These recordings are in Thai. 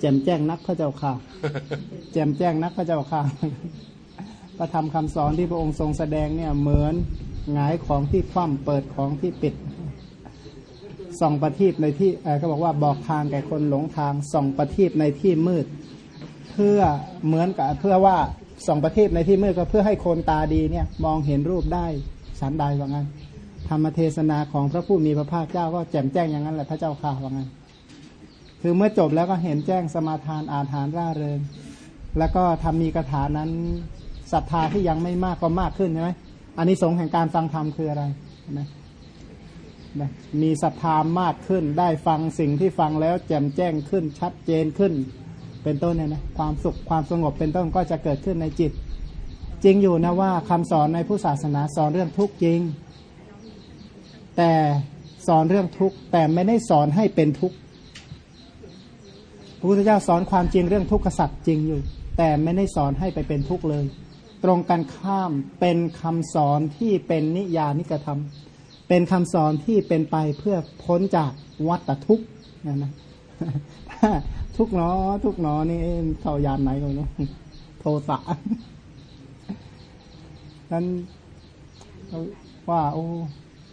แจ่มแจ้งนักพระเจ้าค่ะ แจ่มแจ้งนักพระเจ้าค่ะพระธรรมคำสอนที่พระองค์ทรงแสดงเนี่ยเหมือนหงายของที่คว่ำเปิดของที่ปิด ส่องประทีปในที่เขาบอกว่าบอกทางแก่คนหลงทาง ส่องประทีปในที่มืด เพื่อเหมือนกับเพื่อว่าส่องประทีปในที่มืดก็เพื่อให้คนตาดีเนี่ยมองเห็นรูปได้สันใดว่างั้นธรรมเทศนาของพระผู้มีพระภาคเจ้าก็แจ่มแจ้งอย่างนั้นแหละพระเจ้าข่าว่างั้น คือเมื่อจบแล้วก็เห็นแจ้งสมาทานอาถานร่าเริง แล้วก็ทำมีกถานั้นศรัทธาที่ยังไม่มากก็มากขึ้นใช่ไหมอันนี้สงแห่งการฟังธรรมคืออะไรนะนะมีศรัทธามากขึ้น ได้ฟังสิ่งที่ฟังแล้วแจ่มแจ้งขึ้น ชัดเจนขึ้น เป็นต้นเนี่ยนะความสุขความสงบเป็นต้นก็จะเกิดขึ้นในจิต จริงอยู่นะว่าคำสอนในผู้ศาสนาสอนเรื่องทุกข์จริง แต่สอนเรื่องทุกข์แต่ไม่ได้สอนให้เป็นทุกข์ ระพุทธเจ้าสอนความจริงเรื่องทุกขสัตว์จริงอยู่ แต่ไม่ได้สอนให้ไปเป็นทุกข์เลย ตรงกันข้ามเป็นคำสอนที่เป็นนิยานิกธรรม เป็นคำสอนที่เป็นไปเพื่อพ้นจากวัฏทุกข์นะนะทุกเนอทุกเนอนี่เข้ายานไหนกันเนาะโทสะนั้นว่าโอ้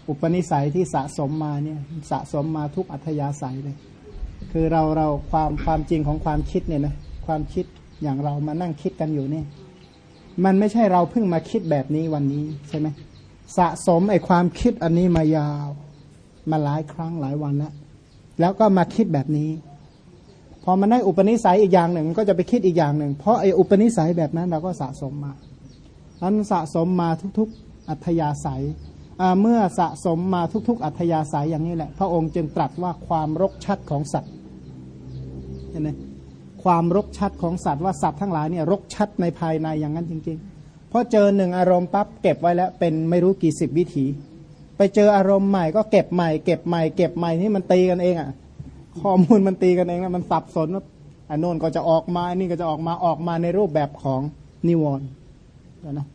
อุปนิสัยที่สะสมมาเนี่ย สะสมมาทุกอัธยาศัยเลย คือเราเราความความจริงของความคิดเนี่ยนะความคิดอย่างเรามานั่งคิดกันอยู่เนี่ย มันไม่ใช่เราเพิ่งมาคิดแบบนี้วันนี้ใช่ไหมสะสมไอ้ความคิดอันนี้มายาว มาหลายครั้งหลายวันแล้วแล้วก็มาคิดแบบนี้ พอมันได้อุปนิสัยอีกอย่างหนึ่งมันก็จะไปคิดอีกอย่างหนึ่ง เพราะไอ้อุปนิสัยแบบนั้นเราก็สะสมมานั้นสะสมมาทุก ๆ อัธยาศัย เมื่อสะสมมาทุก ๆ อัธยาศัยอย่างนี้แหละ พระองค์จึงตรัสว่าความรกชัดของสัตว์เห็นไหมความรกชัดของสัตว์ว่าสัตว์ทั้งหลายเนี่ยรกชัดในภายในอย่างนั้นจริงๆเพราะเจอหนึ่งอารมณ์ปั๊บเก็บไว้แล้วเป็นไม่รู้กี่สิบวิถี ไปเจออารมณ์ใหม่ก็เก็บใหม่เก็บใหม่เก็บใหม่นี่มันตีกันเองอะข้อมูลมันตีกันเองแล้วมันสับสนว่าอันโน้นก็จะออกมาอันี่ก็จะออกมาออกมาในรูปแบบของนิวรณ์นะ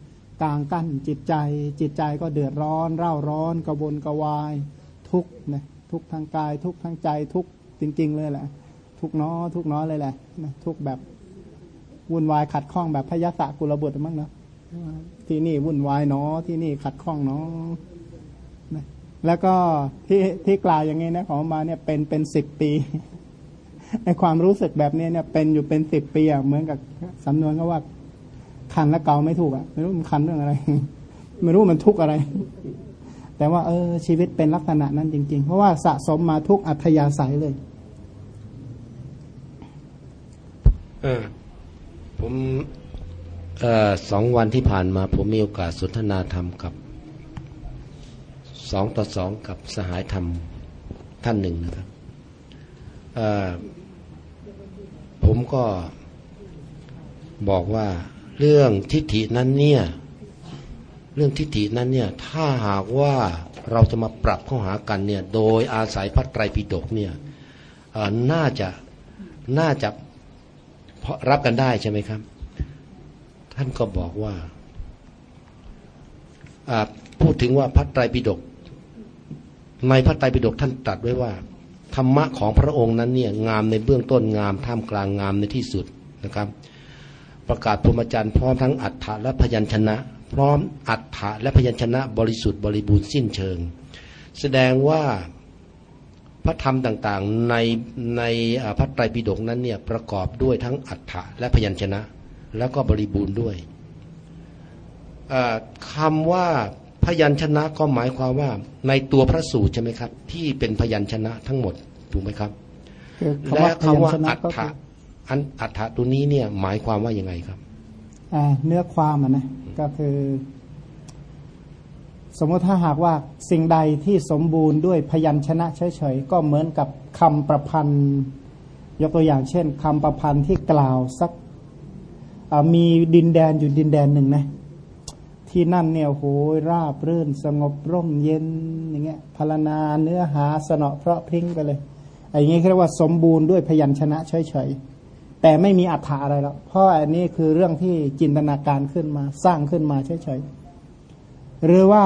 กลางกั้นจิตใจ จิตใจก็เดือดร้อน เร่าร้อนกระวนกระวาย ทุกนะทุกทางกาย ทุกทางใจทุกจริง ๆ เลยแหละ ทุกน้อทุกน้อเลยแหละนะทุกแบบวุ่นวายขัดข้องแบบพยาศะกุลบุตรมั้งนะที่นี่วุ่นวายเนาะที่นี่ขัดข้องเนาะนะแล้วก็ที่ที่กล่าวอย่างนี้นะของมาเนี่ยเป็นเป็นสิบปีในความรู้สึกแบบนี้เนี่ยเป็นอยู่เป็นสิบปีอะเหมือนกับสำนวนก็ว่า คันและเกาไม่ถูกอะไม่รู้มันคันเรื่องอะไร ไม่รู้มันทุกข์อะไร แต่ว่าเออชีวิตเป็นลักษณะนั้นจริง ๆ เพราะว่าสะสมมาทุกอัธยาศัยเลย เออผมเออสองวันที่ผ่านมา ผมมีโอกาสสนทนาธรรมกับสองต่อสองกับสหายธรรมท่านหนึ่งนะครับผมก็บอกว่า เรื่องทิฏฐินั้นเนี่ย เรื่องทิฏฐินั้นเนี่ย ถ้าหากว่าเราจะมาปรับเข้าหากันเนี่ย โดยอาศัยพระไตรปิฎกเนี่ยน่าจะน่าจะรับกันได้ใช่ไหมครับ ท่านก็บอกว่าพูดถึงว่าพระไตรปิฎกในพระไตรปิฎกท่านตรัสไว้ว่า ธรรมะของพระองค์นั้นเนี่ยงามในเบื้องต้นงามท่ามกลางงามในที่สุดนะครับ ประกาศพรหมจรรย์พร้อมทั้งอัฏฐะและพยัญชนะ พร้อมอัฏฐะและพยัญชนะบริสุทธิ์บริบูรณ์สิ้นเชิง แสดงว่าพระธรรมต่างๆในในพระไตรปิฎกนั้นเนี่ยประกอบด้วยทั้งอัฏฐะและพยัญชนะ แล้วก็บริบูรณ์ด้วยคำว่าพยัญชนะก็หมายความว่าในตัวพระสูตรใช่ไหมครับ ที่เป็นพยัญชนะทั้งหมดถูกไหมครับ และคำว่าอัฏฐะ อันอัฏฐะตัวนี้เนี่ยหมายความว่ายังไงครับเนื้อความนะก็คือ สมมติถ้าหากว่าสิ่งใดที่สมบูรณ์ด้วยพยัญชนะเฉยๆก็เหมือนกับคำประพันธ์ยกตัวอย่างเช่นคำประพันธ์ที่กล่าวสักมีดินแดนอยู่ดินแดนหนึ่งนะที่นั่นเนี่ยโหยราบรื่นสงบร่มเย็นอย่างเงี้ยพารณาเนื้อหาสนอเพราะพริ้งไปเลยไอ้งี้ยเรียกว่าสมบูรณ์ด้วยพยัญชนะเฉยๆ แต่ไม่มีอัฏฐะอะไรหรอกเพราะอันนี้คือเรื่องที่จินตนาการขึ้นมาสร้างขึ้นมาเฉยๆหรือว่า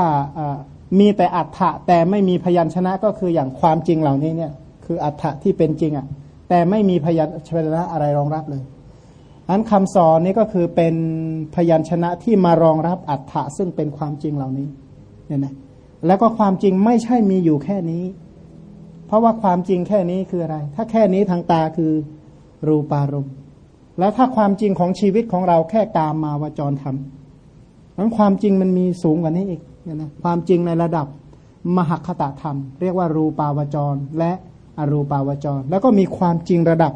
มีแต่อัฏฐะแต่ไม่มีพยัญชนะก็คืออย่างความจริงเหล่านี้เนี่ย คืออัฏฐะที่เป็นจริงอะ แต่ไม่มีพยัญชนะอะไรรองรับเลยอันคำสอนนี้ก็คือเป็นพยัญชนะที่มารองรับอัฏฐะซึ่งเป็นความจริงเหล่านี้เนี่ยนะแล้วก็ความจริงไม่ใช่มีอยู่แค่นี้ เพราะว่าความจริงแค่นี้คืออะไร ถ้าแค่นี้ทางตาคือ รูปารมณ์ แล้วถ้าความจริงของชีวิตของเราแค่ตามมาวจรธรรมนั้นความจริงมันมีสูงกว่านี้อีกนะความจริงในระดับมหคตธรรม เรียกว่ารูปาวจร และอรูปาวจร แล้วก็มีความจริงระดับ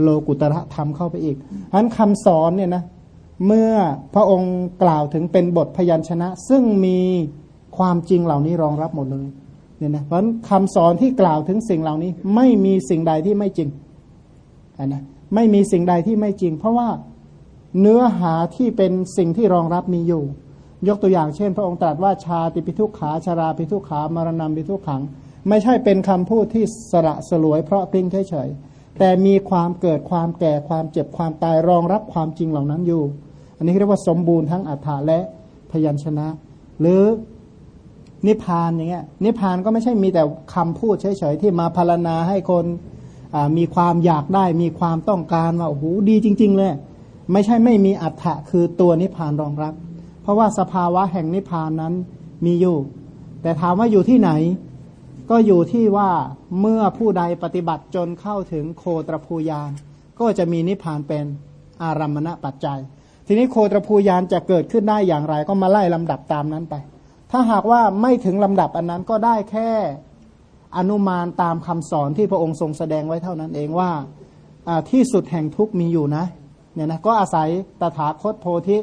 โลกุตระธรรมเข้าไปอีกฉะนั้นคำสอนเนี่ยนะเมื่อพระองค์กล่าวถึงเป็นบทพยัญชนะ ซึ่งมีความจริงเหล่านี้รองรับหมดเลยเนี่ยนะเพราะฉะนั้นคำสอนที่กล่าวถึงสิ่งเหล่านี้ไม่มีสิ่งใดที่ไม่จริง นะไม่มีสิ่งใดที่ไม่จริง เพราะว่าเนื้อหาที่เป็นสิ่งที่รองรับมีอยู่ ยกตัวอย่างเช่น พระองค์ตรัสว่าชาติปิทุขาชาราปิทุขามรณะปิทุขัง ไม่ใช่เป็นคำพูดที่สระสลวยเพราะพริ้งเฉยๆแต่มีความเกิดความแก่ความเจ็บความตายรองรับความจริงเหล่านั้นอยู่ อันนี้เรียกว่าสมบูรณ์ทั้งอัฏฐะและพยัญชนะ หรือนิพพานอย่างเงี้ยนิพพานก็ไม่ใช่มีแต่คำพูดเฉยๆที่มาพารณาให้คน มีความอยากได้มีความต้องการว่าโอ้โหดีจริง ๆ เลย ไม่ใช่ไม่มีอัฏฐะคือตัวนิพพานรองรับ เพราะว่าสภาวะแห่งนิพพานนั้นมีอยู่ แต่ถามว่าอยู่ที่ไหน ก็อยู่ที่ว่าเมื่อผู้ใดปฏิบัติจนเข้าถึงโคตรภูยานก็จะมีนิพพานเป็นอารัมมณปัจจัย ทีนี้โคตรภูยานจะเกิดขึ้นได้อย่างไร ก็มาไล่ลำดับตามนั้นไป ถ้าหากว่าไม่ถึงลำดับอันนั้นก็ได้แค่ อนุมานตามคำสอนที่พระองค์ทรงแสดงไว้เท่านั้นเองว่าที่สุดแห่งทุกมีอยู่นะเนี่ยนะก็อาศัยตถาคตโพธิ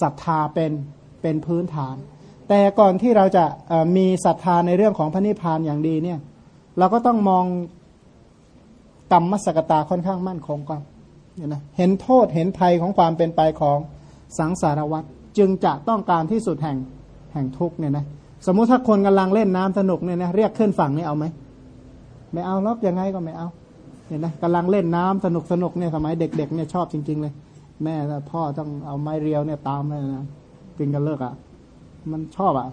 ศรัทธาเป็นเป็นพื้นฐาน แต่ก่อนที่เราจะมีศรัทธาในเรื่องของพระนิพพานอย่างดีเนี่ยเราก็ต้องมองกรรมมสกตาค่อนข้างมั่นคงก่อนเนี่ยนะเห็นโทษเห็นภัยของความเป็นไปของสังสารวัฏจึงจะต้องการที่สุดแห่งแห่งทุกเนี่ยนะ สมมุติถ้าคนกำลังเล่นน้ำสนุกเนี่ยนะเรียกขึ้นฝั่งนี่เอาไหมไม่เอาลบยังไงก็ไม่เอาเห็นไหมกำลังเล่นน้ำสนุกสนุกเนี่ยสมัยเด็ก ๆ เนี่ยชอบจริง ๆ เลย แม่พ่อต้องเอาไม้เรียวเนี่ยตามเลยนะกินกันเลิกอะ่ะ มันชอบอะ่ะ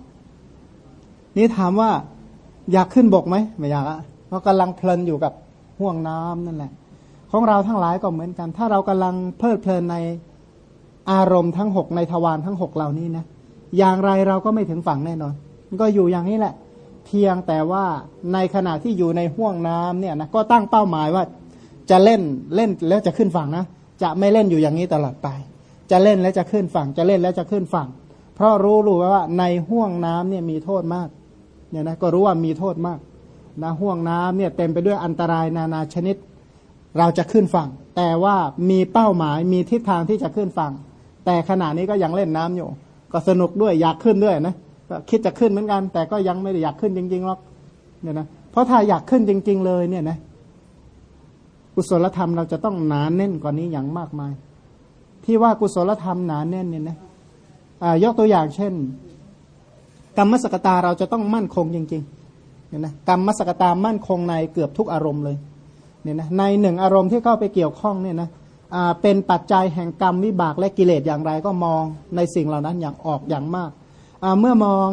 นี่ถามว่าอยากขึ้นบกไหมไม่อยากอะ่ะเพราะกำลังเพลินอยู่กับห่วงน้ำนั่นแหละ ของเราทั้งหลายก็เหมือนกัน ถ้าเรากำลังเพลิดเพลินในอารมณ์ทั้งหกในทวารทั้งหกเหล่านี้นะอย่างไรเราก็ไม่ถึงฝั่งแน่นอน ก็อยู่อย่างนี้แหละ เพียงแต่ว่าในขณะที่อยู่ในห่วงน้ำเนี่ยนะก็ตั้งเป้าหมายว่าจะเล่นเล่นแล้วจะขึ้นฝั่งนะ จะไม่เล่นอยู่อย่างนี้ตลอดไป จะเล่นแล้วจะขึ้นฝั่ง จะเล่นแล้วจะขึ้นฝั่ง เพราะรู้รู้ว่าในห่วงน้ำเนี่ยมีโทษมากเนี่ยนะก็รู้ว่ามีโทษมากนะห่วงน้ำเนี่ยเต็มไปด้วยอันตรายนานาชนิด เราจะขึ้นฝั่ง แต่ว่ามีเป้าหมายมีทิศทางที่จะขึ้นฝั่ง แต่ขณะนี้ก็ยังเล่นน้ำอยู่ ก็สนุกด้วยอยากขึ้นด้วยนะ ก็คิดจะขึ้นเหมือนกัน แต่ก็ยังไม่ได้อยากขึ้นจริงๆหรอกเนี่ยนะเพราะถ้าอยากขึ้นจริง ๆ เลยเนี่ยนะกุศลธรรมเราจะต้องหนาแน่นกว่านี้อย่างมากมาย ที่ว่ากุศลธรรมหนาแน่นเนี่ยนะยกตัวอย่างเช่น กรรมสกตาเราจะต้องมั่นคงจริงๆเนี่ยนะกรรมสกตามั่นคงในเกือบทุกอารมณ์เลยเนี่ยนะในหนึ่งอารมณ์ที่เข้าไปเกี่ยวข้องเนี่ยนะเป็นปัจจัยแห่งกรรมวิบากและกิเลสอย่างไรก็มองในสิ่งเหล่านั้นอย่างออกอย่างมาก เมื่อมอง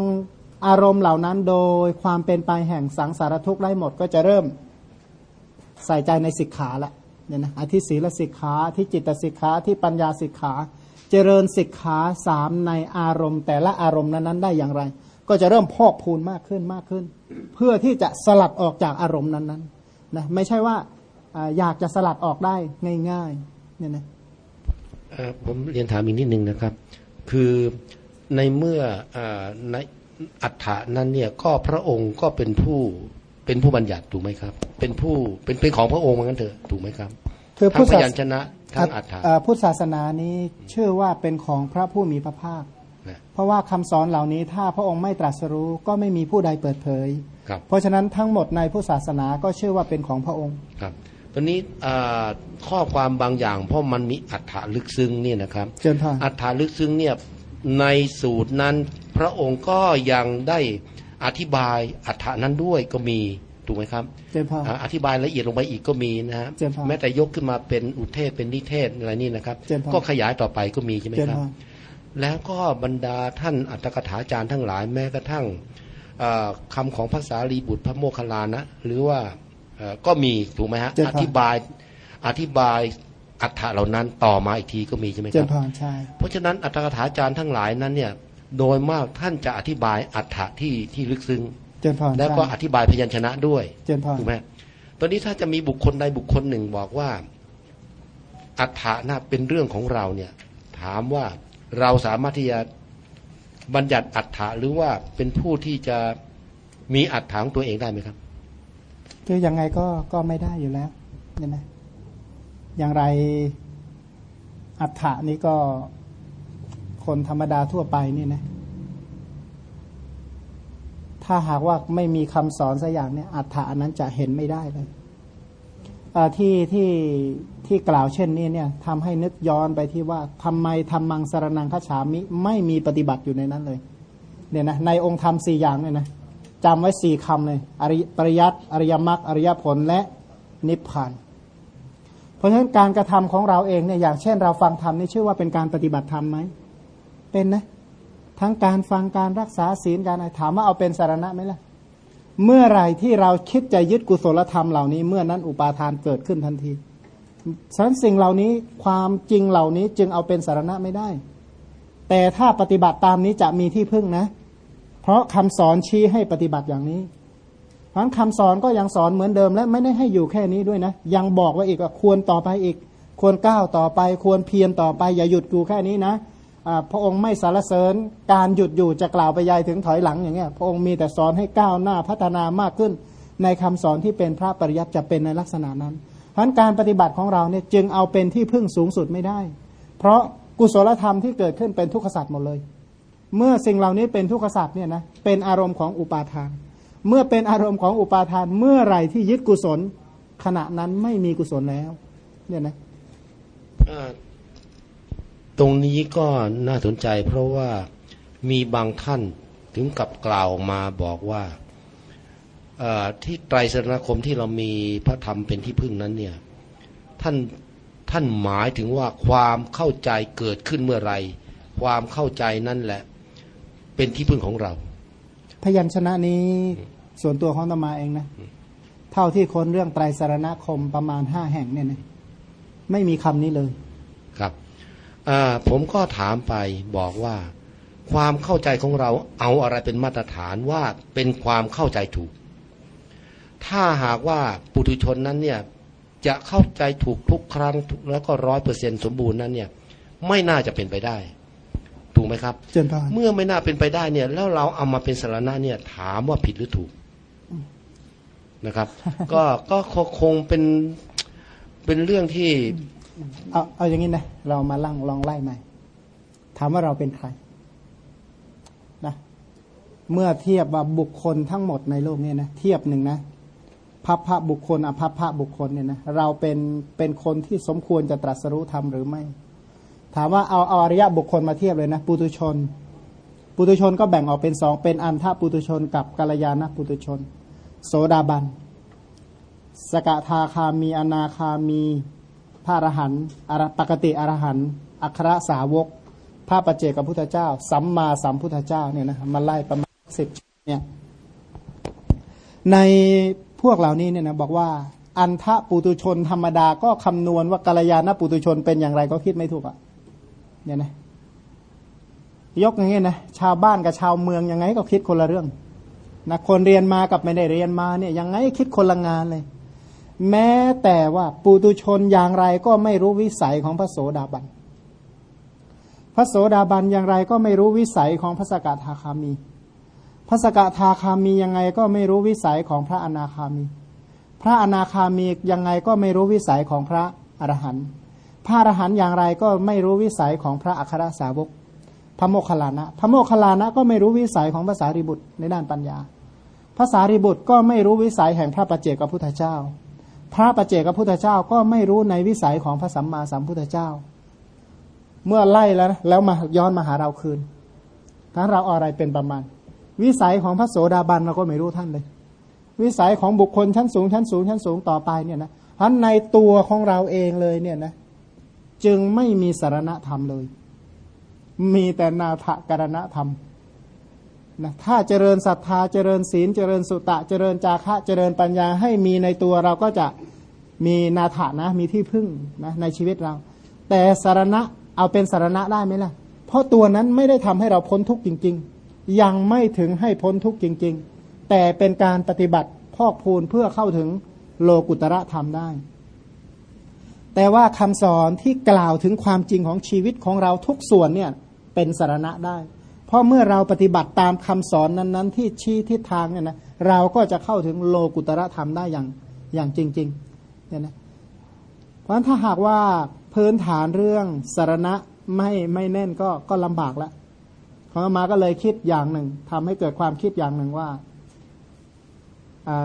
อารมณ์เหล่านั้นโดยความเป็นไปแห่งสังสารทุกข์ได้หมดก็จะเริ่มใส่ใจในสิกขาละเนี่ยนะอธิศีลสิกขาที่จิตสิกขาที่ปัญญาสิกขา เจริญสิกขาสามในอารมณ์ แต่ละอารมณ์นั้นๆได้อย่างไร ก็จะเริ่มพอกพูนมากขึ้นมากขึ้น เพื่อที่จะสลัดออกจากอารมณ์นั้นๆนะไม่ใช่ว่าอยากจะสลัดออกได้ง่ายๆเนี่ยนะผมเรียนถามอีกนิดนึงนะครับ คือ ในเมื่ออในอัฏฐานั้นเนี่ยก็พระองค์ก็เป็นผู้เป็นผู้บัญญัติถูกไหมครับ เป็นผู้เป็นเป็นของพระองค์เหมือนกันเถอะถูกไหมครับคือผู้พยัญชนะทั้งอัฏฐาพุทธศาสนานี้เชื่อว่าเป็นของพระผู้มีพระภาค เพราะว่าคำสอนเหล่านี้ถ้าพระองค์ไม่ตรัสรู้ก็ไม่มีผู้ใดเปิดเผย เพราะฉะนั้นทั้งหมดในพุทธศาสนาก็เชื่อว่าเป็นของพระองค์ครับตอนนี้ข้อความบางอย่างเพราะมันมีอัฏฐาลึกซึ้งเนี่ยนะครับอัฏฐาลึกซึ้งเนี่ย ในสูตรนั้น พระองค์ก็ยังได้อธิบายอัฏฐานั้นด้วยก็มีถูกไหมครับอธิบายละเอียดลงไปอีกก็มีนะฮะแม้แต่ยกขึ้นมาเป็นอุเทศเป็นนิเทศอะไรนี่นะครับ ก็ขยายต่อไปก็มีใช่ไหมครับ แล้วก็บรรดาท่านอัตถกถาจารย์ทั้งหลายแม้กระทั่งคำของภาษาลีบุตรพระโมคคัลลานะ หรือว่าก็มีถูกไหมฮะอธิบายอธิบาย อัฏฐะเหล่านั้นต่อมาอีกทีก็มีใช่ไหมคเจรันบพรใช่เพราะฉะนั้นอัตถกถาจารย์ทั้งหลายนั้นเนี่ยโดยมากท่านจะอธิบายอัฏฐะที่ที่ลึกซึ้งเจนพรแล้วก็อใช่ธิบายพยัญชนะด้วยเจนพรถูกไหมตอนนี้ถ้าจะมีบุคคลใดบุคคลหนึ่งบอกว่าอัฏฐะน่ะเป็นเรื่องของเราเนี่ยถามว่าเราสามารถที่จะบัญญัติอัฏฐะหรือว่าเป็นผู้ที่จะมีอัฏฐะของตัวเองได้ไหมครับ คือยังไงก็ก็ไม่ได้อยู่แล้วเนี่ยนะ อย่างไรอัฏฐะนี่ก็คนธรรมดาทั่วไปนี่นะ ถ้าหากว่าไม่มีคำสอนสักอย่างเนี่ยอัฏฐะนั้นจะเห็นไม่ได้เลยที่ที่ที่กล่าวเช่นนี้เนี่ยทำให้นึกย้อนไปที่ว่าทำไมทำมังสารนังคฉามิไม่มีปฏิบัติอยู่ในนั้นเลยเนี่ยนะในองค์ธรรมสี่อย่างเนี่ยนะจำไว้สี่คำเลย อริปริยัติอริยมรรคอริยผลและนิพพาน เพราะฉะนั้นการกระทำของเราเองเนี่ยอย่างเช่นเราฟังธรรมนี่ชื่อว่าเป็นการปฏิบัติธรรมไหมเป็นนะทั้งการฟังการรักษาศีลการอะไรถามว่าเอาเป็นสารณะไหมล่ะเมื่อไรที่เราคิดจะยึดกุศลธรรมเหล่านี้เมื่อนั้นอุปาทานเกิดขึ้นทันทีฉะนั้นสิ่งเหล่านี้ความจริงเหล่านี้จึงเอาเป็นสารณะไม่ได้ แต่ถ้าปฏิบัติตามนี้จะมีที่พึ่งนะ เพราะคำสอนชี้ให้ปฏิบัติอย่างนี้ เพราะฉะนั้นคำสอนก็ยังสอนเหมือนเดิม และไม่ได้ให้อยู่แค่นี้ด้วยนะ ยังบอกว่าอีกควรต่อไปอีก ควรก้าวต่อไป ควรเพียรต่อไป อย่าหยุดอยู่แค่นี้นะพระองค์ไม่สารเสริญการหยุดอยู่จะกล่าวไปยายถึงถอยหลังอย่างเงี้ยพระองค์มีแต่สอนให้ก้าวหน้าพัฒนามากขึ้น ในคำสอนที่เป็นพระปริยัติจะเป็นในลักษณะนั้น เพราะการปฏิบัติของเราเนี่ยจึงเอาเป็นที่พึ่งสูงสุดไม่ได้ เพราะกุศลธรรมที่เกิดขึ้นเป็นทุกขสัตว์หมดเลย เมื่อสิ่งเหล่านี้เป็นทุกขสัตว์เนี่ยนะเป็นอารมณ์ของอุปาทาน เมื่อเป็นอารมณ์ของอุปาทานเมื่อไหร่ที่ยึดกุศล ขณะนั้นไม่มีกุศลแล้ว เนี่ยนะตรงนี้ก็น่าสนใจ เพราะว่ามีบางท่านถึงกับกล่าวมาบอกว่าที่ไตรสรณคมที่เรามีพระธรรมเป็นที่พึ่งนั้นเนี่ยท่านท่านหมายถึงว่าความเข้าใจเกิดขึ้นเมื่อไร ความเข้าใจนั่นแหละ เป็นที่พึ่งของเรา พยัญชนะนี้ส่วนตัวของตมาเองนะ เท่าที่ค้นเรื่องไตรสรณคมประมาณห้าแห่งเนี่ยนะไม่มีคำนี้เลย ครับผมก็ถามไปบอกว่า ความเข้าใจของเราเอาอะไรเป็นมาตรฐานว่าเป็นความเข้าใจถูก ถ้าหากว่าปุถุชนนั้นเนี่ยจะเข้าใจถูกทุกครั้งแล้วก็ร้อยเปอร์เซ็นสมบูรณ์นั้นเนี่ย ไม่น่าจะเป็นไปได้ ถูกไหมครับเจนพานเมื่อไม่น่าเป็นไปได้เนี่ย แล้วเราเอามาเป็นสารณะเนี่ย ถามว่าผิดหรือถูกนะครับ ก็ก็คงเป็นเป็นเรื่องที่ เอาเอาอย่างนี้นะเรามาลั่งลองไล่ใหม่ถามว่าเราเป็นใครนะเมื่อเทียบว่าบุคคลทั้งหมดในโลกเนี่ยนะเทียบหนึ่งนะพัพพะบุคคลอภัพพะบุคคลเนี่ยนะเราเป็นเป็นคนที่สมควรจะตรัสรู้ธรรมหรือไม่ ถามว่าเอาเอาอริยะบุคคลมาเทียบเลยนะปุตุชน ปุตุชนก็แบ่งออกเป็นสองเป็นอันทปุตุชน กับกัลยาณปุตุชน โสดาบัน สกทาคามี อนาคามีพระอรหันต์ปกติอรหันต์อัครสาวก พระปัจเจกพุทธเจ้า สัมมาสัมพุทธเจ้าเนี่ยนะมาไล่ประมาณสิบเนี่ยในพวกเหล่านี้เนี่ยนะบอกว่าอันทะปุตุชนธรรมดาก็คำนวณว่ากัลยาณปุตุชนเป็นอย่างไรก็คิดไม่ถูกอะ เนี่ยนะยกอย่างเงี้ยนะชาวบ้านกับชาวเมืองยังไงก็คิดคนละเรื่องนะคนเรียนมากับไม่ได้เรียนมาเนี่ยยังไงคิดคนละงานเลย แม้แต่ว่าปุตุชนอย่างไรก็ไม่รู้วิสัยของพระโสดาบันพระโสดาบันอย่างไรก็ไม่รู้วิสัยของพระสกทาคามี พระสกทาคามียังไงก็ไม่รู้วิสัยของพระอนาคามี พระอนาคามียังไงก็ไม่รู้วิสัยของพระอรหันต์ ระอรหันต์อย่างไรก็ไม่รู้วิสัยของพระอัครสาวก พระโมคคัลลานะ พระโมคคัลลานะก็ไม่รู้วิสัยของภาษาริบุตรในด้านปัญญาภาษาริบุตรก็ไม่รู้วิสัยแห่งพระปัจเจกพุทธเจ้า พระปัจเจกพุทธเจ้าก็ไม่รู้ในวิสัยของพระสัมมาสัมพุทธเจ้า เมื่อไล่แล้วแล้วมาย้อนมาหาเราคืนถ้าเราอะไรเป็นประมาณ วิสัยของพระโสดาบันเราก็ไม่รู้ท่านเลย วิสัยของบุคคลชั้นสูงชั้นสูงชั้นสูงต่อไปเนี่ยนะเพราะในตัวของเราเองเลยเนี่ยนะ จึงไม่มีสารณธรรมเลย มีแต่นาถการณธรรมนะถ้าเจริญศรัทธาเจริญศีล เจริญสุตะ เจริญจาคะ เจริญปัญญาให้มีในตัวเราก็จะมีนาถานะ มีที่พึ่งนะในชีวิตเรา แต่สารณะเอาเป็นสารณะได้ไหมล่ะ เพราะตัวนั้นไม่ได้ทำให้เราพ้นทุกข์จริง ๆ ยังไม่ถึงให้พ้นทุกข์จริง ๆ แต่เป็นการปฏิบัติพอกพูนเพื่อเข้าถึงโลกุตระธรรมได้ แต่ว่าคำสอนที่กล่าวถึงความจริงของชีวิตของเราทุกส่วนเนี่ยเป็นสารณะได้ เพราะเมื่อเราปฏิบัติตามคำสอนนั้น ๆ ที่ชี้ทิศทางเนี่ยนะเราก็จะเข้าถึงโลกุตระธรรมได้อย่างอย่างจริงๆเนี่ยนะเพราะฉะนั้นถ้าหากว่าพื้นฐานเรื่องสารณะไม่ไม่แน่นก็ก็ลำบากแล้วของมาก็เลยคิดอย่างหนึ่งทำให้เกิดความคิดอย่างหนึ่งว่า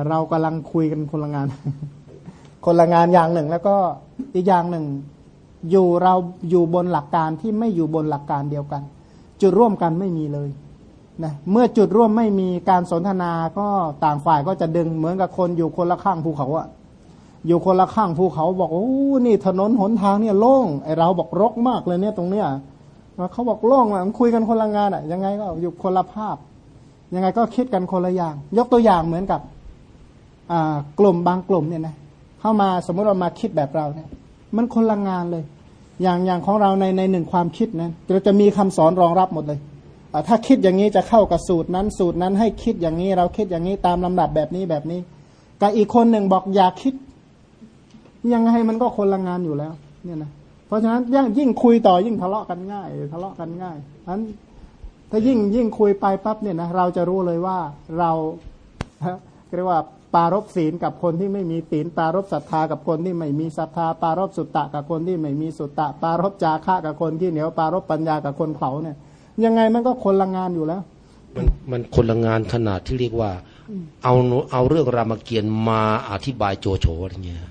เรากำลังคุยกันคนละงาน คนละงานอย่างหนึ่งแล้วก็ อีกอย่างหนึ่ง อยู่เราอยู่บนหลักการที่ไม่อยู่บนหลักการเดียวกัน จุดร่วมกันไม่มีเลยนะเมื่อจุดร่วมไม่มีการสนทนาก็ต่างฝ่ายก็จะดึงเหมือนกับคนอยู่คนละข้างภูเขาอะอยู่คนละข้างภูเขาบอกโอ้นี่ถนนหนทางเนี่ยโล่งไอเราบอกรกมากเลยเนี่ยตรงเนี้ยเขาบอกโล่งอะคุยกันคนละงานอะยังไงก็อยู่คนละภาพ ยังไงก็คิดกันคนละอย่าง ยกตัวอย่างเหมือนกับกลุ่มบางกลุ่มเนี่ยนะ เข้ามาสมมติเรามาคิดแบบเราเนี่ย มันคนละงานเลย อย่างอย่างของเราในในหนึ่งความคิดนะเราจะมีคำสอนรองรับหมดเลยถ้าคิดอย่างนี้จะเข้ากับสูตรนั้น สูตรนั้นให้คิดอย่างนี้ เราคิดอย่างนี้ตามลำดับแบบนี้แบบนี้กับอีกคนหนึ่งบอกอยากคิด ยังไงมันก็คนละงานอยู่แล้ว เนี่ยนะเพราะฉะนั้นยิ่งคุยต่อยิ่งทะเลาะกันง่าย ทะเลาะกันง่ายอันถ้ายิ่งยิ่งคุยไปปั๊บเนี่ยนะเราจะรู้เลยว่าเราเรียกว่า ปารบศีลกับคนที่ไม่มีศีลปารบศรัทธากับคนที่ไม่มีศรัทธา ปารบสุตตะกับคนที่ไม่มีสุตตะ ปารบจาคะกับคนที่เหนียว ปารบปัญญากับคนเขาเนี่ย ยังไงมันก็คนละงานอยู่แล้ว มันมันคนละงานขนาดที่เรียกว่า เอาเอาเรื่องรามเกียรติ์มาอธิบายโจโฉอะไรเงี้ย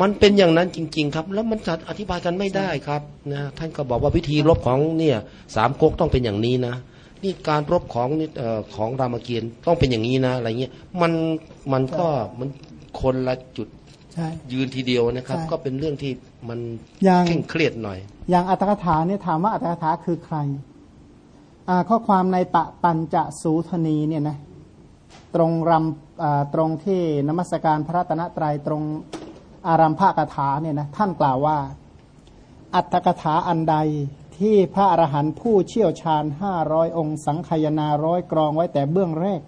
มันเป็นอย่างนั้นจริง ๆ ครับ แล้วมันจะอธิบายกันไม่ได้ครับนะท่านก็บอกว่าวิธีรบของเนี่ยสามก๊กต้องเป็นอย่างนี้นะ นี่การรบของนี่ของรามเกียรติ์ต้องเป็นอย่างนี้นะอะไรเงี้ยมันมันก็มันคนละจุดยืนทีเดียวนะครับ ก็เป็นเรื่องที่มันเคร่งเครียดหน่อย อย่างอัตถกถาเนี่ยถามว่าอัตถกถาคือใครข้อความในปะปัญจสูทนีเนี่ยนะตรงรำตรงที่นมัสการพระตนะตรายตรงอารัมภกถาเนี่ยนะท่านกล่าวว่า อัตถกถาอันใด ที่พระอรหันต์ผู้เชี่ยวชาญห้าร้อยองค์ สังขยนาร้อยกรองไว้แต่เบื้องแรก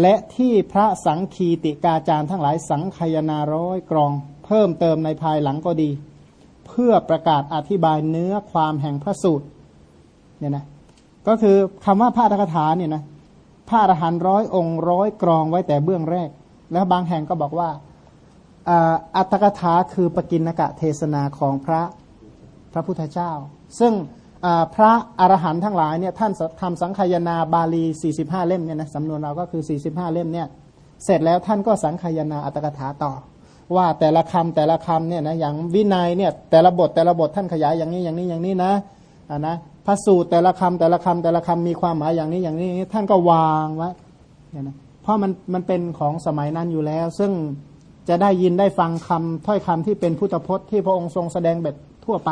และที่พระสังคีติกาจารย์ทั้งหลายสังขยนาร้อยกรอง เพิ่มเติมในภายหลังก็ดี เพื่อประกาศอธิบายเนื้อความแห่งพระสูตรเนี่ยนะก็คือคำว่าพระธรรถาเนี่ยนะพระอรหันต์ร้อยองค์ร้อยกรองไว้แต่เบื้องแรก แล้วบางแห่งก็บอกว่าอัตถกถาคือปกินกะเทศนาของพระพระพุทธเจ้า ซึ่งพระอรหันต์ทั้งหลายเนี่ยท่านทำสังขยนาบาลี 45 เล่มเนี่ยนะสำนวนเราก็คือ 45 เล่มเนี่ยเสร็จแล้วท่านก็สังขยนาอัตถกถาต่อ ว่าแต่ละคำแต่ละคำเนี่ยนะอย่างวินัยเนี่ยแต่ละบทแต่ละบทท่านขยายอย่างนี้อย่างนี้อย่างนี้นะนะพระสูตรแต่ละคำแต่ละคำแต่ละคำมีความหมายอย่างนี้อย่างนี้ท่านก็วางไว้เนี่ยนะเพราะมันมันเป็นของสมัยนั้นอยู่แล้ว ซึ่งจะได้ยินได้ฟังคำถ้อยคำที่เป็นพุทธพจน์ที่พระองค์ทรงแสดงแบบทั่วไป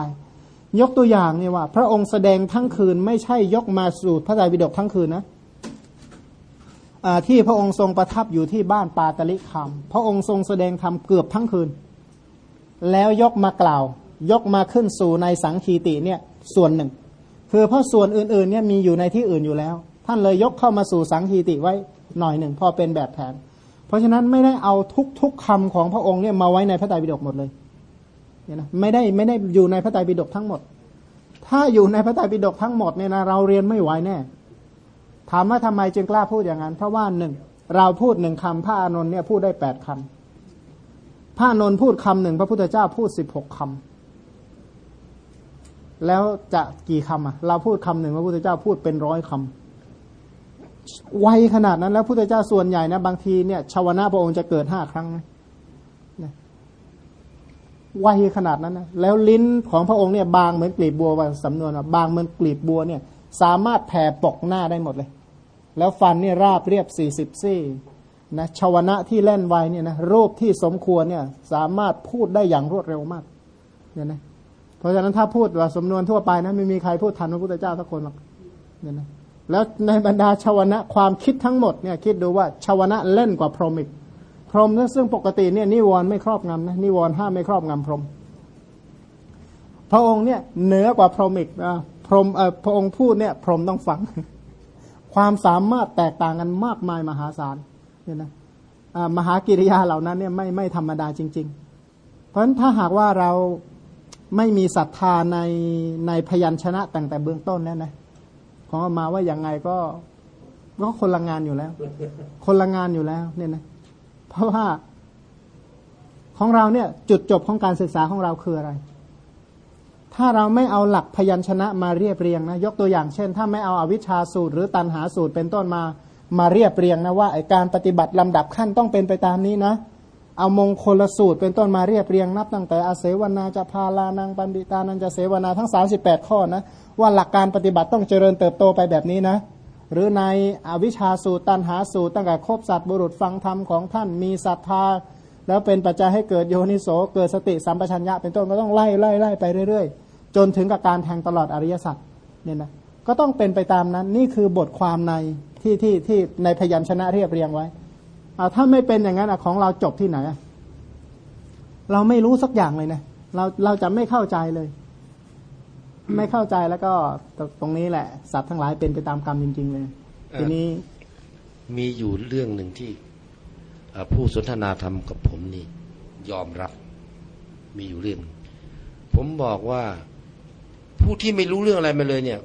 ยกตัวอย่างเนี่ยว่า พระองค์แสดงทั้งคืน ไม่ใช่ยกมาสู่พระไตรปิฎกทั้งคืนนะที่พระองค์ทรงประทับอยู่ที่บ้านปาตลิคำพระองค์ทรงแสดงธรรมเกือบทั้งคืน แล้วยกมากล่าว ยกมาขึ้นสู่ในสังคีติเนี่ยส่วนหนึ่ง คือเพราะส่วนอื่นๆเนี่ยมีอยู่ในที่อื่นอยู่แล้ว ท่านเลยยกเข้ามาสู่สังคีติไว้หน่อยหนึ่งพอเป็นแบบแผน เพราะฉะนั้นไม่ได้เอาทุกๆคำของพระองค์เนี่ยมาไว้ในพระไตรปิฎกหมดเลย เนี่ยนะไม่ได้ไม่ได้อยู่ในพระไตรปิฎกทั้งหมด ถ้าอยู่ในพระไตรปิฎกทั้งหมดเนี่ยนะเราเรียนไม่ไหวแน่ถามว่าทำไมจึงกล้าพูดอย่างนั้น เพราะว่าหนึ่งเราพูดหนึ่งคำพระอานนท์เนี่ยพูดได้แปดคำพระอานนท์พูดคำหนึ่งพระพุทธเจ้าพูดสิบหกคำแล้วจะกี่คำอะ เราพูดคำหนึ่งพระพุทธเจ้าพูดเป็นร้อยคำไวขนาดนั้นแล้วพุทธเจ้าส่วนใหญ่นะบางทีเนี่ยชาวนาพระองค์จะเกิดห้าครั้งนะ ไวขนาดนั้นนะแล้วลิ้นของพระองค์เนี่ยบางเหมือนกลีบบัวว่าสำนวนว่าบางเหมือนกลีบบัวเนี่ย สามารถแผ่ปกหน้าได้หมดเลย แล้วฟันเนี่ยราบเรียบสี่สิบซี่นะชาวนะที่เล่นไวเนี่ยนะรูปที่สมควรเนี่ยสามารถพูดได้อย่างรวดเร็วมากเนี่ยนะเพราะฉะนั้นถ้าพูดว่าสำนวนทั่วไปนะไม่มีใครพูดทันพระพุทธเจ้าสักคนหรอกเนี่ยนะแล้วในบรรดาชาวนะความคิดทั้งหมดเนี่ยคิดดูว่าชาวนะเล่นกว่าพรหมิก พรหมซึ่งปกติเนี่ยนิวรณ์ไม่ครอบงำนะนิวรณ์ห้ามไม่ครอบงำพรหมพระองค์เนี่ยเหนือกว่าพรหมอีกนะพรหมพระองค์พูดเนี่ยพรหมต้องฟัง ความสามารถแตกต่างกันมากมายมหาศาลเนี่ยนะมหากิริยาเหล่านั้นเนี่ยไม่ไม่ธรรมดาจริง ๆ เพราะฉะนั้นถ้าหากว่าเราไม่มีศรัทธาในในพยัญชนะตั้งแต่เบื้องต้นแล้วนะของมาว่าอย่างไงก็ก็คนละงานอยู่แล้ว คนละงานอยู่แล้วเนี่ยนะ เพราะว่าของเราเนี่ยจุดจบของการศึกษาของเราคืออะไร ถ้าเราไม่เอาหลักพยัญชนะมาเรียบเรียงนะยกตัวอย่างเช่น ถ้าไม่เอาอาวิชชาสูตร หรือตันหาสูตรเป็นต้นมามาเรียบเรียงนะว่าไอการปฏิบัติลำดับขั้นต้องเป็นไปตามนี้นะเอามงคลสูตรเป็นต้นมาเรียบเรียงนับตั้งแต่อาเสวนาจะพาลานังปันดิตานันจะเสวนาทั้ง 38 ข้อนะว่าหลักการปฏิบัติต้องเจริญเติบโตไปแบบนี้นะ หรือในอวิชชาสูตรตันหาสูตรตั้งแต่ครบสัตว์บุรุษฟังธรรมของท่านมีศรัทธา แล้วเป็นปัจจัยให้เกิดโยนิโสเกิดสติสัมปชัญญะเป็นต้นก็ต้องไล่ไล่ไล่ไปเรื่อยๆ จนถึงกับการแทงตลอดอริยสัจเนี่ยนะก็ต้องเป็นไปตามนั้นนี่คือบทความในที่ที่ที่ในพยัญชนะเรียบเรียงไว้เอาถ้าไม่เป็นอย่างนั้นของเราจบที่ไหนเราไม่รู้สักอย่างเลยนะเราเราจะไม่เข้าใจเลย ไม่เข้าใจแล้วก็ตรงนี้แหละ สัตว์ทั้งหลายเป็นไปตามกรรมจริง ๆ เลย ทีนี้มีอยู่เรื่องหนึ่งที่ผู้สนทนาธรรมกับผมนี่ ยอมรับ มีอยู่เรื่อง ผมบอกว่าผู้ที่ไม่รู้เรื่องอะไรมาเลยเนี่ย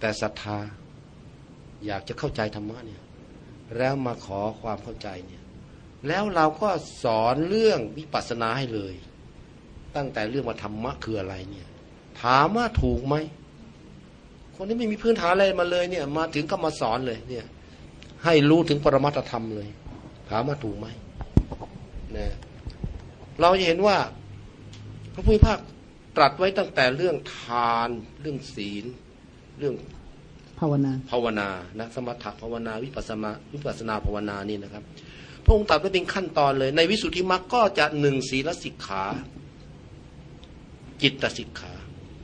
แต่ศรัทธา อยากจะเข้าใจธรรมะเนี่ย แล้วมาขอความเข้าใจเนี่ย แล้วเราก็สอนเรื่องวิปัสสนาให้เลย ตั้งแต่เรื่องว่าธรรมะคืออะไรเนี่ย ถามว่าถูกไหม คนที่ไม่มีพื้นฐานอะไรมาเลยเนี่ย มาถึงก็มาสอนเลย เนี่ย ให้รู้ถึงปรมัตธรรมเลย ถามว่าถูกไหมนะเราจะเห็นว่า พระพุทธภาคตรัสไว้ตั้งแต่เรื่องทาน เรื่องศีล เรื่องภาวนาภาวนานะสมถะภาวนาวิปัสนาวิปัสนาภาวนานี่นะครับ พระองค์ตรัสไว้เป็นขั้นตอนเลย ในวิสุทธิมรรคก็จะหนึ่งศีลสิกขา จิตสิกขา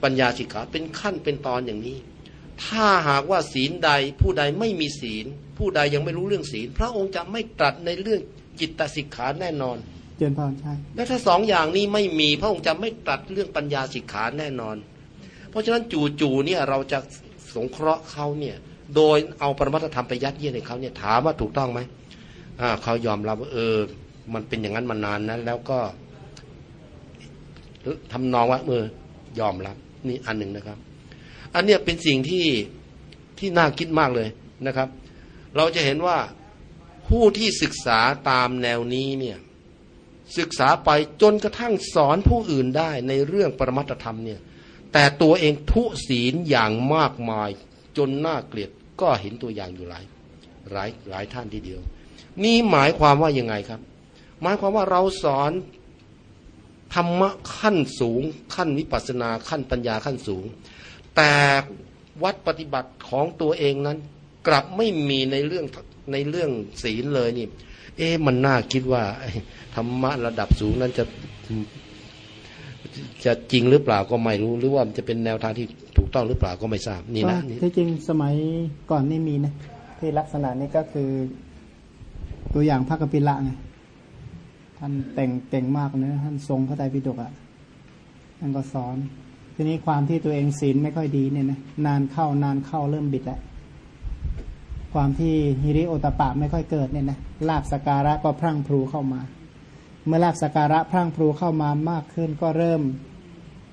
ปัญญาสิกขาเป็นขั้นเป็นตอนอย่างนี้ ถ้าหากว่าศีลใดผู้ใดไม่มีศีล ผู้ใดยังไม่รู้เรื่องศีล พระองค์จะไม่ตรัสในเรื่องจิตตสิกขาแน่นอนเจนพรใช่และถ้าสองอย่างนี้ไม่มีพระองค์จะไม่ตรัสเรื่องปัญญาสิกขาแน่นอน เพราะฉะนั้นจู่ๆเนี่ยเราจะสงเคราะห์เขาเนี่ยโดยเอาปรมัตธรรมไปยัดเยียดให้เขาเนี่ยถามว่าถูกต้องไหมอ่าเขายอมรับว่าเออ มันเป็นอย่างนั้นมานานนะแล้วก็ทำนองว่าเออยอมรับ นี่อันหนึ่งนะครับ อันเนี้ยเป็นสิ่งที่ที่น่าคิดมากเลยนะครับ เราจะเห็นว่าผู้ที่ศึกษาตามแนวนี้เนี่ยศึกษาไปจนกระทั่งสอนผู้อื่นได้ในเรื่องปรมัตธรรมเนี่ยแต่ตัวเองทุศีลอย่างมากมาย จนน่าเกลียดก็เห็นตัวอย่างอยู่หลายหลายหลายท่านทีเดียว นี่หมายความว่ายังไงครับ หมายความว่าเราสอน ธรรมะขั้นสูง ขั้นวิปัสนาขั้นปัญญาขั้นสูง แต่วัดปฏิบัติของตัวเองนั้น กลับไม่มีในเรื่องในเรื่องศีลเลยนี่ เอ๊ะมันน่าคิดว่าธรรมะระดับสูงนั้นจะจะจริงหรือเปล่าก็ไม่รู้ หรือว่าจะเป็นแนวทางที่ถูกต้องหรือเปล่าก็ไม่ทราบนี่นะที่จริงสมัยก่อนนี่มีนะที่ลักษณะนี้ก็คือ ตัวอย่างพระกปิละไง ท่านแต่งเก่งมากเนะท่านทรงพระไตรปิฎกอะท่านก็สอน ทีนี้ความที่ตัวเองศีลไม่ค่อยดีเนี่ยนะนานเข้านานเข้าเริ่มบิดแล้วความที่ฮิริโอตปะไม่ค่อยเกิดเนี่ยนะลาบสการะก็พรั่งพลูเข้ามา เมื่อลาบสการะพรั่งพลูเข้ามามากขึ้นก็เริ่ม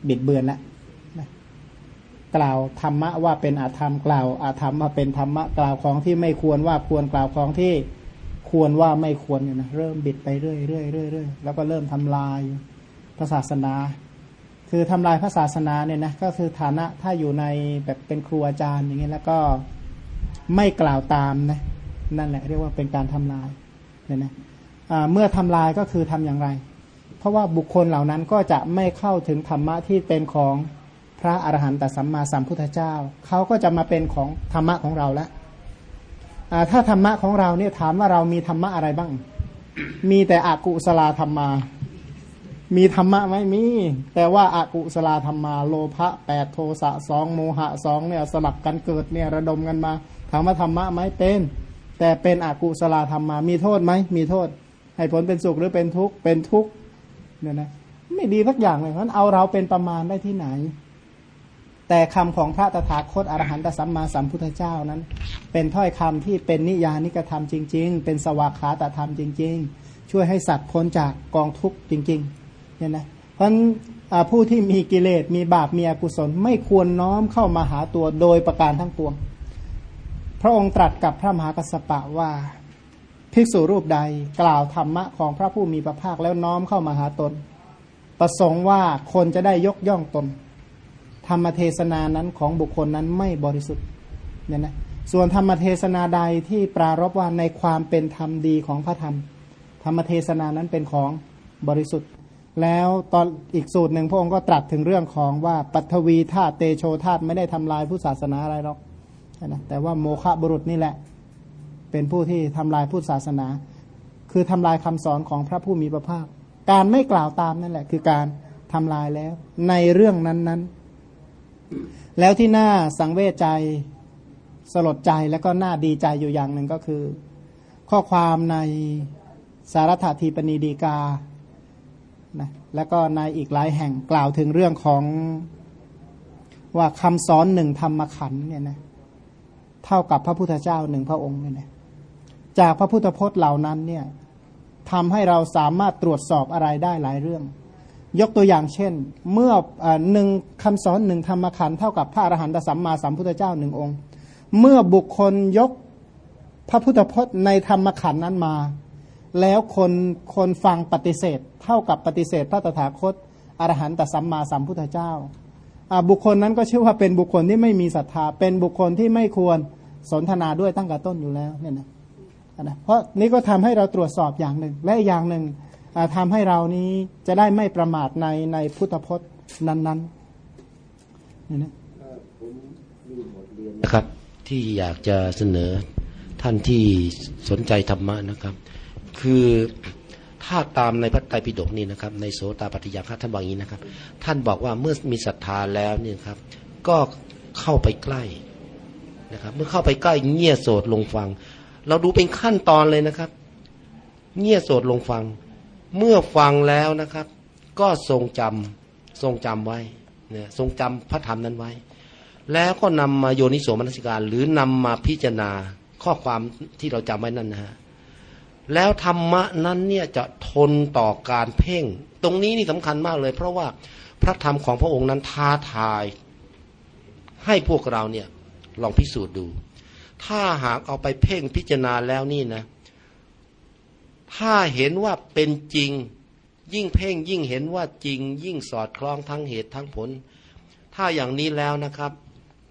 บิดเบือนแล้วกล่าวธรรมะว่าเป็นอาธรรมกล่าวอาธรรมว่าเป็นธรรมะกล่าวของที่ไม่ควรว่าควรกล่าวของที่ ควรว่าไม่ควรเนี่ยนะเริ่มบิดไปเรื่อยเรื่อยเรื่อยเรื่อยแล้วก็เริ่มทำลายพระศาสนา คือทำลายพระศาสนาเนี่ยนะก็คือฐานะถ้าอยู่ในแบบเป็นครูอาจารย์อย่างเงี้ยแล้วก็ไม่กล่าวตามนะนั่นแหละเรียกว่าเป็นการทำลายเนี่ยนะเมื่อทำลายก็คือทำอย่างไร เพราะว่าบุคคลเหล่านั้นก็จะไม่เข้าถึงธรรมะที่เป็นของพระอรหันตสัมมาสัมพุทธเจ้าเขาก็จะมาเป็นของธรรมะของเราแล้ว ถ้าธรรมะของเราเนี่ยถามว่าเรามีธรรมะอะไรบ้าง มีแต่อากุศลธรรมา มีธรรมะไหมมี แต่ว่าอากุศลธรรมาโลภะแปดโทสะสองโมหะสองเนี่ยสลับกันเกิดเนี่ยระดมกันมาถามว่าธรรมะไหมเป็น แต่เป็นอากุศลธรรมา มีโทษไหมมีโทษ ให้ผลเป็นสุขหรือเป็นทุกข์เป็นทุกข์เนี่ยนะไม่ดีสักอย่างเลยเพราะเอาเราเป็นประมาณได้ที่ไหน แต่คำของพระตถาคตอรหันตสัมมาสัมพุทธเจ้านั้น เป็นถ้อยคำที่เป็นนิยานิกระทำจริง ๆ เป็นสวากขาตธรรมจริง ๆ ช่วยให้สัตว์พ้นจากกองทุกข์จริงๆเนี่ยนะเพราะผู้ที่มีกิเลสมีบาปมีอกุศลไม่ควรน้อมเข้ามาหาตัวโดยประการทั้งปวง พระองค์ตรัสกับพระมหากัสสปะว่าภิกษุรูปใดกล่าวธรรมะของพระผู้มีพระภาคแล้วน้อมเข้ามาหาตน ประสงค์ว่าคนจะได้ยกย่องตน ธรรมเทศนานั้นของบุคคลนั้นไม่บริสุทธิ์เนี่ยนะส่วนธรรมเทศนาใดที่ปรารบว่าในความเป็นธรรมดีของพระธรรม ธรรมเทศนานั้นเป็นของบริสุทธิ์ แล้วตอนอีกสูตรหนึ่งพระองค์ก็ตรัสถึงเรื่องของว่าปัทวีธาตุเตโชธาตุไม่ได้ทำลายผู้ศาสนาอะไรหรอกนะแต่ว่าโมฆะบุรุษนี่แหละ เป็นผู้ที่ทำลายพุทธศาสนา คือทำลายคำสอนของพระผู้มีพระภาค การไม่กล่าวตามนั่นแหละ คือการทำลายแล้ว ในเรื่องนั้นๆ แล้วที่น่าสังเวชใจสลดใจแล้วก็น่าดีใจอยู่อย่างหนึ่งก็คือ ข้อความในสารถทีปณีดีกานะแล้วก็ในอีกหลายแห่งกล่าวถึงเรื่องของว่าคำสอนหนึ่งธรรมขันเนี่ยนะเท่ากับพระพุทธเจ้าหนึ่งพระองค์เนี่ยนะจากพระพุทธพจน์เหล่านั้นเนี่ยทำให้เราสามารถตรวจสอบอะไรได้หลายเรื่อง ยกตัวอย่างเช่น เมื่อหนึ่งคำสอนหนึ่งธรรมขันเท่ากับพระอรหันตสัมมาสัมพุทธเจ้าหนึ่งองค์ เมื่อบุคคลยกพระพุทธพจน์ในธรรมขันนั้นมา แล้วคนคนฟังปฏิเสธ เท่ากับปฏิเสธพระตถาคตอรหันตสัมมาสัมพุทธเจ้า บุคคลนั้นก็ชื่อว่าเป็นบุคคลที่ไม่มีศรัทธา เป็นบุคคลที่ไม่ควรสนทนาด้วยตั้งแต่ต้นอยู่แล้วเนี่ยนะนะเพราะนี้ก็ทำให้เราตรวจสอบอย่างหนึ่งและอย่างหนึ่ง ทำให้เรานี้จะได้ไม่ประมาทในในพุทธพจน์นั้นๆนี่นะนะครับ ที่อยากจะเสนอท่านที่สนใจธรรมะนะครับ คือถ้าตามในพระไตรปิฎกนี่นะครับ ในโสตปฏิยาคท่านบอกอย่างนี้นะครับ ท่านบอกว่าเมื่อมีศรัทธาแล้วเนี่ยครับ ก็เข้าไปใกล้นะครับ เมื่อเข้าไปใกล้เงี่ยโสดลงฟัง เราดูเป็นขั้นตอนเลยนะครับ เงี่ยโสดลงฟัง เมื่อฟังแล้วนะครับ ก็ทรงจำทรงจำไว้เนี่ยทรงจำพระธรรมนั้นไว้ แล้วก็นำมาโยนิโสมนสิการ หรือนำมาพิจารณาข้อความที่เราจำไว้นั่นนะฮะแล้วธรรมะนั้นเนี่ยจะทนต่อการเพ่ง ตรงนี้นี่สำคัญมากเลย เพราะว่าพระธรรมของพระองค์นั้นท้าทาย ให้พวกเราเนี่ยลองพิสูจน์ดู ถ้าหากเอาไปเพ่งพิจารณาแล้วนี่นะ ถ้าเห็นว่าเป็นจริง ยิ่งเพ่งยิ่งเห็นว่าจริง ยิ่งสอดคล้องทั้งเหตุทั้งผล ถ้าอย่างนี้แล้วนะครับ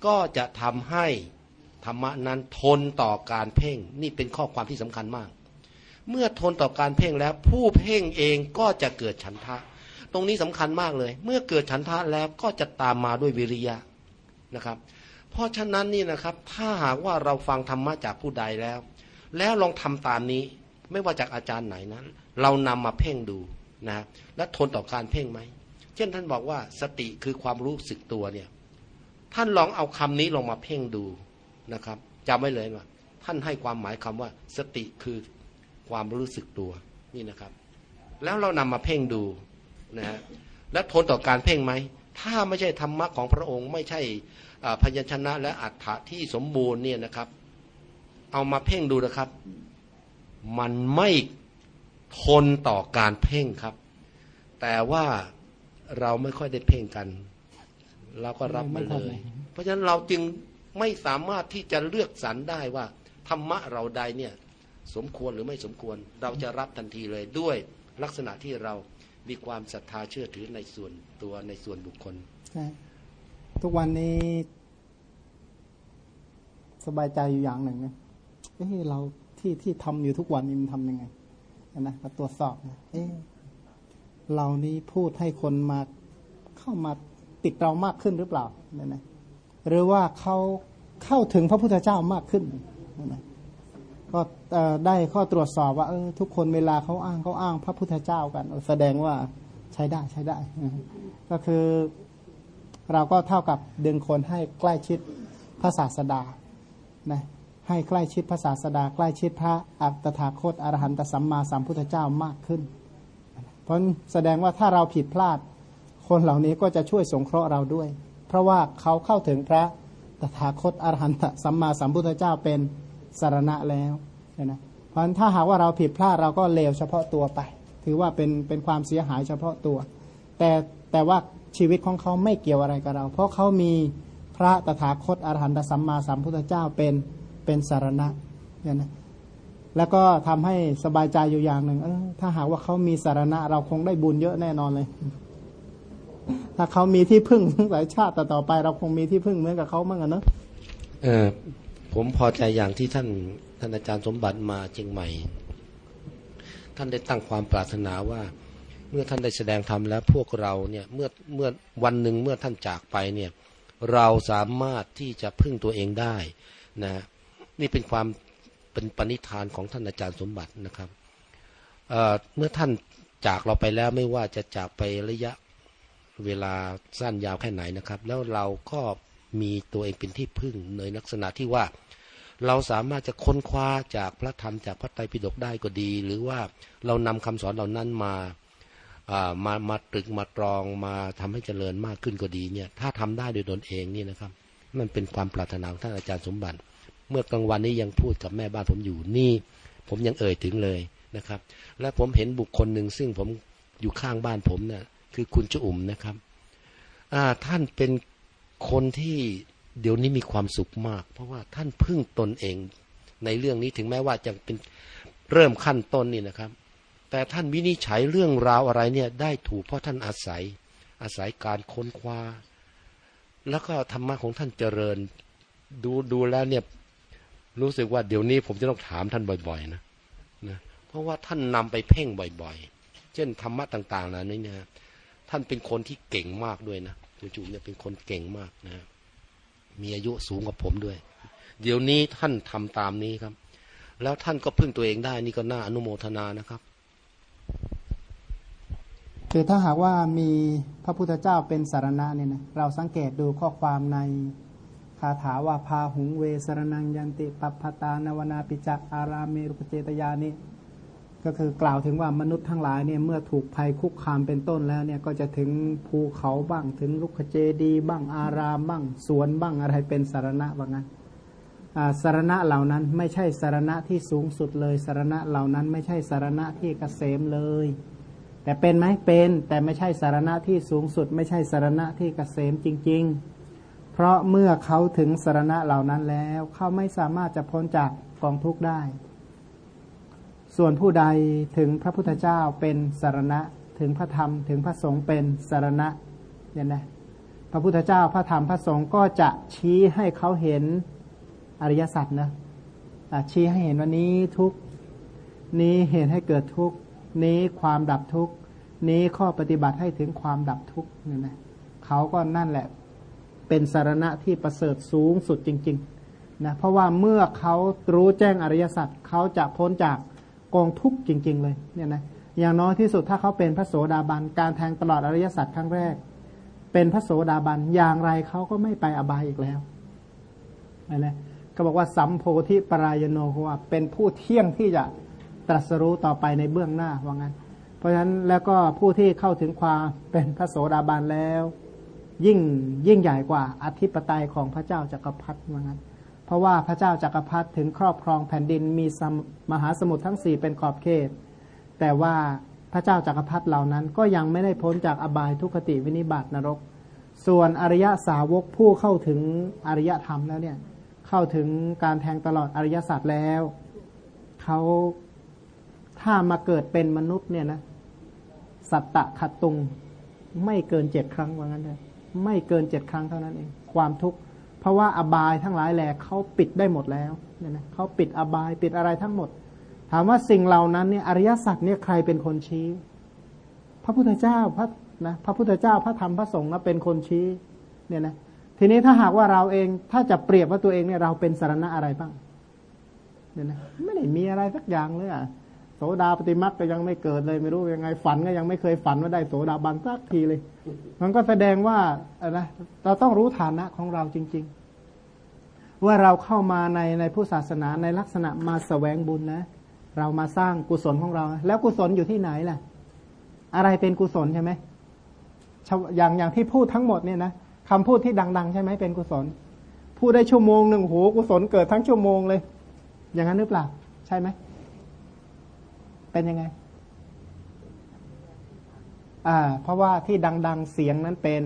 ก็จะทำให้ธรรมะนั้นทนต่อการเพ่งนี่เป็นข้อความที่สำคัญมาก เมื่อทนต่อการเพ่งแล้วผู้เพ่งเองก็จะเกิดฉันทะ ตรงนี้สำคัญมากเลย เมื่อเกิดฉันทะแล้วก็จะตามมาด้วยวิริยะนะครับ เพราะฉะนั้นนี่นะครับถ้าหากว่าเราฟังธรรมะจากผู้ใดแล้ว แล้วลองทำตามนี้ ไม่ว่าจากอาจารย์ไหนนั้น เรานำมาเพ่งดูนะและทนต่อการเพ่งไหม เช่นท่านบอกว่าสติคือความรู้สึกตัวเนี่ยท่านลองเอาคำนี้ลงมาเพ่งดูนะครับจำไว้เลยว่าท่านให้ความหมายคำว่า สติคือความรู้สึกตัวนี่นะครับ แล้วเรานำมาเพ่งดูนะฮะและทนต่อการเพ่งไหม ถ้าไม่ใช่ธรรมะของพระองค์ ไม่ใช่พยัญชนะและอัฏฐะที่สมบูรณ์เนี่ยนะครับ เอามาเพ่งดูนะครับ มันไม่ทนต่อการเพ่งครับ แต่ว่าเราไม่ค่อยได้เพ่งกัน เราก็รับมันเลย เพราะฉะนั้นเราจึงไม่สามารถที่จะเลือกสรรได้ว่า ธรรมะเราใดเนี่ย สมควรหรือไม่สมควร เราจะรับทันทีเลยด้วยลักษณะที่เรามีความศรัทธาเชื่อถือในส่วนตัวในส่วนบุคคล ทุกวันนี้สบายใจอยู่อย่างหนึ่งนะเอ้เรา ที่ที่ทำอยู่ทุกวันนี้มันทำยังไงนะมาตรวจสอบนะเอ้เรานี้พูดให้คนมาเข้ามาติดเรามากขึ้นหรือเปล่าเนี่ยนะหรือว่าเขาเข้าถึงพระพุทธเจ้ามากขึ้นนะก็ได้ข้อตรวจสอบว่าเออทุกคนเวลาเขาอ้างเขาอ้างพระพุทธเจ้ากันแสดงว่าใช้ได้ใช้ได้ ก็คือเราก็เท่ากับดึงคนให้ใกล้ชิดพระศาสดานะ ให้ใกล้ชิดพระศาสดา ใกล้ชิดพระอัตถาคตอรหันตสัมมาสัมพุทธเจ้ามากขึ้น เพราะแสดงว่าถ้าเราผิดพลาด คนเหล่านี้ก็จะช่วยสงเคราะห์เราด้วย เพราะว่าเขาเข้าถึงพระตถาคตอรหันตสัมมาสัมพุทธเจ้าเป็นสารณะแล้วนะเพราะนั้นถ้าหากว่าเราผิดพลาดเราก็เลวเฉพาะตัวไป ถือว่าเป็นเป็นความเสียหายเฉพาะตัว แต่แต่ว่าชีวิตของเขาไม่เกี่ยวอะไรกับเรา เพราะเขามีพระตถาคตอรหันตสัมมาสัมพุทธเจ้าเป็น เป็นสารณะเนี่ยนะแล้วก็ทำให้สบายใจอยู่อย่างหนึ่งเออถ้าหากว่าเขามีสารณะ เราคงได้บุญเยอะแน่นอนเลย ถ้าเขามีที่พึ่งหลายชาติต่อไป เราคงมีที่พึ่งเหมือนกับเขาเมื่อกันเนอะเออผมพอใจอย่างที่ท่านท่านอาจารย์สมบัติมาเชียงใหม่ ท่านได้ตั้งความปรารถนาว่า เมื่อท่านได้แสดงธรรมแล้วพวกเราเนี่ยเมื่อเมื่อวันหนึ่งเมื่อท่านจากไปเนี่ย เราสามารถที่จะพึ่งตัวเองได้นะ นี่เป็นความเป็นปณิธานของท่านอาจารย์สมบัตินะครับเเมื่อท่านจากเราไปแล้วไม่ว่าจะจากไประยะเวลาสั้นยาวแค่ไหนนะครับ แล้วเราก็มีตัวเองเป็นที่พึ่งในลักษณะที่ว่า เราสามารถจะค้นคว้าจากพระธรรมจากพระไตรปิฎกได้ก็ดี หรือว่าเรานำคำสอนเหล่านั้นมามามาตรึกมาตรองมาทำให้เจริญมากขึ้นก็ดีเนี่ย ถ้าทำได้โดยตนเองนี่นะครับ มันเป็นความปรารถนาของท่านอาจารย์สมบัติ เมื่อกลางวันนี้ยังพูดกับแม่บ้านผมอยู่นี่ ผมยังเอ่ยถึงเลยนะครับ และผมเห็นบุคคลหนึ่งซึ่งผมอยู่ข้างบ้านผมเนี่ยคือคุณจุอุ่มนะครับท่านเป็นคนที่เดี๋ยวนี้มีความสุขมาก เพราะว่าท่านพึ่งตนเองในเรื่องนี้ถึงแม้ว่าจะเป็นเริ่มขั้นต้นนี่นะครับ แต่ท่านวินิจฉัยเรื่องราวอะไรเนี่ยได้ถูกเพราะท่านอาศัย อาศัยการค้นคว้า แล้วก็ธรรมะของท่านเจริญ ดูดูแล้วเนี่ย รู้สึกว่าเดี๋ยวนี้ผมจะต้องถามท่านบ่อยๆนะนะเพราะว่าท่านนำไปเพ่งบ่อยๆ เช่นธรรมะต่างๆเหล่านี้เนี่ยท่านเป็นคนที่เก่งมากด้วยนะจู่เนี่ยเป็นคนเก่งมากนะ มีอายุสูงกว่าผมด้วย เดี๋ยวนี้ท่านทำตามนี้ครับ แล้วท่านก็พึ่งตัวเองได้นี่ก็น่าอนุโมทนานะครับคือถ้าหากว่ามีพระพุทธเจ้าเป็นสารณะเนี่ยนะเราสังเกตดูข้อความในาถาว่าพาหุงเวสรนังยันติปัปพตานวนาปิจักอาราเมรุปเจตยานิก็คือกล่าวถึงว่ามนุษย์ทั้งหลายเนี่ยเมื่อถูกภัยคุกคามเป็นต้นแล้วเนี่ยก็จะถึงภูเขาบ้างถึงลุกเจดี บ้างอารามบ้างสวนบ้างอะไรเป็นสารณะว่างั้นสารณะเหล่านั้นไม่ใช่สารณะที่สูงสุดเลยสารณะเหล่านั้นไม่ใช่สารณะที่เกษมเลย แต่เป็นไหมเป็นแต่ไม่ใช่สารณะที่สูงสุด ไม่ใช่สารณะที่เกษมจริง ๆ เพราะเมื่อเขาถึงสารณะเหล่านั้นแล้ว เขาไม่สามารถจะพ้นจากกองทุกข์ได้ ส่วนผู้ใดถึงพระพุทธเจ้าเป็นสารณะ ถึงพระธรรมถึงพระสงฆ์เป็นสารณะเนี่ยนะพระพุทธเจ้าพระธรรมพระสงฆ์ก็จะชี้ให้เขาเห็นอริยสัจนะชี้ให้เห็นวันนี้ทุกนี้เห็นให้เกิดทุกนี้ความดับทุกนี้ข้อปฏิบัติให้ถึงความดับทุกเนี่ยนะเขาก็นั่นแหละ เป็นสารณะที่ประเสริฐสูงสุดจริงๆนะเพราะว่าเมื่อเขารู้แจ้งอริยสัจเขาจะพ้นจากกองทุกข์จริง ๆ เลยเนี่ยนะอย่างน้อยที่สุดถ้าเขาเป็นพระโสดาบันการแทงตลอดอริยสัจครั้งแรก เป็นพระโสดาบันอย่างไรเขาก็ไม่ไปอบายอีกแล้วอะไรก็บอกว่าสัมโพธิปรายโนว่าเป็นผู้เที่ยงที่จะตรัสรู้ต่อไปในเบื้องหน้าว่างั้น เพราะฉะนั้นแล้วก็ผู้ที่เข้าถึงความเป็นพระโสดาบันแล้ว ยิ่งยิ่งใหญ่กว่าอธิปไตยของพระเจ้าจักรพรรดิว่างั้น เพราะว่าพระเจ้าจากักรพรรดิถึงครอบครองแผ่นดินมีมหาสมุทรทั้งสี่เป็นขอบเขต แต่ว่าพระเจ้าจากักรพรรดิเหล่านั้นก็ยังไม่ได้พ้นจากอบายทุกขติวินิบาตนรก ส่วนอริยสาวกผู้เข้าถึงอริยธรรมแล้วเนี่ยเข้าถึงการแทงตลอดอริยสัจแล้วเขาถ้ามาเกิดเป็นมนุษย์เนี่ยนะสัตตะขัดตุงไม่เกินเจ็ดครั้งว่างั้นเลย ไม่เกินเจ็ดครั้งเท่านั้นเอง ความทุกข์เพราะว่าอบายทั้งหลายแหละเขาปิดได้หมดแล้วเนี่ยนะเขาปิดอบายปิดอะไรทั้งหมด ถามว่าสิ่งเหล่านั้นเนี่ยอริยสัจเนี่ยใครเป็นคนชี้ พระพุทธเจ้าพระนะพระพุทธเจ้าพระธรรมพระสงฆ์นะเป็นคนชี้เนี่ยนะทีนี้ถ้าหากว่าเราเองถ้าจะเปรียบว่าตัวเองเนี่ยเราเป็นสารณะอะไรบ้างเนี่ยนะไม่ได้มีอะไรสักอย่างเลยอะ โสดาปฏิมักก็ยังไม่เกิดเลยไม่รู้ยังไงฝันก็ยังไม่เคยฝันว่าได้โสดาบันสักทีเลย มันก็แสดงว่าอะไรเราต้องรู้ฐานะของเราจริง ๆ ว่าเราเข้ามาในในผู้ศาสนาในลักษณะมาสแสวงบุญนะ เรามาสร้างกุศลของเรา แล้วกุศลอยู่ที่ไหนล่ะ อะไรเป็นกุศลใช่ไหมอย่างอย่างที่พูดทั้งหมดเนี่ยนะคำพูดที่ดัง ๆ ใช่ไหมเป็นกุศลพูดได้ชั่วโมงหนึ่งโหกุศลเกิดทั้งชั่วโมงเลย อย่างนั้นหรือเปล่า ใช่ไหม เป็นยังไง อ่า เพราะว่าที่ดัง ๆ เสียงนั้นเป็น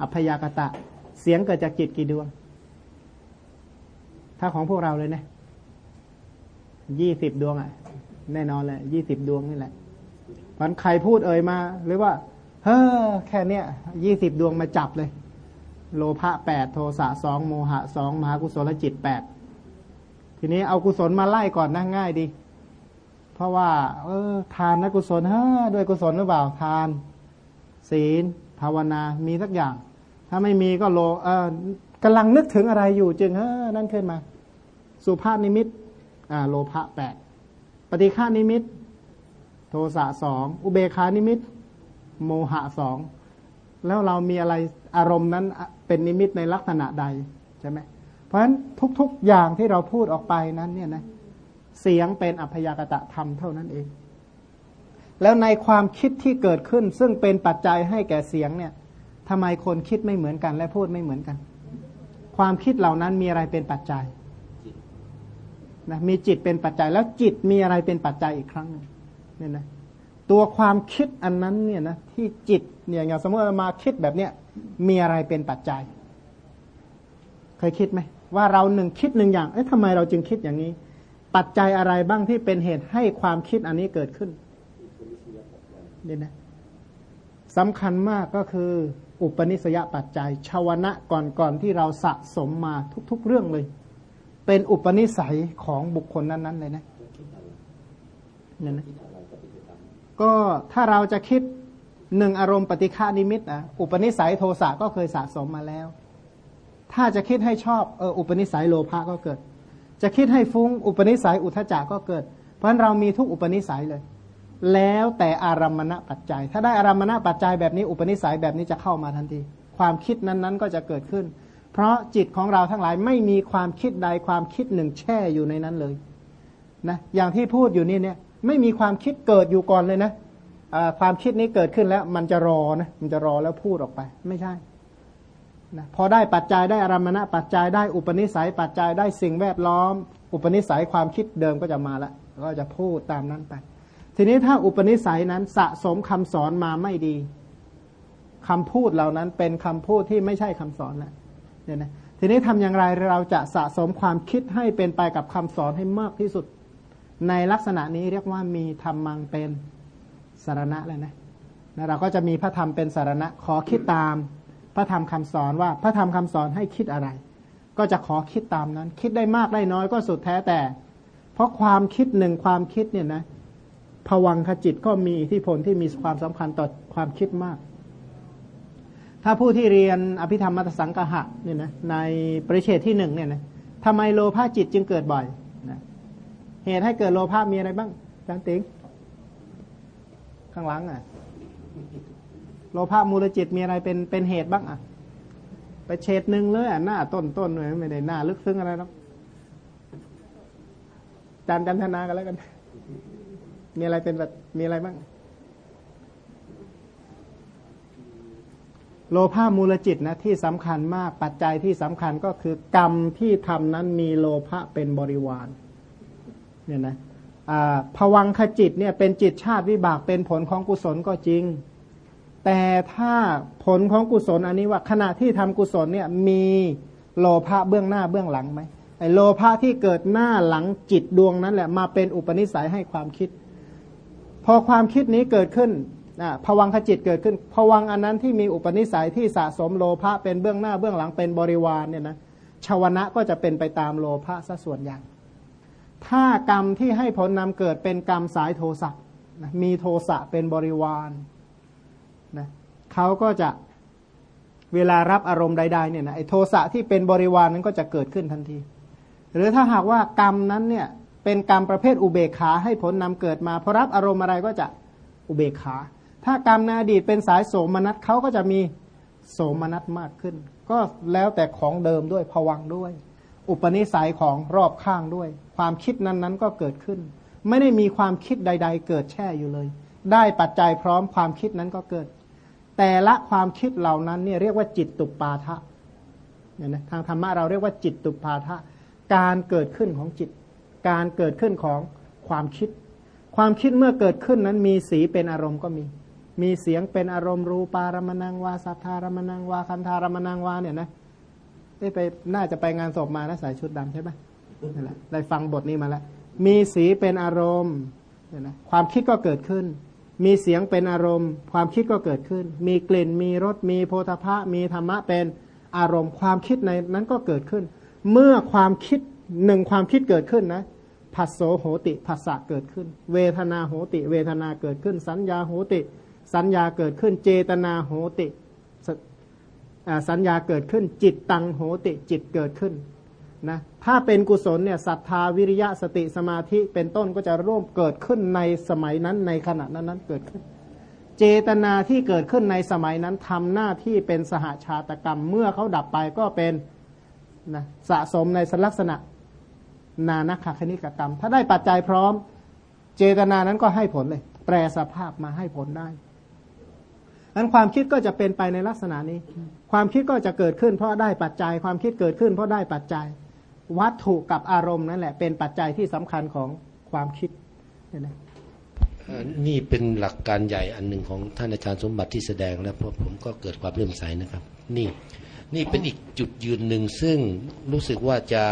อัพยากตะ เสียงเกิดจากจิตกี่ดวง ถ้าของพวกเราเลยนะยี่สิบดวงอะ แน่นอนแหละยี่สิบดวงนี่แหละมันใครพูดเอ่ยมา หรือว่า เฮ้อแค่เนี้ยยี่สิบดวงมาจับเลย โลภะแปดโทสะสองโมหะสองมหากุศลจิตแปดทีนี้เอากุศลมาไล่ก่อนนะง่ายดี เพราะว่า เออ ทานนะกุศลฮ้อด้วยกุศลหรือเปล่าทาน ศีล ภาวนา มีสักอย่าง ถ้าไม่มีก็โลเออกำลังนึกถึงอะไรอยู่จึงเฮ้อนั่นขึ้นมา สุภาพนิมิตอ่าโลภะแปดปฏิฆานิมิต โทสะสองอุเบคานิมิต โมหะสองแล้วเรามีอะไรอารมณ์นั้นเป็นนิมิตในลักษณะใดใช่ไหมเพราะฉะนั้นทุกๆอย่างที่เราพูดออกไปนั้นเนี่ยนะ เสียงเป็นอัพยากตะธรรมเท่านั้นเอง แล้วในความคิดที่เกิดขึ้น ซึ่งเป็นปัจจัยให้แก่เสียงเนี่ยทำไมคนคิดไม่เหมือนกัน และพูดไม่เหมือนกัน ความคิดเหล่านั้นมีอะไรเป็นปัจจัยนะมีจิตเป็นปัจจัยแล้วจิตมีอะไรเป็นปัจจัยอีกครั้งเนี่ยนะตัวความคิดอันนั้นเนี่ยนะที่จิตเนี่ยอย่างสมมติเรามาคิดแบบเนี้ยมีอะไรเป็นปัจจัย เคยคิดไหมว่าเราหนึ่งคิดหนึ่งอย่างเอ๊ะทำไมเราจึงคิดอย่างนี้ ปัจจัยอะไรบ้างที่เป็นเหตุให้ความคิดอันนี้เกิดขึ้นเนี่ยนะสำคัญมากก็คืออุปนิสยปัจจัยชาวนะก่อนๆที่เราสะสมมาทุก ๆ เรื่องเลย เป็นอุปนิสัยของบุคคลนั้นๆเลยนะเนี่ยนะก็ถ้าเราจะคิดหนึ่งอารมณ์ปฏิฆานิมิตนะอุปนิสัยโทสะก็เคยสะสมมาแล้ว ถ้าจะคิดให้ชอบเอออุปนิสัยโลภะก็เกิด จะคิดให้ฟุ้งอุปนิสัยอุทจจะก็เกิด เพราะฉะนั้นเรามีทุกอุปนิสัยเลย แล้วแต่อารมณปัจจัย ถ้าได้อารมณปัจจัยแบบนี้อุปนิสัยแบบนี้จะเข้ามาทันที ความคิดนั้นๆก็จะเกิดขึ้น เพราะจิตของเราทั้งหลายไม่มีความคิดใดความคิดหนึ่งแช่อยู่ในนั้นเลยนะอย่างที่พูดอยู่นี่เนี่ยไม่มีความคิดเกิดอยู่ก่อนเลยนะความคิดนี้เกิดขึ้นแล้วมันจะรอนะมันจะรอแล้วพูดออกไป ไม่ใช่ นะพอได้ปัจจัยได้อารมณะปัจจัยได้อุปนิสัยปัจจัยได้สิ่งแวดล้อม อุปนิสัยความคิดเดิมก็จะมาละก็จะพูดตามนั้นไป ทีนี้ถ้าอุปนิสัยนั้นสะสมคำสอนมาไม่ดีคำพูดเหล่านั้นเป็นคำพูดที่ไม่ใช่คำสอนแล้วเนี่ยนะทีนี้ทำอย่างไรเราจะสะสมความคิดให้เป็นไปกับคำสอนให้มากที่สุด ในลักษณะนี้เรียกว่ามีธรรมังเป็นสารณะเลยนะนะเราก็จะมีพระธรรมเป็นสารณะขอคิดตาม พระธรรมคำสอนว่าพระธรรมคำสอนให้คิดอะไร ก็จะขอคิดตามนั้น คิดได้มากได้น้อยก็สุดแท้แต่ เพราะความคิดหนึ่งความคิดเนี่ยนะผวังขจิตก็มีอิทธิพลที่มีความสำคัญต่อความคิดมาก ถ้าผู้ที่เรียนอภิธรรมมัตสังกะหะเนี่ยนะในปริเชตที่หนึ่งเนี่ยนะทำไมโลภะจิตจึงเกิดบ่อยนะเหตุให้เกิดโลภะมีอะไรบ้างอาจารย์ติ๋งข้างหลังอะ โลภะมูลจิตมีอะไรเป็นเป็นเหตุบ้างอะ ไปเฉดหนึ่งเลยอะหน้าต้นต้นเลยไม่ได้หน้าลึกซึ้งอะไรหรอกจานจันทนากันแล้วกัน มีอะไรเป็นแบบมีอะไรบ้าง โลภะมูลจิตนะที่สำคัญมากปัจจัยที่สำคัญก็คือกรรมที่ทำนั้นมีโลภะเป็นบริวาร เนี่ยนะผวังขจิตเนี่ยเป็นจิตชาติวิบากเป็นผลของกุศลก็จริง แต่ถ้าผลของกุศลอันนี้ว่าขณะที่ทำกุศลเนี่ยมีโลภะเบื้องหน้าเบื้องหลังไหมไอโลภะที่เกิดหน้าหลังจิตดวงนั้นแหละมาเป็นอุปนิสัยให้ความคิด พอความคิดนี้เกิดขึ้นผวังขจิตเกิดขึ้นผวังอันนั้นที่มีอุปนิสัยที่สะสมโลภะเป็นเบื้องหน้าเบื้องหลังเป็นบริวารเนี่ยนะชาวนะก็จะเป็นไปตามโลภะซะส่วนใหญ่ถ้ากรรมที่ให้ผลนำเกิดเป็นกรรมสายโทสะมีโทสะเป็นบริวาร เขาก็จะเวลารับอารมณ์ใดๆเนี่ยนะไอ้โทสะที่เป็นบริวารนั้นก็จะเกิดขึ้นทันที หรือถ้าหากว่ากรรมนั้นเนี่ยเป็นกรรมประเภทอุเบกขาให้ผลนำเกิดมาพอรับอารมณ์อะไรก็จะอุเบกขา ถ้ากรรมในอดีตเป็นสายโสมนัสเขาก็จะมีโสมนัสมากขึ้น ก็แล้วแต่ของเดิมด้วยผวังด้วย อุปนิสัยของรอบข้างด้วย ความคิดนั้นๆก็เกิดขึ้น ไม่ได้มีความคิดใด ๆ เกิดแช่อยู่เลย ได้ปัจจัยพร้อมความคิดนั้นก็เกิด แต่ละความคิดเหล่านั้นเนี่ยเรียกว่าจิตตุปาทะเนี่ยนะทางธรรมะเราเรียกว่าจิตตุปาทะ การเกิดขึ้นของจิต การเกิดขึ้นของความคิด ความคิดเมื่อเกิดขึ้นนั้นมีสีเป็นอารมณ์ก็มี มีเสียงเป็นอารมณ์รูปารมณังวาสัทธารมณังวาคันธารมณังวาเนี่ยนะได้ไปน่าจะไปงานศพมานะใส่ชุดดำใช่ไหมนั่นแหละได้ฟังบทนี้มาแล้วมีสีเป็นอารมณ์เนี่ยนะความคิดก็เกิดขึ้น มีเสียงเป็นอารมณ์ ความคิดก็เกิดขึ้น มีกลิ่นมีรสมีโพธพะมีธรรมะเป็นอารมณ์ ความคิดในนั้นก็เกิดขึ้น เมื่อความคิดหนึ่งความคิดเกิดขึ้นนะผัสโสโหติผัสสะเกิดขึ้น เวทนาโหติ เวทนาเกิดขึ้น สัญญาโหติ สัญญาเกิดขึ้น เจตนาโหติสัญญาเกิดขึ้น จิตตังโหติจิตเกิดขึ้น นะถ้าเป็นกุศลเนี่ยศรัทธาวิริยะสติสมาธิเป็นต้นก็จะร่วมเกิดขึ้นในสมัยนั้นในขณะนั้นนั้นเกิดขึ้น เจตนาที่เกิดขึ้นในสมัยนั้นทำหน้าที่เป็นสหาชาตกรรมเมื่อเขาดับไปก็เป็นนะสะสมในลักษณะนานักขคณิกกรรม ถ้าได้ปัจจัยพร้อม เจตนานั้นก็ให้ผลเลย แปลสภาพมาให้ผลได้นั้นความคิดก็จะเป็นไปในลักษณะนี้ ความคิดก็จะเกิดขึ้นเพราะได้ปัจจัย ความคิดเกิดขึ้นเพราะได้ปัจจัย วัตถุกับอารมณ์นั่นแหละ เป็นปัจจัยที่สำคัญของความคิดนนี่เป็นหลักการใหญ่อันหนึ่งของท่านอาจารย์สมบัติที่แสดงแล้วพวกผมก็เกิดความเลื่อมใสนะครับ นี่นี่เป็นอีกจุดยืนหนึ่งซึ่งรู้สึกว่าจะ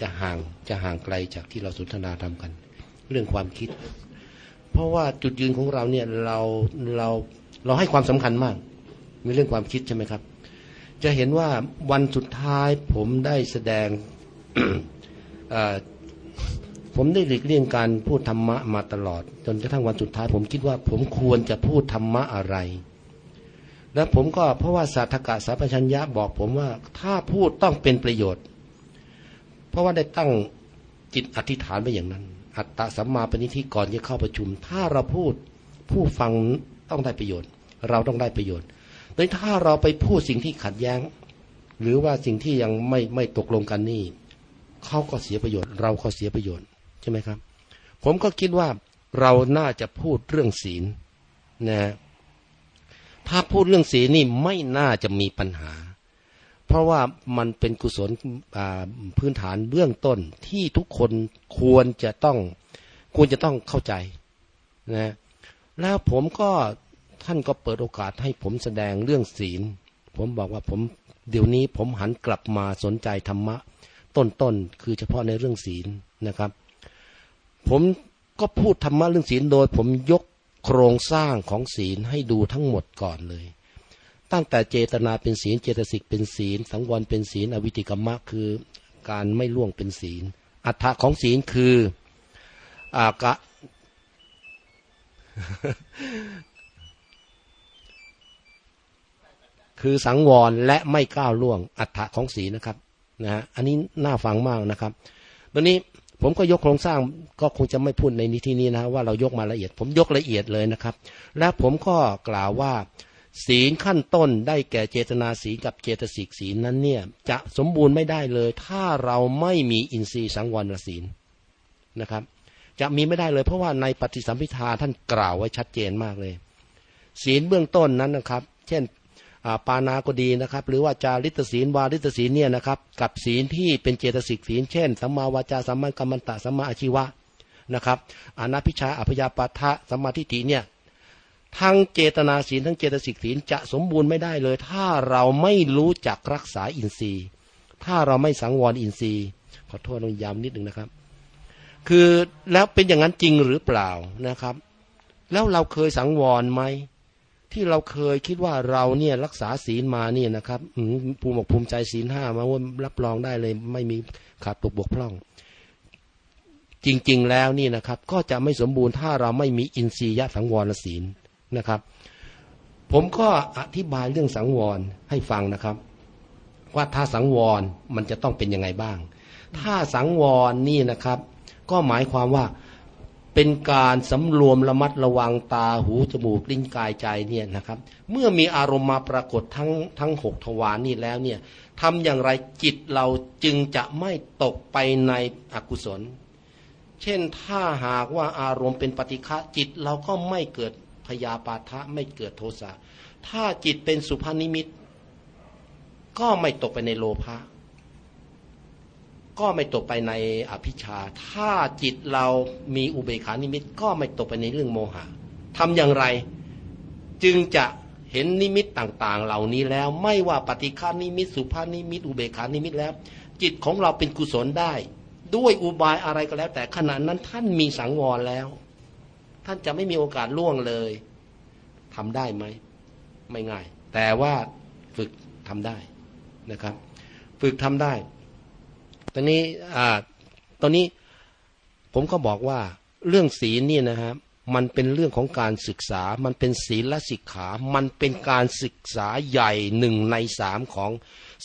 จะห่างจะห่างไกลจากที่เราสนทนาทำกัน เรื่องความคิด เพราะว่าจุดยืนของเราเนี่ยเราเราเราให้ความสำคัญมากในเรื่องความคิดใช่ไหมครับ จะเห็นว่าวันสุดท้ายผมได้แสดง ผมได้หลีกเลี่ยงการพูดธรรมะมาตลอด จนกระทั่งวันสุดท้าย ผมคิดว่าผมควรจะพูดธรรมะอะไร แล้วผมก็เพราะว่าสาธกะสัพชัญญะบอกผมว่าถ้าพูดต้องเป็นประโยชน์ เพราะว่าได้ตั้งจิตอธิษฐานไปอย่างนั้น อัตตะสัมมาปณิธิก่อนจะเข้าประชุม ถ้าเราพูดผู้ฟังต้องได้ประโยชน์ เราต้องได้ประโยชน์แต่ถ้าเราไปพูดสิ่งที่ขัดแย้ง หรือว่าสิ่งที่ยังไม่ไม่ตกลงกันนี่ เขาก็เสียประโยชน์ เราก็เสียประโยชน์ใช่ไหมครับ ผมก็คิดว่าเราน่าจะพูดเรื่องศีลนะถ้าพูดเรื่องศีลนี่ไม่น่าจะมีปัญหา เพราะว่ามันเป็นกุศลพื้นฐานเบื้องต้นที่ทุกคนควรจะต้องควรจะต้องเข้าใจนะแล้วผมก็ท่านก็เปิดโอกาสให้ผมแสดงเรื่องศีล ผมบอกว่าผมเดี๋ยวนี้ผมหันกลับมาสนใจธรรมะ ต้นๆคือเฉพาะในเรื่องศีลนะครับ ผมก็พูดธรรมะเรื่องศีลโดย ผมยกโครงสร้างของศีลให้ดูทั้งหมดก่อนเลย ตั้งแต่เจตนาเป็นศีล เจตสิกเป็นศีล สังวรเป็นศีล อวิติกรรมะคือการไม่ล่วงเป็นศีล อัฏฐะของศีลคืออากะคือสังวรและไม่ก้าวล่วงอัฏฐะของศีลนะครับ นะฮะอันนี้น่าฟังมากนะครับตอนนี้ผมก็ยกโครงสร้างก็คงจะไม่พูดในนี้ที่นี้นะว่าเรายกมาละเอียด ผมยกละเอียดเลยนะครับ และผมก็กล่าวว่า ศีลขั้นต้นได้แก่เจตนาศีลกับเจตสิกศีลนั้นเนี่ย จะสมบูรณ์ไม่ได้เลย ถ้าเราไม่มีอินทรีย์สังวรศีลนะครับ จะมีไม่ได้เลย เพราะว่าในปฏิสัมพิทาท่านกล่าวไว้ชัดเจนมากเลย ศีลเบื้องต้นนั้นนะครับ เช่น ปานาก็ดีนะครับ หรือว่าจาริตศีลวาริตศีลเนี่ยนะครับ กับศีลที่เป็นเจตสิกศีลเช่นสัมมาวาจาสัมมากรรมันตะสัมมาอาชีวะนะครับอนาพิชาอภยาปาทะสัมมาทิฏฐิเนี่ยทั้งเจตนาศีลทั้งเจตสิกศีลจะสมบูรณ์ไม่ได้เลย ถ้าเราไม่รู้จักรักษาอินทรีย์ ถ้าเราไม่สังวรอินทรีย์ ขอโทษต้องย้ำนิดหนึ่งนะครับ คือแล้วเป็นอย่างนั้นจริงหรือเปล่านะครับ แล้วเราเคยสังวรไหม ที่เราเคยคิดว่าเราเนี่ยรักษาศีลมาเนี่ยนะครับภูมิภูมิใจศีลห้ามาว่ารับรองได้เลย ไม่มีขาดตกบกพร่อง จริง ๆ แล้วนี่นะครับ ก็จะไม่สมบูรณ์ถ้าเราไม่มีอินทรียสังวรศีลนะครับ ผมก็อธิบายเรื่องสังวรให้ฟังนะครับ ว่าถ้าสังวรมันจะต้องเป็นยังไงบ้าง ถ้าสังวรนี่นะครับ ก็หมายความว่า เป็นการสำรวมระมัดระวังตาหูจมูกลิ้นกายใจเนี่ยนะครับ เมื่อมีอารมณ์มาปรากฏทั้งทั้งหกทวารนี่แล้วเนี่ยทำอย่างไรจิตเราจึงจะไม่ตกไปในอกุศล เช่นถ้าหากว่าอารมณ์เป็นปฏิฆะจิตเราก็ไม่เกิดพยาปาทะไม่เกิดโทสะถ้าจิตเป็นสุภานิมิต ก็ไม่ตกไปในโลภะ ก็ไม่ตกไปในอภิชา ถ้าจิตเรามีอุเบกขานิมิตก็ไม่ตกไปในเรื่องโมหะทำอย่างไรจึงจะเห็นนิมิตต่างๆ เหล่านี้แล้ว ไม่ว่าปฏิฆานิมิต สุภานิมิต อุเบกขานิมิตแล้ว จิตของเราเป็นกุศลได้ ด้วยอุบายอะไรก็แล้ว แต่ขณะนั้นท่านมีสังวรแล้ว ท่านจะไม่มีโอกาสล่วงเลยทำได้ไหมไม่ง่าย แต่ว่าฝึกทำได้นะครับ ฝึกทำได้ ตอนนี้อ่าตอนนี้ผมก็บอกว่าเรื่องศีลนี่นะครับมันเป็นเรื่องของการศึกษา มันเป็นศีลและสิกขา มันเป็นการศึกษาใหญ่หนึ่งในสามของ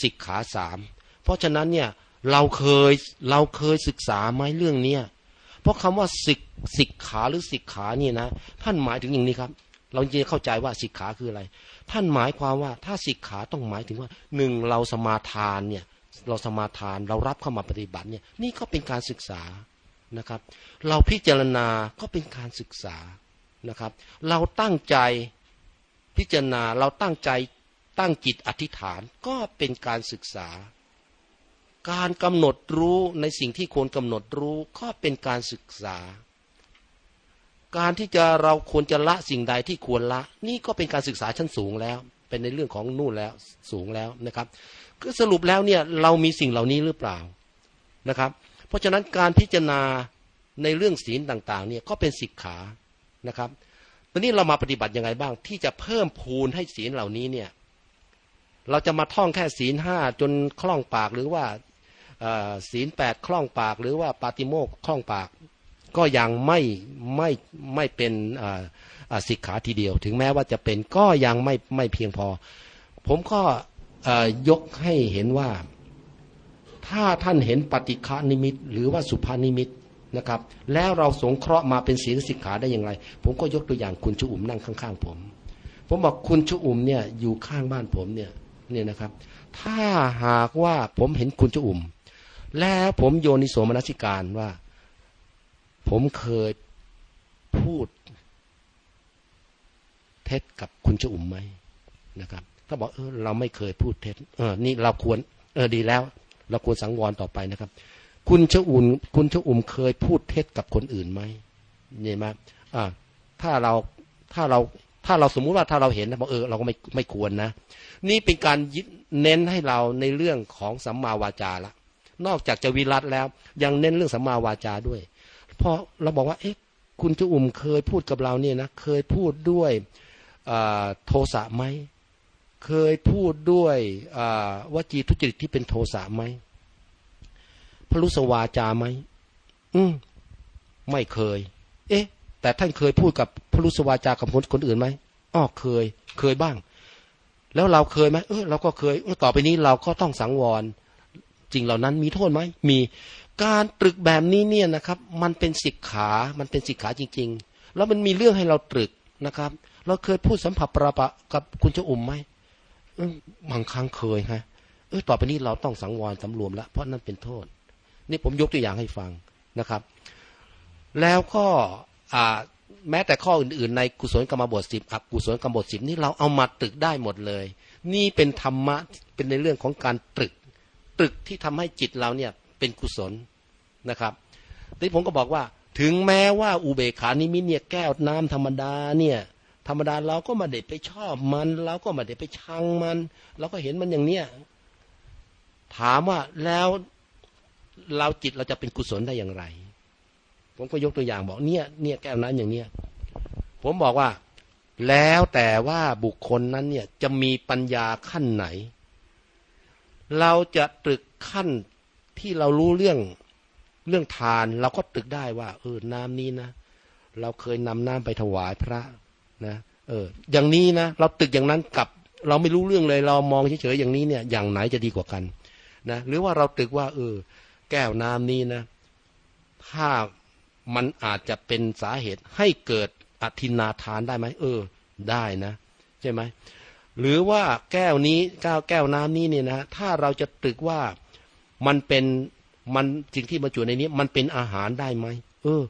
สิกขาสาม เพราะฉะนั้นเนี่ยเราเคยเราเคยศึกษาไหมเรื่องเนี้ยเพราะคำว่าสิกสิกขาหรือสิกขาเนี่ยนะท่านหมายถึงอย่างนี้ครับ เราจะเข้าใจว่าสิกขาคืออะไร ท่านหมายความว่าถ้าสิกขาต้องหมายถึงว่าหนึ่งเราสมาทานเนี่ย เราสมาทานเรารับเข้ามาปฏิบัติเนี่ยนี่ก็เป็นการศึกษานะครับ เราพิจารณาก็เป็นการศึกษานะครับ เราตั้งใจพิจารณาเราตั้งใจตั้งจิตอธิษฐานก็เป็นการศึกษา การกำหนดรู้ในสิ่งที่ควรกำหนดรู้ก็เป็นการศึกษา การที่จะเราควรจะละสิ่งใดที่ควรละ นี่ก็เป็นการศึกษาชั้นสูงแล้ว เป็นในเรื่องของนู่นแล้วสูงแล้วนะครับ สรุปแล้วเนี่ยเรามีสิ่งเหล่านี้หรือเปล่านะครับ เพราะฉะนั้นการพิจารณาในเรื่องศีลต่างๆเนี่ยก็เป็นสิกขานะครับตอนนี้เรามาปฏิบัติยังไงบ้าง ที่จะเพิ่มพูนให้ศีลเหล่านี้เนี่ยเราจะมาท่องแค่ศีลห้าจนคล่องปากหรือว่าศีลแปดคล่องปาก หรือว่าปาติโมกคล่องปาก ก็ยังไม่ไม่ไม่เป็นสิกขาทีเดียว ถึงแม้ว่าจะเป็นก็ยังไม่ไม่เพียงพอ ผมก็ ยกให้เห็นว่า ถ้าท่านเห็นปฏิฆานิมิต หรือว่าสุภานิมิตนะครับ แล้วเราสงเคราะห์มาเป็นศีลสิกขาได้อย่างไร ผมก็ยกตัวอย่างคุณชูอุ่มนั่งข้างๆผม ผมบอกคุณชูอุ่มเนี่ยอยู่ข้างบ้านผมเนี่ยเนี่ยนะครับ ถ้าหากว่าผมเห็นคุณชูอุ่ม แล้วผมโยนิโสมนสิการว่า ผมเคยพูด เท็จกับคุณชูอุ่มไหมนะครับ ถ้าบอกเออเราไม่เคยพูดเท็จเออนี่เราควรเออดีแล้ว เราควรสังวรต่อไปนะครับ คุณเชอุ่นคุณเชอุ่มเคยพูดเท็จกับคนอื่นไหมเนี่ยมาอ่าถ้าเราถ้าเราถ้าเราสมมุติว่าถ้าเราเห็นนะบอกเออเราก็ไม่ไม่ควรนะ นี่เป็นการเน้นให้เราในเรื่องของสัมมาวาจาละนอกจากจะวิรัตแล้ว ยังเน้นเรื่องสัมมาวาจาด้วย เพราะเราบอกว่าเอ๊ะคุณเชอุ่มเคยพูดกับเราเนี่ยนะเคยพูดด้วยโทสะไหม เคยพูดด้วยวจีทุจริตที่เป็นโทสะไหมพรุสวาจาไหมอืมไม่เคย เอ๊ะ แต่ท่านเคยพูดกับพรุสวาจากับคนคนอื่นไหมอ้อเคย เคยบ้าง แล้วเราเคยไหมเออเราก็เคยต่อไปนี้เราก็ต้องสังวรจริงเหล่านั้นมีโทษไหมมีการตรึกแบบนี้เนี่ยนะครับ มันเป็นสิกขา มันเป็นสิกขาจริง ๆ แล้วมันมีเรื่องให้เราตรึกนะครับ เราเคยพูดสัมผัสประปะกับคุณเจ้าอุ่มไหม บางครั้งเคยฮะเออต่อไปนี้เราต้องสังวรสำรวมแล้วเพราะนั่นเป็นโทษ นี่ผมยกตัวอย่างให้ฟังนะครับ แล้วก็แม้แต่ข้ออื่น ๆ ในกุศลกรรมบทสิบอกุศลกรรมบทสิบนี่เราเอามาตึกได้หมดเลย นี่เป็นธรรมะเป็นในเรื่องของการตรึกตรึกที่ทำให้จิตเราเนี่ยเป็นกุศลนะครับทีผมก็บอกว่าถึงแม้ว่าอุเบกขานิมิตเนี่ยแก้วน้ำธรรมดาเนี่ย ธรรมดาเราก็มาเด็ดไปชอบมัน เราก็มาเด็ดไปชังมัน เราก็เห็นมันอย่างเนี้ยถามว่าแล้วเราจิตเราจะเป็นกุศลได้อย่างไร ผมก็ยกตัวอย่างบอกเนี่ยเนี่ยแก้วนั้นอย่างเนี้ยผมบอกว่า แล้วแต่ว่าบุคคลนั้นเนี่ยจะมีปัญญาขั้นไหน เราจะตรึกขั้นที่เรารู้เรื่องเรื่องทาน เราก็ตรึกได้ว่า เออน้ำนี้นะเราเคยนำน้ำไปถวายพระ นะเออ อย่างนี้นะเราตึกอย่างนั้นกับ เราไม่รู้เรื่องเลย เรามองเฉยๆอย่างนี้เนี่ย อย่างไหนจะดีกว่ากัน นะหรือว่าเราตึกว่า เออ แก้วน้ำนี้นะ ถ้ามันอาจจะเป็นสาเหตุให้เกิดอธินาทานได้ไหมเออ ได้นะใช่ไหมหรือว่าแก้วนี้แก้วแก้วน้ำนี้เนี่ยนะถ้าเราจะตึกว่ามันเป็นมันสิ่งที่บรรจุในนี้ มันเป็นอาหารได้ไหมเออ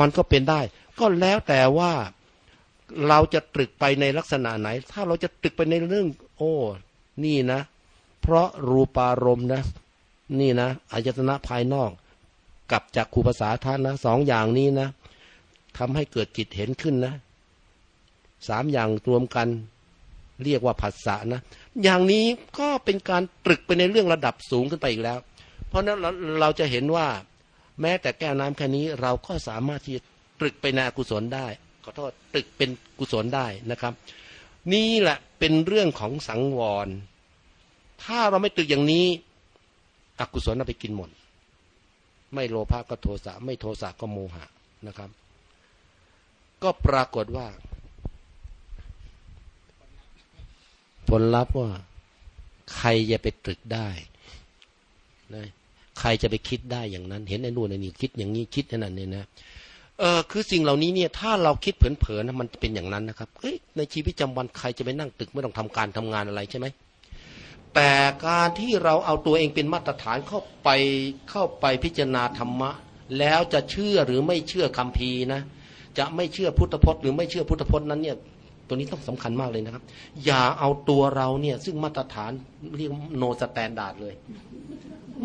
มันก็เป็นได้ ก็แล้วแต่ว่า เราจะตรึกไปในลักษณะไหน ถ้าเราจะตรึกไปในเรื่อง โอ้ นี่นะ เพราะรูปารมณ์นะ นี่นะอายตนะภายนอก กับจากครูภาษาท่านนะสองอย่างนี้นะทำให้เกิดจิตเห็นขึ้นนะสามอย่างรวมกันเรียกว่าผัสสะนะ อย่างนี้ก็เป็นการตรึกไปในเรื่องระดับสูงขึ้นไปอีกแล้ว เพราะนั้นเราเราจะเห็นว่า แม้แต่แก้วน้ำแค่นี้เราก็สามารถที่จะตรึกไปในอกุศลได้ ขอโทษตึกเป็นกุศลได้นะครับ นี่แหละเป็นเรื่องของสังวร ถ้าเราไม่ตึกอย่างนี้ อกุศลเราไปกินหมด ไม่โลภะก็โทสะไม่โทสะก็โมหะนะครับ ก็ปรากฏว่า ผลลัพธ์ว่า ใครจะไปตรึกได้นะใครจะไปคิดได้อย่างนั้น เห็นไอ้นู่นไอ้นี่คิดอย่างนี้คิดนั่นเนี่ยนะ เออคือสิ่งเหล่านี้เนี่ยถ้าเราคิดเผลอๆนะมันเป็นอย่างนั้นนะครับเฮ้ยในชีวิตประจำวันใครจะไปนั่งตึกไม่ต้องทำการทำงานอะไรใช่ไหมแต่การที่เราเอาตัวเองเป็นมาตรฐานเข้าไปเข้าไปพิจารณาธรรมะ แล้วจะเชื่อหรือไม่เชื่อคำพีนะ จะไม่เชื่อพุทธพจน์หรือไม่เชื่อพุทธพจน์นั้นเนี่ยตัวนี้ต้องสำคัญมากเลยนะครับ อย่าเอาตัวเราเนี่ยซึ่งมาตรฐานเรียก no standard เลย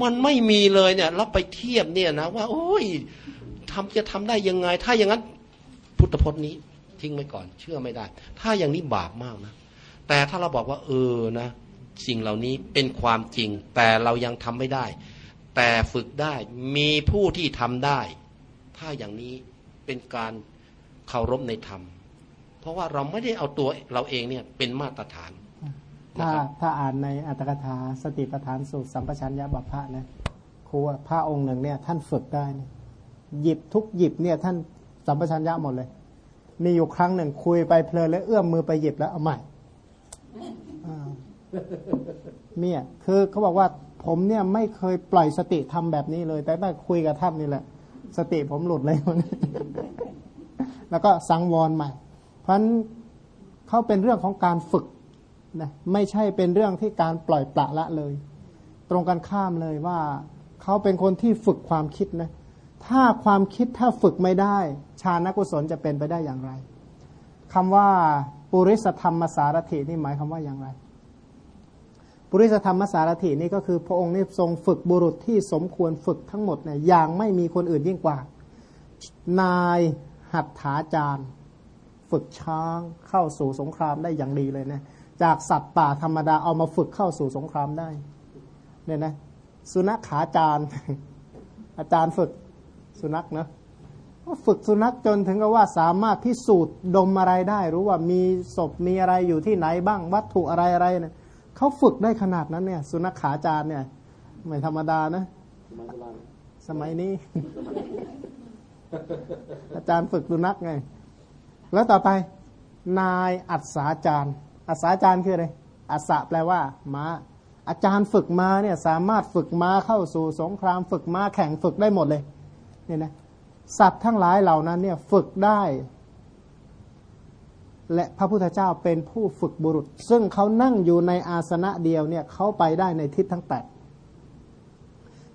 มันไม่มีเลยเนี่ยเราไปเทียบเนี่ยนะว่า โอ้ย ทำจะทำได้ยังไง ถ้าอย่างนั้นพุทธพจน์นี้ ทิ้งไว้ก่อน เชื่อไม่ได้ ถ้าอย่างนี้บาปมากนะ แต่ถ้าเราบอกว่า เออนะ สิ่งเหล่านี้เป็นความจริง แต่เรายังทำไม่ได้ แต่ฝึกได้มีผู้ที่ทำได้ ถ้าอย่างนี้เป็นการเคารพในธรรม เพราะว่าเราไม่ได้เอาตัวเราเองเนี่ยเป็นมาตรฐานถ้าถ้าอ่านในอัตถกถาสติปัฏฐานสูตรสัมปชัญญะบัพพะนะครูพระองค์หนึ่งเนี่ยท่านฝึกได้นะ หยิบทุกหยิบเนี่ยท่านสัมปชัญญะหมดเลย มีอยู่ครั้งหนึ่งคุยไปเพลินแล้วเอื้อมมือไปหยิบแล้วเอาใหม่เมียคือเขาบอกว่าผมเนี่ยไม่เคยปล่อยสติทำแบบนี้เลย แต่ได้คุยกับท่านนี่แหละ สติผมหลุดเลยแล้วก็สังวรใหม่ เพราะฉะนั้นเขาเป็นเรื่องของการฝึกนะไม่ใช่เป็นเรื่องที่การปล่อยปละละเลย ตรงกันข้ามเลยว่าเขาเป็นคนที่ฝึกความคิดนะ ถ้าความคิดถ้าฝึกไม่ได้ชาณกุศลจะเป็นไปได้อย่างไรคำว่าปุริสธรรมสารถินี่หมายคำว่าอย่างไรปุริสธรรมสารถินี่ก็คือพระองค์นี่ทรงฝึกบุรุษที่สมควรฝึกทั้งหมดเนี่ยอย่างไม่มีคนอื่นยิ่งกว่า นายหัตถาจารย์ ฝึกช้างเข้าสู่สงครามได้อย่างดีเลยนะจากสัตว์ป่าธรรมดาเอามาฝึกเข้าสู่สงครามได้เนี่ยนะสุนัขขาจารย์ อาจารย์ฝึก สุนัขนะฝึกสุนัขจนถึงกับว่าสามารถพิสูจน์ดมอะไรได้ รู้ว่ามีศพมีอะไรอยู่ที่ไหนบ้างวัตถุอะไรอะไรเนี่ยเขาฝึกได้ขนาดนั้นเนี่ย สุนัขขาจารเนี่ย ไม่ธรรมดานะ สมัยนี้ อาจารย์ฝึกสุนัขไง แล้วต่อไป นายอัศาจารย์อัศาจารย์คืออะไรอัศแปลว่าม้า อาจารย์ฝึกมาเนี่ย สามารถฝึกม้าเข้าสู่สงคราม ฝึกม้าแข่งฝึกได้หมดเลย เนี่ยนะสัตว์ทั้งหลายเหล่านั้นเนี่ยฝึกได้ และพระพุทธเจ้าเป็นผู้ฝึกบุรุษ ซึ่งเขานั่งอยู่ในอาสนะเดียวเนี่ยเขาไปได้ในทิศทั้งแปด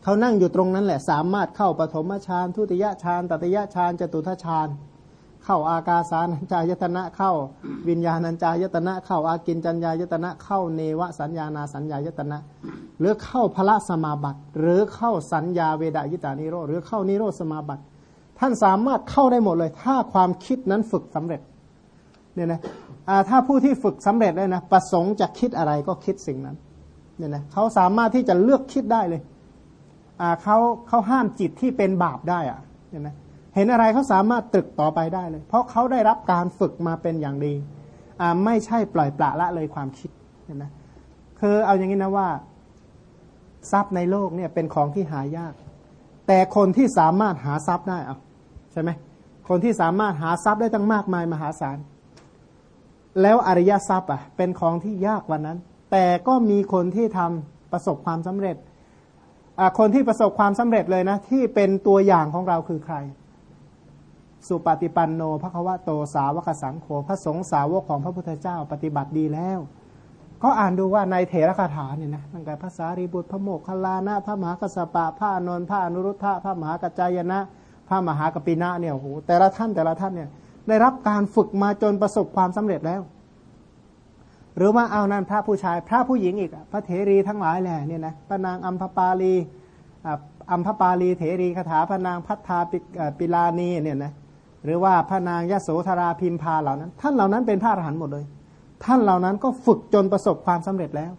เขานั่งอยู่ตรงนั้นแหละสามารถเข้าปฐมฌานทุติยฌานตติยฌานจตุทฌาน เข้าอากาสานัญจายตนะเข้า วิญญาณัญจายตนะเข้าอากินจัญญายตนะเข้าเนวสัญญานาสัญญายตนะ หรือเข้าพระสมาบัติ หรือเข้าสัญญาเวดายตานิโรหรือเข้านิโรธสมาบัติ ท่านสามารถเข้าได้หมดเลย ถ้าความคิดนั้นฝึกสำเร็จเนี่ยนะถ้าผู้ที่ฝึกสำเร็จได้นะประสงค์จะคิดอะไรก็คิดสิ่งนั้นเนี่ยนะเขาสามารถที่จะเลือกคิดได้เลยเขาเขาห้ามจิตที่เป็นบาปได้อะเนี่ยนะ เห็นอะไรเขาสามารถตรึกต่อไปได้เลย เพราะเขาได้รับการฝึกมาเป็นอย่างดีไม่ใช่ปล่อยปละละเลยความคิดเห็นไหมคือเอาอย่างนี้นะว่า ทรัพย์ในโลกเนี่ยเป็นของที่หายาก แต่คนที่สามารถหาทรัพย์ได้เอาใช่ไหมคนที่สามารถหาทรัพย์ได้ตั้งมากมายมหาศาลแล้วอริยทรัพย์อะเป็นของที่ยากกว่านั้น แต่ก็มีคนที่ทำประสบความสำเร็จคนที่ประสบความสำเร็จเลยนะ ที่เป็นตัวอย่างของเราคือใคร สุปฏิปันโนพระควะโตสาวกสังโฆพระสงฆ์สาวกของพระพุทธเจ้าปฏิบัติดีแล้ว ก็อ่านดูว่าในเถรคาถาเนี่ยนะตั้งแต่ภาษารีบุตรพระโมกขลานะพระมหากัสปะพระอนนท์พระอนุรุทธะพระมหากัจจายนะ พระมหากปินะเนี่ยโอ้โหแต่ละท่านแต่ละท่านเนี่ยได้รับการฝึกมาจนประสบความสำเร็จแล้ว หรือว่าเอานั้นพระผู้ชายพระผู้หญิงอีกพระเถรีทั้งหลายแหละเนี่ยนะพระนางอัมพปาลีอัมพปาลีเถรีคาถาพระนางพัฒนาปิลานีเนี่ยนะ หรือว่าพระนางยโสธราพิมพาเหล่านั้น ท่านเหล่านั้นเป็นพระอรหันต์หมดเลย ท่านเหล่านั้นก็ฝึกจนประสบความสำเร็จแล้ว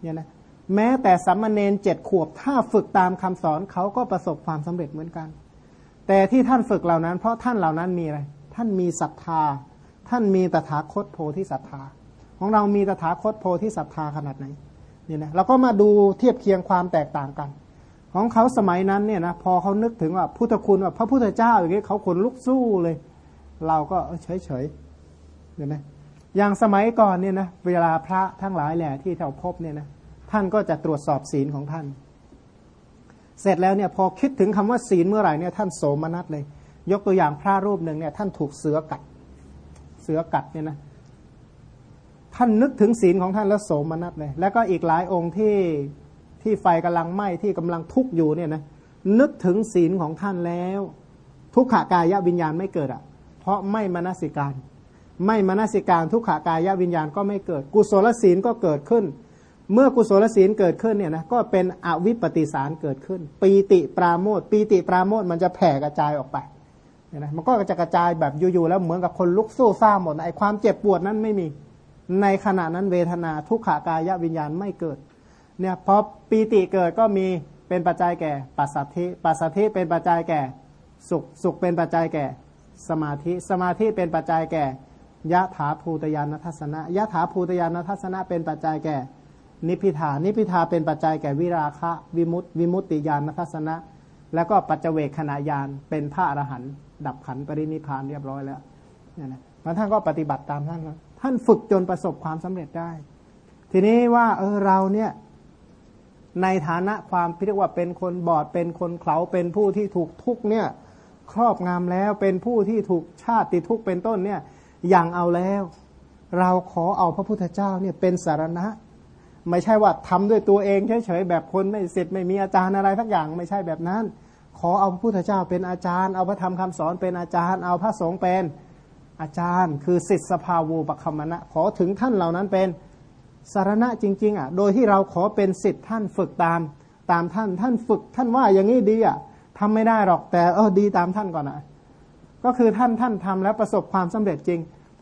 เนี่ยนะแม้แต่สัมมาเนนเจ็ดขวบ ถ้าฝึกตามคำสอนเขาก็ประสบความสำเร็จเหมือนกัน แต่ที่ท่านฝึกเหล่านั้น เพราะท่านเหล่านั้นมีอะไรท่านมีศรัทธา ท่านมีตถาคตโพธิศรัทธา ของเรามีตถาคตโพธิศรัทธาขนาดไหนเนี่ยนะเราก็มาดูเทียบเคียงความแตกต่างกัน ของเขาสมัยนั้นเนี่ยนะพอเขานึกถึงว่าพุทธคุณว่าพระพุทธเจ้าอย่างนี้เขาขนลุกสู้เลย เราก็เฉยเฉยเห็นไหมอย่างสมัยก่อนเนี่ยนะเวลาพระทั้งหลายแหละที่เราพบเนี่ยนะท่านก็จะตรวจสอบศีลของท่าน เสร็จแล้วเนี่ยพอคิดถึงคำว่าศีลเมื่อไหร่เนี่ยท่านโสมนัสเลย ยกตัวอย่างพระรูปหนึ่งเนี่ยท่านถูกเสือกัด เสือกัดเนี่ยนะท่านนึกถึงศีลของท่านแล้วโสมนัสเลย แล้วก็อีกหลายองค์ที่ ที่ไฟกำลังไหม้ที่กำลังทุกข์อยู่เนี่ยนะนึกถึงศีลของท่านแล้ว ทุกขากายวิญญาณไม่เกิดอะ เพราะไม่มนสิการ ไม่มนสิการทุกขากายวิญญาณก็ไม่เกิด กุศลศีลก็เกิดขึ้น เมื่อกุศลศีลเกิดขึ้นเนี่ยนะก็เป็นอวิปปิสารเกิดขึ้น ปีติปราโมทปีติปราโมทมันจะแผ่กระจายออกไปเนี่ยนะมันก็จะกระจายแบบอยู่ๆแล้วเหมือนกับคนลุกสู้ซ่าหมดไอความเจ็บปวดนั้นไม่มี ในขณะนั้นเวทนาทุกขากายวิญญาณไม่เกิด เนี่ยพอปีติเกิดก็มีเป็นปัจจัยแก่ปัสสัทธิปัสสัทธิเป็นปัจจัยแก่สุขสุขเป็นปัจจัยแก่ สมาธิสมาธิเป็นปัจจัยแก่ยะถาภูตยานทัศนะยะถาภูตยานทัศนะเป็นปัจจัยแก่ นิพิทานิพิทาเป็นปัจจัยแก่วิราคะ วิมุตติวิมุตติยานทัศนะ แล้วก็ปัจเจเวคขณะยานเป็นพระอรหันต์ดับขันปรินิพานเรียบร้อยแล้วนี่นะท่านก็ปฏิบัติตามท่านท่านฝึกจนประสบความสำเร็จได้ ทีนี้ว่าเออเราเนี่ย ในฐานะความเรียกว่าเป็นคนบอดเป็นคนเขาเป็นผู้ที่ถูกทุกเนี่ยครอบงำแล้วเป็นผู้ที่ถูกชาติติทุกเป็นต้นเนี่ยอย่างเอาแล้ว เราขอเอาพระพุทธเจ้าเนี่ยเป็นสารณะ ไม่ใช่ว่าทำด้วยตัวเองเฉยๆแบบคนไม่เสร็จไม่มีอาจารย์อะไรทักอย่างไม่ใช่แบบนั้น ขอเอาพระพุทธเจ้าเป็นอาจารย์เอาพระธรรมคำสอนเป็นอาจารย์ เอาพระสงฆ์เป็นอาจารย์ คือสิทธสภาวูปคัมมณะขอถึงท่านเหล่านั้นเป็น สารณะจริง ๆอะโดยที่เราขอเป็นสิทธิ์ท่านฝึกตามตามท่านท่านฝึกท่านว่าอย่างนี้ดีอะทำไม่ได้หรอกแต่เออดีตามท่านก่อนอะก็คือท่านท่านทำแล้วประสบความสำเร็จจริง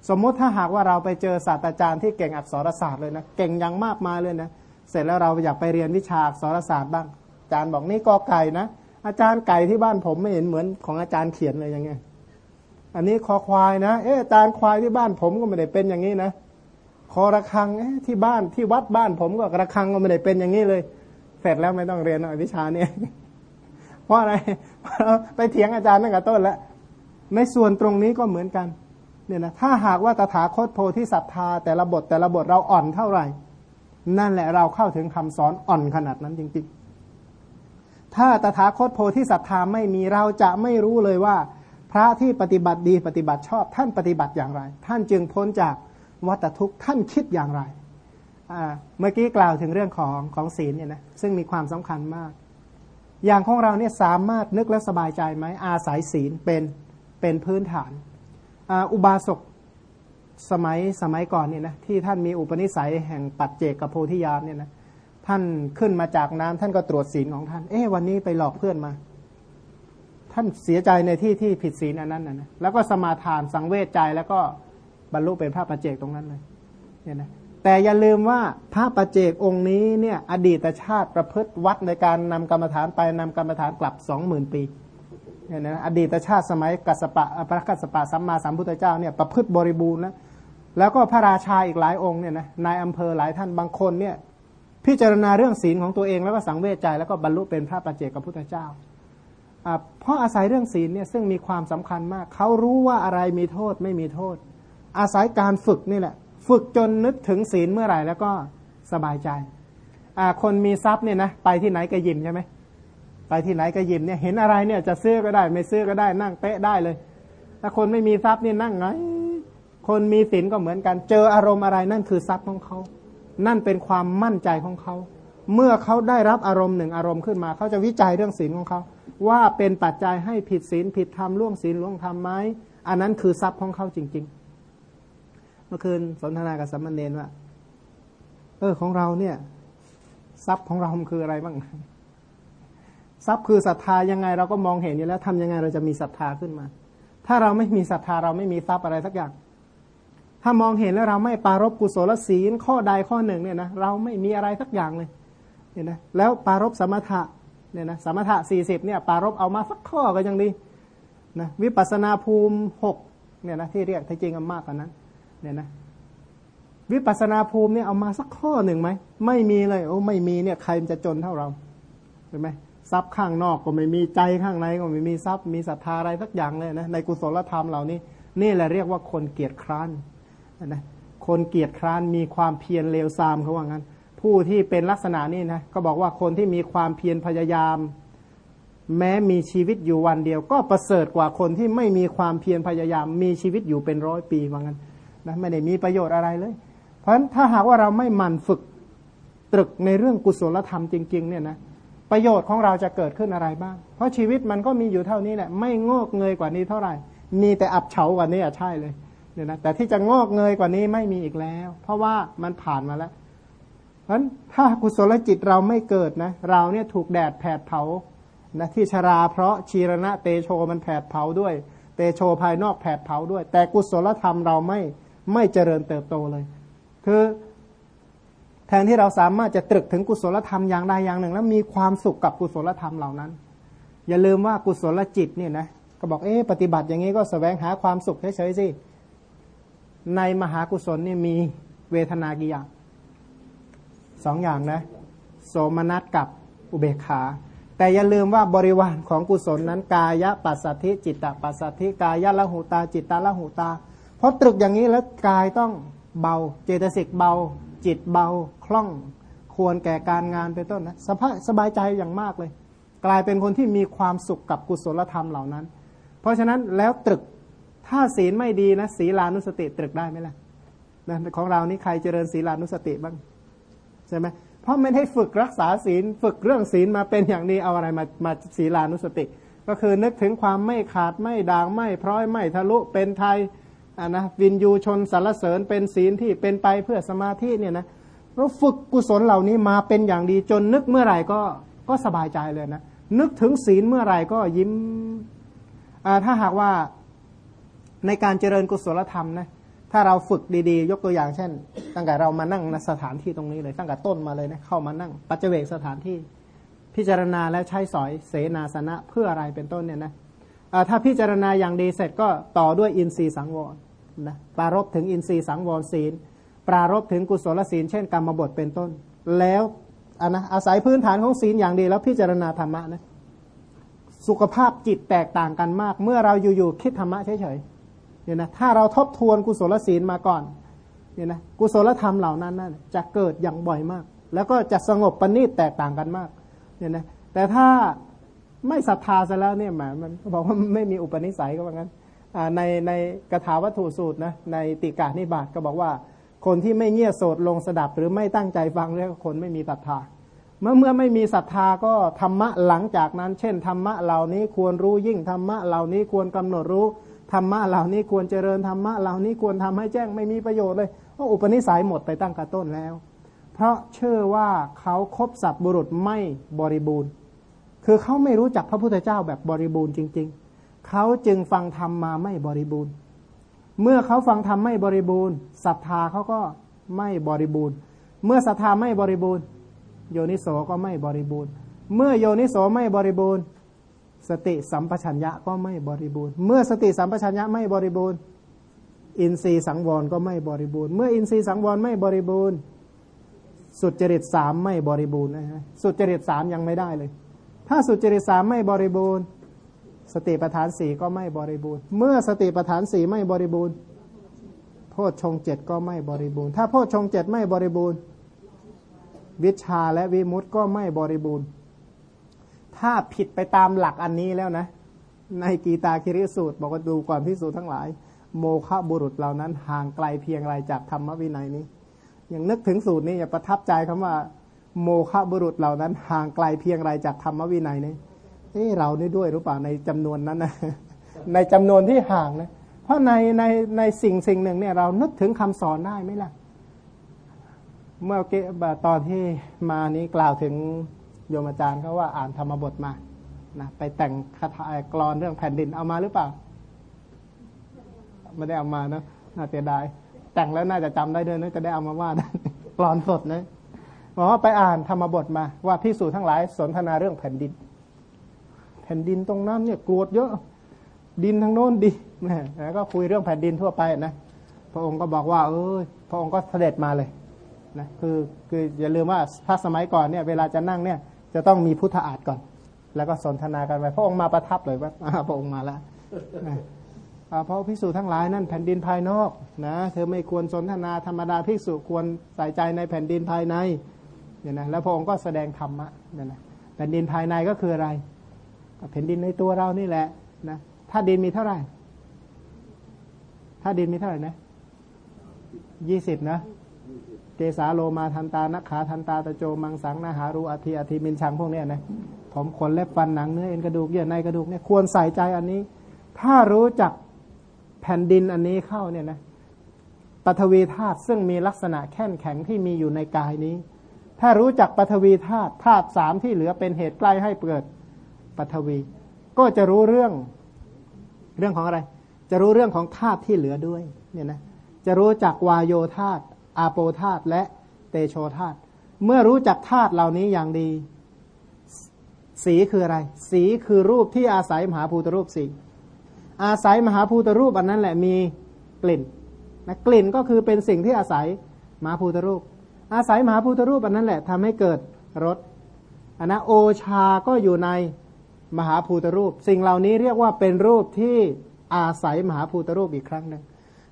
สมมุติถ้าหากว่าเราไปเจอศาสตราจารย์ที่เก่งอักษรศาสตร์เลยนะเก่งอย่างมากมายเลยนะเสร็จแล้วเราอยากไปเรียนวิชาอักษรศาสตร์บ้าง อาจารย์บอกนี่กอไก่นะอาจารย์ไก่ที่บ้านผมไม่เห็นเหมือนของอาจารย์เขียนเลยยังไงอันนี้คอควายนะเอออาจารย์ควายที่บ้านผมก็ไม่ได้เป็นอย่างนี้นะ คอระคังที่บ้านที่วัดบ้านผมก็ระคังก็ไม่ได้เป็นอย่างนี้เลย เสร็จแล้วไม่ต้องเรียนวิชาเนี่ยเพราะอะไรไปเถียงอาจารย์ตั้งแต่ต้นแล้วในส่วนตรงนี้ก็เหมือนกันเนี่ยนะถ้าหากว่าตถาคตโพธิศรัทธา แต่ละบทแต่ละบทเราอ่อนเท่าไหร่ นั่นแหละเราเข้าถึงคำสอนอ่อนขนาดนั้นจริงๆ ถ้าตถาคตโพธิศรัทธาไม่มีเราจะไม่รู้เลยว่า พระที่ปฏิบัติดีปฏิบัติชอบท่านปฏิบัติอย่างไร ท่านจึงพ้นจาก วัตทุกข์ท่านคิดอย่างไร เมื่อกี้กล่าวถึงเรื่องของของศีลเนี่ยนะซึ่งมีความสำคัญมาก อย่างของเราเนี่ยสามารถนึกและสบายใจไหมอาศัยศีลเป็นเป็นพื้นฐานอุบาสกสมัยสมัยก่อนเนี่ยนะที่ท่านมีอุปนิสัยแห่งปัจเจกกับโพธิญาณเนี่ยนะท่านขึ้นมาจากน้ำท่านก็ตรวจศีลของท่าน เอ๊ะวันนี้ไปหลอกเพื่อนมา ท่านเสียใจในที่ที่ผิดศีลอันนั้นนะแล้วก็สมาทานสังเวชใจแล้วก็ บรรลุเป็นพระประเจกตรงนั้นเลยเนี่ยนะแต่อย่าลืมว่าพระประเจกองค์นี้เนี่ยอดีตชาติประพฤติวัดในการนำกรรมฐานไปนำกรรมฐานกลับสองหมื่นปีเนี่ยนะอดีตชาติสมัยกัสปะพระกัสปะสัมมาสัมพุทธเจ้าเนี่ยประพฤติบริบูรณ์นะแล้วก็พระราชาอีกหลายองค์เนี่ยนะนายอำเภอหลายท่านบางคนเนี่ยพิจารณาเรื่องศีลของตัวเองแล้วก็สังเวชใจแล้วก็บรรลุเป็นพระประเจกกับพุทธเจ้าเพราะอาศัยเรื่องศีลเนี่ยซึ่งมีความสำคัญมาก เขารู้ว่าอะไรมีโทษไม่มีโทษ อาศัยการฝึกนี่แหละ ฝึกจนนึกถึงศีลเมื่อไหร่แล้วก็สบายใจคนมีทรัพย์เนี่ยนะไปที่ไหนก็ยิ้มใช่ไหมไปที่ไหนก็ยิ้มเนี่ยเห็นอะไรเนี่ยจะซื้อก็ได้ ไม่ซื้อก็ได้นั่งเป๊ะได้เลย ถ้าคนไม่มีทรัพย์นี่นั่งไงคนมีศีลก็เหมือนกัน เจออารมณ์อะไรนั่นคือทรัพย์ของเขา นั่นเป็นความมั่นใจของเขา เมื่อเขาได้รับอารมณ์หนึ่งอารมณ์ขึ้นมา เขาจะวิจัยเรื่องศีลของเขา ว่าเป็นปัจจัยให้ผิดศีลผิดธรรมล่วงศีลล่วงธรรมไหมอันนั้นคือทรัพย์ของเขาจริง ๆ เมื่อคืนสนทนากับสัมมาเนนว่า เออของเราเนี่ย ทรัพย์ของเราคืออะไรบ้าง ทรัพย์คือศรัทธายังไง เราก็มองเห็นอยู่แล้วทำยังไงเราจะมีศรัทธาขึ้นมา ถ้าเราไม่มีศรัทธาเราไม่มีทรัพย์อะไรสักอย่าง ถ้ามองเห็นแล้วเราไม่ปารบกุศลศีลข้อใดข้อหนึ่งเนี่ยนะเราไม่มีอะไรสักอย่างเลยเห็นไหมแล้วปารบสมถะเนี่ยนะสมถะสี่สิบเนี่ยปารบเอามาสักข้อก็ยังดีนะวิปัสนาภูมิหกเนี่ยนะที่เรียกที่จริงมากกว่านั้น เนี่ยนะวิปัสนาภูมิเนี่ยเอามาสักข้อหนึ่งไหมไม่มีเลยโอ้ไม่มีเนี่ยใครจะจนเท่าเราเห็นไหมทรัพย์ข้างนอกก็ไม่มีใจข้างในก็ไม่มีทรัพย์มีศรัทธาอะไรสักอย่างเลยนะในกุศลธรรมเหล่านี้ นี่แหละเรียกว่าคนเกียจคร้านนะคนเกียจคร้านมีความเพียรเลวทรามเขาว่างั้น ผู้ที่เป็นลักษณะนี้นะก็บอกว่าคนที่มีความเพียรพยายาม แม้มีชีวิตอยู่วันเดียว ก็ประเสริฐกว่าคนที่ไม่มีความเพียรพยายาม มีชีวิตอยู่เป็นร้อยปีว่างั้น นะไม่ได้มีประโยชน์อะไรเลย เพราะฉะนั้นถ้าหากว่าเราไม่หมั่นฝึกตรึกในเรื่องกุศลธรรมจริงๆเนี่ยนะประโยชน์ของเราจะเกิดขึ้นอะไรบ้าง เพราะชีวิตมันก็มีอยู่เท่านี้แหละไม่งอกเงยกว่านี้เท่าไหร่ มีแต่อับเฉากว่านี้อะใช่เลยเนี่ยนะแต่ที่จะงอกเงยกว่านี้ไม่มีอีกแล้ว เพราะว่ามันผ่านมาแล้วเพราะฉะนั้นถ้ากุศลจิตเราไม่เกิดนะ เราเนี่ยถูกแดดแผดเผานะที่ชราเพราะชีรณะเตโชมันแผดเผาด้วย เตโชภายนอกแผดเผาด้วย แต่กุศลธรรมเราไม่ ไม่เจริญเติบโตเลย คือแทนที่เราสามารถจะตรึกถึงกุศลธรรมอย่างใดอย่างหนึ่ง แล้วมีความสุขกับกุศลธรรมเหล่านั้น อย่าลืมว่ากุศลจิตเนี่ยนะก็บอกเอ๊ปฏิบัติอย่างนี้ก็สแสวงหาความสุขเฉยๆสิในมหากุศลนี่มีเวทนากี่อย่างสองอย่างนะโสมนัสกับอุเบกขา แต่อย่าลืมว่าบริวารของกุศลนั้น กายะปัสสัทธิจิตตปัสสัทธิกายะละหูตา จิตตาละหูตา เพราะตรึกอย่างนี้แล้วกายต้องเบา เจตสิกเบา จิตเบาคล่อง ควรแก่การงานเป็นต้นนะสภาสบายใจอย่างมากเลย กลายเป็นคนที่มีความสุขกับกุศลธรรมเหล่านั้น เพราะฉะนั้นแล้วตรึกถ้าศีลไม่ดีนะศีลานุสติตรึกได้ไหมล่ะนะของเรานี่ใครเจริญศีลานุสติบ้างใช่ไหมเพราะไม่ได้ฝึกรักษาศีลฝึกเรื่องศีลมาเป็นอย่างนี้เอาอะไรมามาศีลานุสติ ก็คือนึกถึงความไม่ขาดไม่ด่างไม่พร้อยไม่ทะลุเป็นไทย อ่านะวินยูชนสารเสริญเป็นศีลที่เป็นไปเพื่อสมาธิเนี่ยนะเราฝึกกุศลเหล่านี้มาเป็นอย่างดีจนนึกเมื่อไหร่ก็ก็สบายใจเลยนะนึกถึงศีลเมื่อไหร่ก็ยิ้มถ้าหากว่าในการเจริญกุศลธรรมนะถ้าเราฝึกดีๆ ยกตัวอย่างเช่น ตั้งแต่เรามานั่งในสถานที่ตรงนี้เลยตั้งแต่ต้นมาเลยนะเข้ามานั่ง ปัจเจเวกสถานที่ พิจารณาแล้วใช้สอยเสนาสนะเพื่ออะไรเป็นต้นเนี่ยนะถ้าพิจารณาอย่างดีเสร็จก็ต่อด้วยอินทรีย์สังวร นะปรารบถึงอินทรีย์สังวรศีล ปรารบถึงกุศลศีล เช่นกรรมบทเป็นต้น แล้วอันนะอาศัยพื้นฐานของศีลอย่างดีแล้วพิจารณาธรรมะนะสุขภาพจิตแตกต่างกันมาก เมื่อเราอยู่ๆคิดธรรมะเฉยๆเนี่ยนะถ้าเราทบทวนกุศลศีลมาก่อนเนี่ยนะกุศลธรรมเหล่านั้นนั่นจะเกิดอย่างบ่อยมาก แล้วก็จะสงบปณิแตกต่างกันมากเนี่ยนะแต่ถ้าไม่ศรัทธาซะแล้วเนี่ยหมามันบอกว่าไม่มีอุปนิสัยก็ว่างั้น ในในกถาวัตถุสูตรนะในติกานิบาตก็บอกว่า คนที่ไม่เงี่ยโสดลงสดับ หรือไม่ตั้งใจฟังเรียกคนไม่มีศรัทธา เมื่อเมื่อไม่มีศรัทธาก็ธรรมะหลังจากนั้น เช่นธรรมะเหล่านี้ควรรู้ยิ่งธรรมะเหล่านี้ควรกำหนดรู้ธรรมะเหล่านี้ควรเจริญธรรมะเหล่านี้ควรทำให้แจ้งไม่มีประโยชน์เลยเพราะอุปนิสัยหมดไปตั้งกระต้นแล้ว เพราะเชื่อว่าเขาคบสัตบุรุษไม่บริบูรณ์ คือเขาไม่รู้จักพระพุทธเจ้าแบบบริบูรณ์จริง ๆ เขาจึงฟังธรรมมาไม่บริบูรณ์ เมื่อเขาฟังธรรมไม่บริบูรณ์ศรัทธาเขาก็ไม่บริบูรณ์ เมื่อศรัทธาไม่บริบูรณ์ โยนิโสก็ไม่บริบูรณ์ เมื่อโยนิโสไม่บริบูรณ์ สติสัมปชัญญะก็ไม่บริบูรณ์ เมื่อสติสัมปชัญญะไม่บริบูรณ์ อินทรีย์สังวรก็ไม่บริบูรณ์ เมื่ออินทรีย์สังวรไม่บริบูรณ์ สุดจริตสามไม่บริบูรณ์นะฮะสุดจริตสามยังไม่ได้เลย ถ้าสุดจริตสามไม่บริบูรณ์ สติปัฏฐานสี่ก็ไม่บริบูรณ์ เมื่อสติปัฏฐานสี่ไม่บริบูรณ์ โพชฌงเจ็ดก็ไม่บริบูรณ์ ถ้าโพชฌงเจ็ดไม่บริบูรณ์ วิชาและวิมุตต์ก็ไม่บริบูรณ์ ถ้าผิดไปตามหลักอันนี้แล้วนะ ในกีตาคิริสูตร บอกว่าดูก่อนพิสูจน์ทั้งหลาย โมฆะบุรุษเหล่านั้นห่างไกลเพียงไรจากธรรมวินัยนี้อย่างนึกถึงสูตรนี้อย่าประทับใจคำว่า โมฆะบุรุษเหล่านั้นห่างไกลเพียงไรจากธรรมวินัยนี้ เอ้เรานี่ด้วยหรือเปล่าในจำนวนนั้นนะในจำนวนที่ห่างนะเพราะในในในสิ่งสิ่งหนึ่งเนี่ยเรานึกถึงคำสอนได้ไหมล่ะ เมื่อกี้ตอนที่มานี้กล่าวถึงโยมอาจารย์เขาว่าอ่านธรรมบทมานะไปแต่งคาถากรอนเรื่องแผ่นดินเอามาหรือเปล่า ไม่ได้เอามานะน่าเสียดายแต่งแล้วน่าจะจำได้ด้วยนะจะได้เอามาว่าได้กรอนสดนะบอกว่าไปอ่านธรรมบทมา ว่าพิสูจทั้งหลายสนทนาเรื่องแผ่นดิน ผ่นดินตรงนั้นเนี่ยกรวดเยอะ ดินทางโน้นดีนะแล้วก็คุยเรื่องแผ่นดินทั่วไปนะพระองค์ก็บอกว่า เออพระองค์ก็เสด็จมาเลยนะคือคืออย่าลืมว่าถ้าสมัยก่อนเนี่ย เวลาจะนั่งเนี่ยจะต้องมีพุทธอาฏก่อน แล้วก็สนทนากันไปพระองค์มาประทับเลยว่าพระองค์มาแล้วเพราะพิสูจทั้งหลายนั่นแผ่นดินภายนอกนะเธอไม่ควรสนทนาธรรมดาพิสูจควรใส่ใจในแผ่นดินภายในเนี่ยนะแล้วพระองค์ก็แสดงธรรมะเนี่ยนะแผ่นดินภายในก็คืออะไร แผ่นดินในตัวเรานี่แหละนะถ้าดินมีเท่าไหร่ ถ้าดินมีเท่าไหร่นะยี่สิบนะเกสาโลมาทันตานักขาทันตาตะโจมังสังนาหารูอธิอธิมินชังพวกนี้นะผมขนเล็บฟันหนังเนื้อเอ็นกระดูกเยื่อในกระดูกเนี่ยควรใส่ใจอันนี้ ถ้ารู้จักแผ่นดินอันนี้เข้าเนี่ยนะปฐวีธาตุซึ่งมีลักษณะแข็งแข็งที่มีอยู่ในกายนี้ ถ้ารู้จักปฐวีธาตุธาตุสามที่เหลือเป็นเหตุใกล้ให้เกิด ปฐวี ก็จะรู้เรื่องเรื่องของอะไร จะรู้เรื่องของธาตุที่เหลือด้วยเนี่ยนะจะรู้จักวายโยธาตุอาโปธาตุและเตโชธาตุเมื่อรู้จักธาตุเหล่านี้อย่างดี สีคืออะไร สีคือรูปที่อาศัยมหาภูตรูปสีอาศัยมหาภูตรูปอันนั้นแหละมีกลิ่นนะกลิ่นก็คือเป็นสิ่งที่อาศัยมหาภูตรูป อาศัยมหาภูตรูปอันนั้นแหละทำให้เกิดรสอันนะโอชาก็อยู่ใน มหาภูตรูป สิ่งเหล่านี้เรียกว่าเป็นรูปที่อาศัยมหาภูตรูปอีกครั้งหนึ่ง